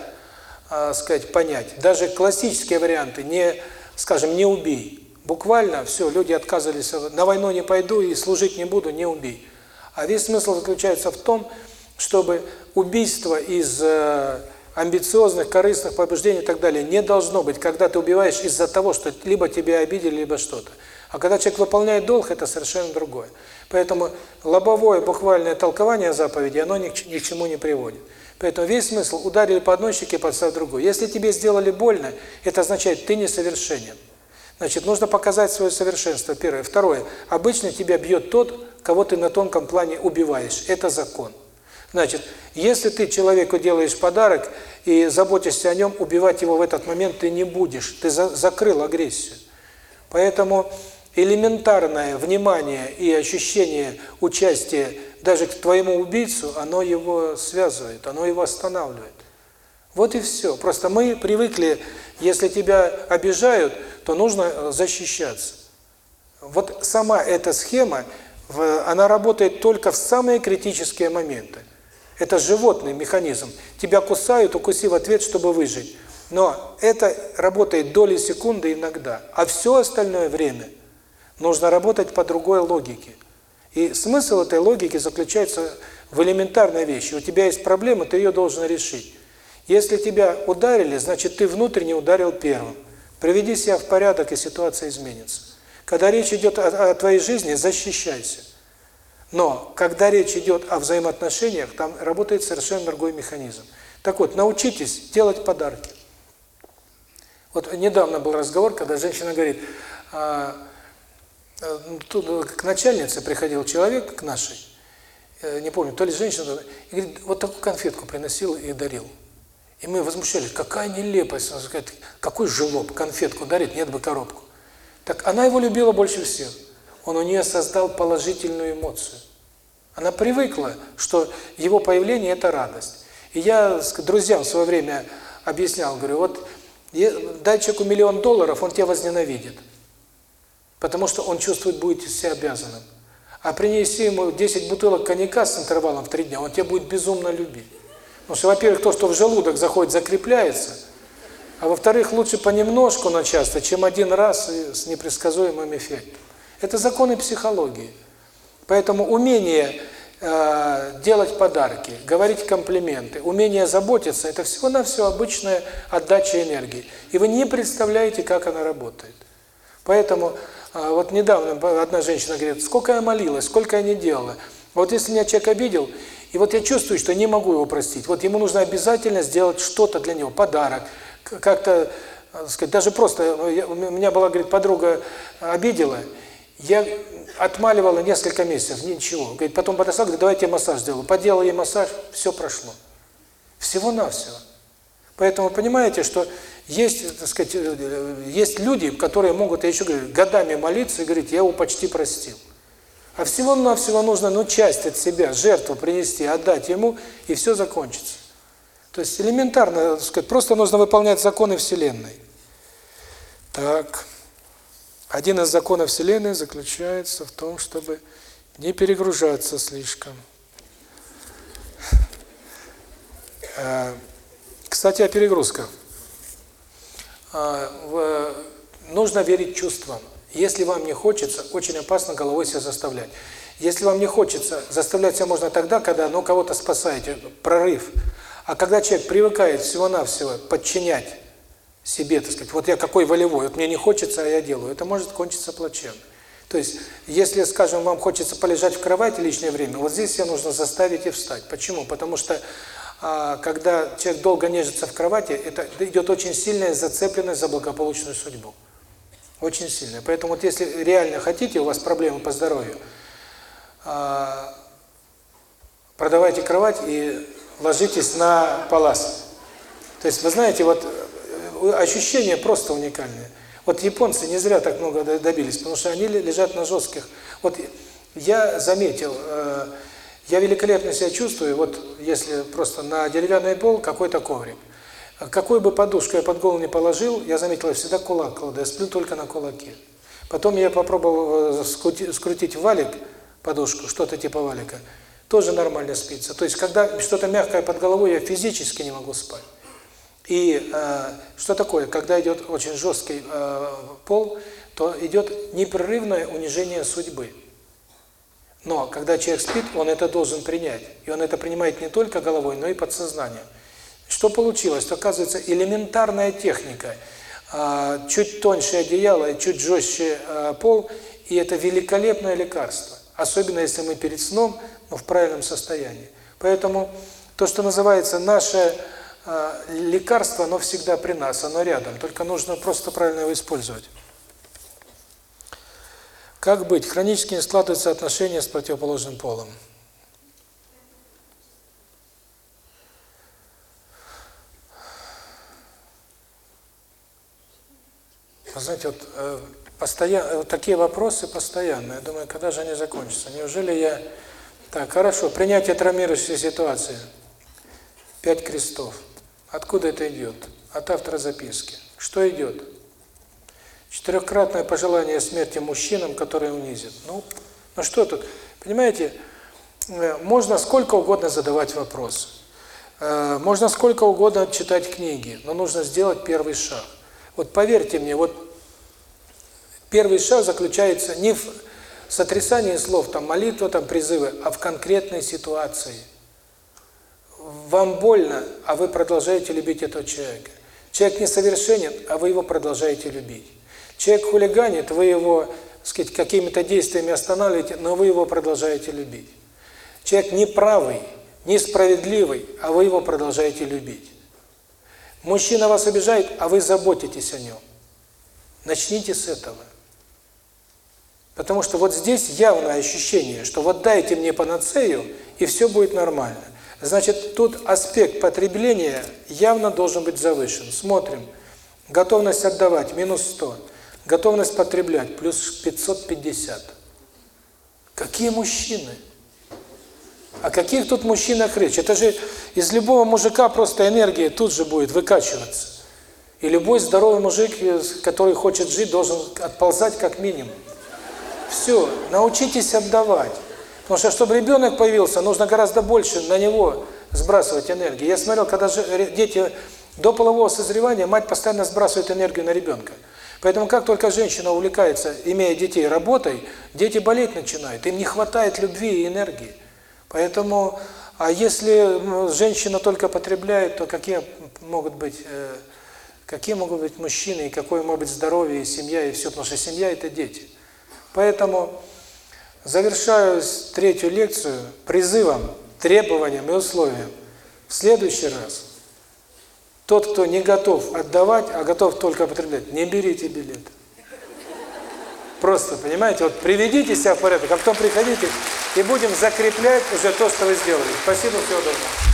э, сказать, понять. Даже классические варианты не скажем, не убей. Буквально все, люди отказывались, на войну не пойду и служить не буду, не убей. А весь смысл заключается в том, чтобы убийство из э, амбициозных, корыстных побуждений и так далее не должно быть, когда ты убиваешь из-за того, что либо тебя обидели, либо что-то. А когда человек выполняет долг, это совершенно другое. Поэтому лобовое буквальное толкование заповеди, оно ни к, ни к чему не приводит. Поэтому весь смысл ударили по одной щеке, подставь другую. Если тебе сделали больно, это означает, ты несовершенен. Значит, нужно показать свое совершенство, первое. Второе. Обычно тебя бьет тот, кого ты на тонком плане убиваешь. Это закон. Значит, если ты человеку делаешь подарок и заботишься о нем, убивать его в этот момент ты не будешь. Ты за закрыл агрессию. Поэтому элементарное внимание и ощущение участия даже к твоему убийцу, оно его связывает, оно его останавливает. Вот и все. Просто мы привыкли, если тебя обижают, то нужно э, защищаться. Вот сама эта схема, она работает только в самые критические моменты. Это животный механизм. Тебя кусают, укуси в ответ, чтобы выжить. Но это работает доли секунды иногда. А все остальное время нужно работать по другой логике. И смысл этой логики заключается в элементарной вещи. У тебя есть проблема, ты ее должен решить. Если тебя ударили, значит, ты внутренне ударил первым. Приведи себя в порядок, и ситуация изменится. Когда речь идет о, о твоей жизни, защищайся. Но когда речь идет о взаимоотношениях, там работает совершенно другой механизм. Так вот, научитесь делать подарки. Вот недавно был разговор, когда женщина говорит, а, тут э, к начальнице приходил человек, к нашей, э, не помню, то ли женщина, и говорит, вот такую конфетку приносил и дарил. И мы возмущались, какая нелепость, он сказать, какой жлоб, конфетку дарит, нет бы коробку. Так она его любила больше всех. Он у нее создал положительную эмоцию. Она привыкла, что его появление – это радость. И я друзьям в свое время объяснял, говорю, вот дай человеку миллион долларов, он тебя возненавидит потому что он чувствует, будет себя обязанным. А принеси ему 10 бутылок коньяка с интервалом в 3 дня, он тебя будет безумно любить. Потому что, во-первых, то, что в желудок заходит, закрепляется, а во-вторых, лучше понемножку, но часто, чем один раз с непредсказуемым эффектом. Это законы психологии. Поэтому умение э, делать подарки, говорить комплименты, умение заботиться – это всего-навсего обычная отдача энергии. И вы не представляете, как она работает. Поэтому А вот недавно одна женщина говорит, сколько я молилась, сколько я не делала. Вот если меня человек обидел, и вот я чувствую, что не могу его простить, вот ему нужно обязательно сделать что-то для него, подарок, как-то, сказать, даже просто, у меня была, говорит, подруга обидела, я отмаливала несколько месяцев, ничего. Говорит, потом подошла, говорит, давайте массаж сделаю. Поделала ей массаж, все прошло. Всего-навсего. Поэтому понимаете, что есть, так сказать, есть люди, которые могут, я еще говорю, годами молиться и говорить, я его почти простил. А всего-навсего нужно, ну, часть от себя, жертву принести, отдать ему, и все закончится. То есть элементарно, сказать, просто нужно выполнять законы Вселенной. Так. Один из законов Вселенной заключается в том, чтобы не перегружаться слишком. А, кстати, о перегрузках. А, нужно верить чувствам. Если вам не хочется, очень опасно головой себя заставлять. Если вам не хочется, заставлять себя можно тогда, когда ну кого-то спасаете, прорыв. А когда человек привыкает всего-навсего подчинять себе, так сказать, вот я какой волевой, вот мне не хочется, а я делаю, это может кончиться плачевно. То есть, если, скажем, вам хочется полежать в кровати лишнее время, вот здесь себе нужно заставить и встать. Почему? Потому что когда человек долго нежится в кровати, это идет очень сильная зацепленность за благополучную судьбу. Очень сильная. Поэтому вот если реально хотите, у вас проблемы по здоровью, а, продавайте кровать и ложитесь на палас. То есть, вы знаете, вот э, ощущение просто уникальное. Вот японцы не зря так много добились, потому что они лежат на жестких. Вот я заметил, э, я великолепно себя чувствую, вот если просто на деревянный пол какой-то коврик. Какую бы подушку я под голову не положил, я заметил, я всегда кулак кладу, я сплю только на кулаке. Потом я попробовал э, скрутить валик, подушку, что-то типа валика тоже нормально спится. То есть, когда что-то мягкое под головой, я физически не могу спать. И э, что такое? Когда идет очень жесткий э, пол, то идет непрерывное унижение судьбы. Но когда человек спит, он это должен принять. И он это принимает не только головой, но и подсознанием. Что получилось? То, оказывается, элементарная техника. Э, чуть тоньше одеяло чуть жестче э, пол, и это великолепное лекарство. Особенно если мы перед сном но в правильном состоянии. Поэтому то, что называется наше э, лекарство, оно всегда при нас, оно рядом, только нужно просто правильно его использовать. Как быть? Хронически не складываются отношения с противоположным полом. Вы знаете, вот э, постоянно вот такие вопросы постоянные. Я думаю, когда же они закончатся? Неужели я так, хорошо. Принятие травмирующей ситуации. Пять крестов. Откуда это идет? От автора записки. Что идет? Четырехкратное пожелание смерти мужчинам, которые унизят. Ну, ну что тут? Понимаете, э, можно сколько угодно задавать вопросы. Э, можно сколько угодно читать книги, но нужно сделать первый шаг. Вот поверьте мне, вот первый шаг заключается не в сотрясание слов, там молитва, там призывы, а в конкретной ситуации. Вам больно, а вы продолжаете любить этого человека. Человек несовершенен, а вы его продолжаете любить. Человек хулиганит, вы его, сказать, какими-то действиями останавливаете, но вы его продолжаете любить. Человек неправый, несправедливый, а вы его продолжаете любить. Мужчина вас обижает, а вы заботитесь о нем. Начните с этого. Потому что вот здесь явное ощущение, что вот дайте мне панацею, и все будет нормально. Значит, тут аспект потребления явно должен быть завышен. Смотрим. Готовность отдавать – минус 100. Готовность потреблять – плюс 550. Какие мужчины? О каких тут мужчинах речь? Это же из любого мужика просто энергия тут же будет выкачиваться. И любой здоровый мужик, который хочет жить, должен отползать как минимум. Все, научитесь отдавать. Потому что, чтобы ребенок появился, нужно гораздо больше на него сбрасывать энергию. Я смотрел, когда же дети до полового созревания, мать постоянно сбрасывает энергию на ребенка. Поэтому как только женщина увлекается, имея детей, работой, дети болеть начинают, им не хватает любви и энергии. Поэтому, а если женщина только потребляет, то какие могут быть, э, какие могут быть мужчины, и какое может быть здоровье, и семья, и все, потому что семья – это дети. Поэтому завершаю третью лекцию призывом, требованием и условием. В следующий раз тот, кто не готов отдавать, а готов только потреблять, не берите билет. Просто, понимаете, вот приведите себя в порядок, а потом приходите и будем закреплять уже то, что вы сделали. Спасибо, всего доброго.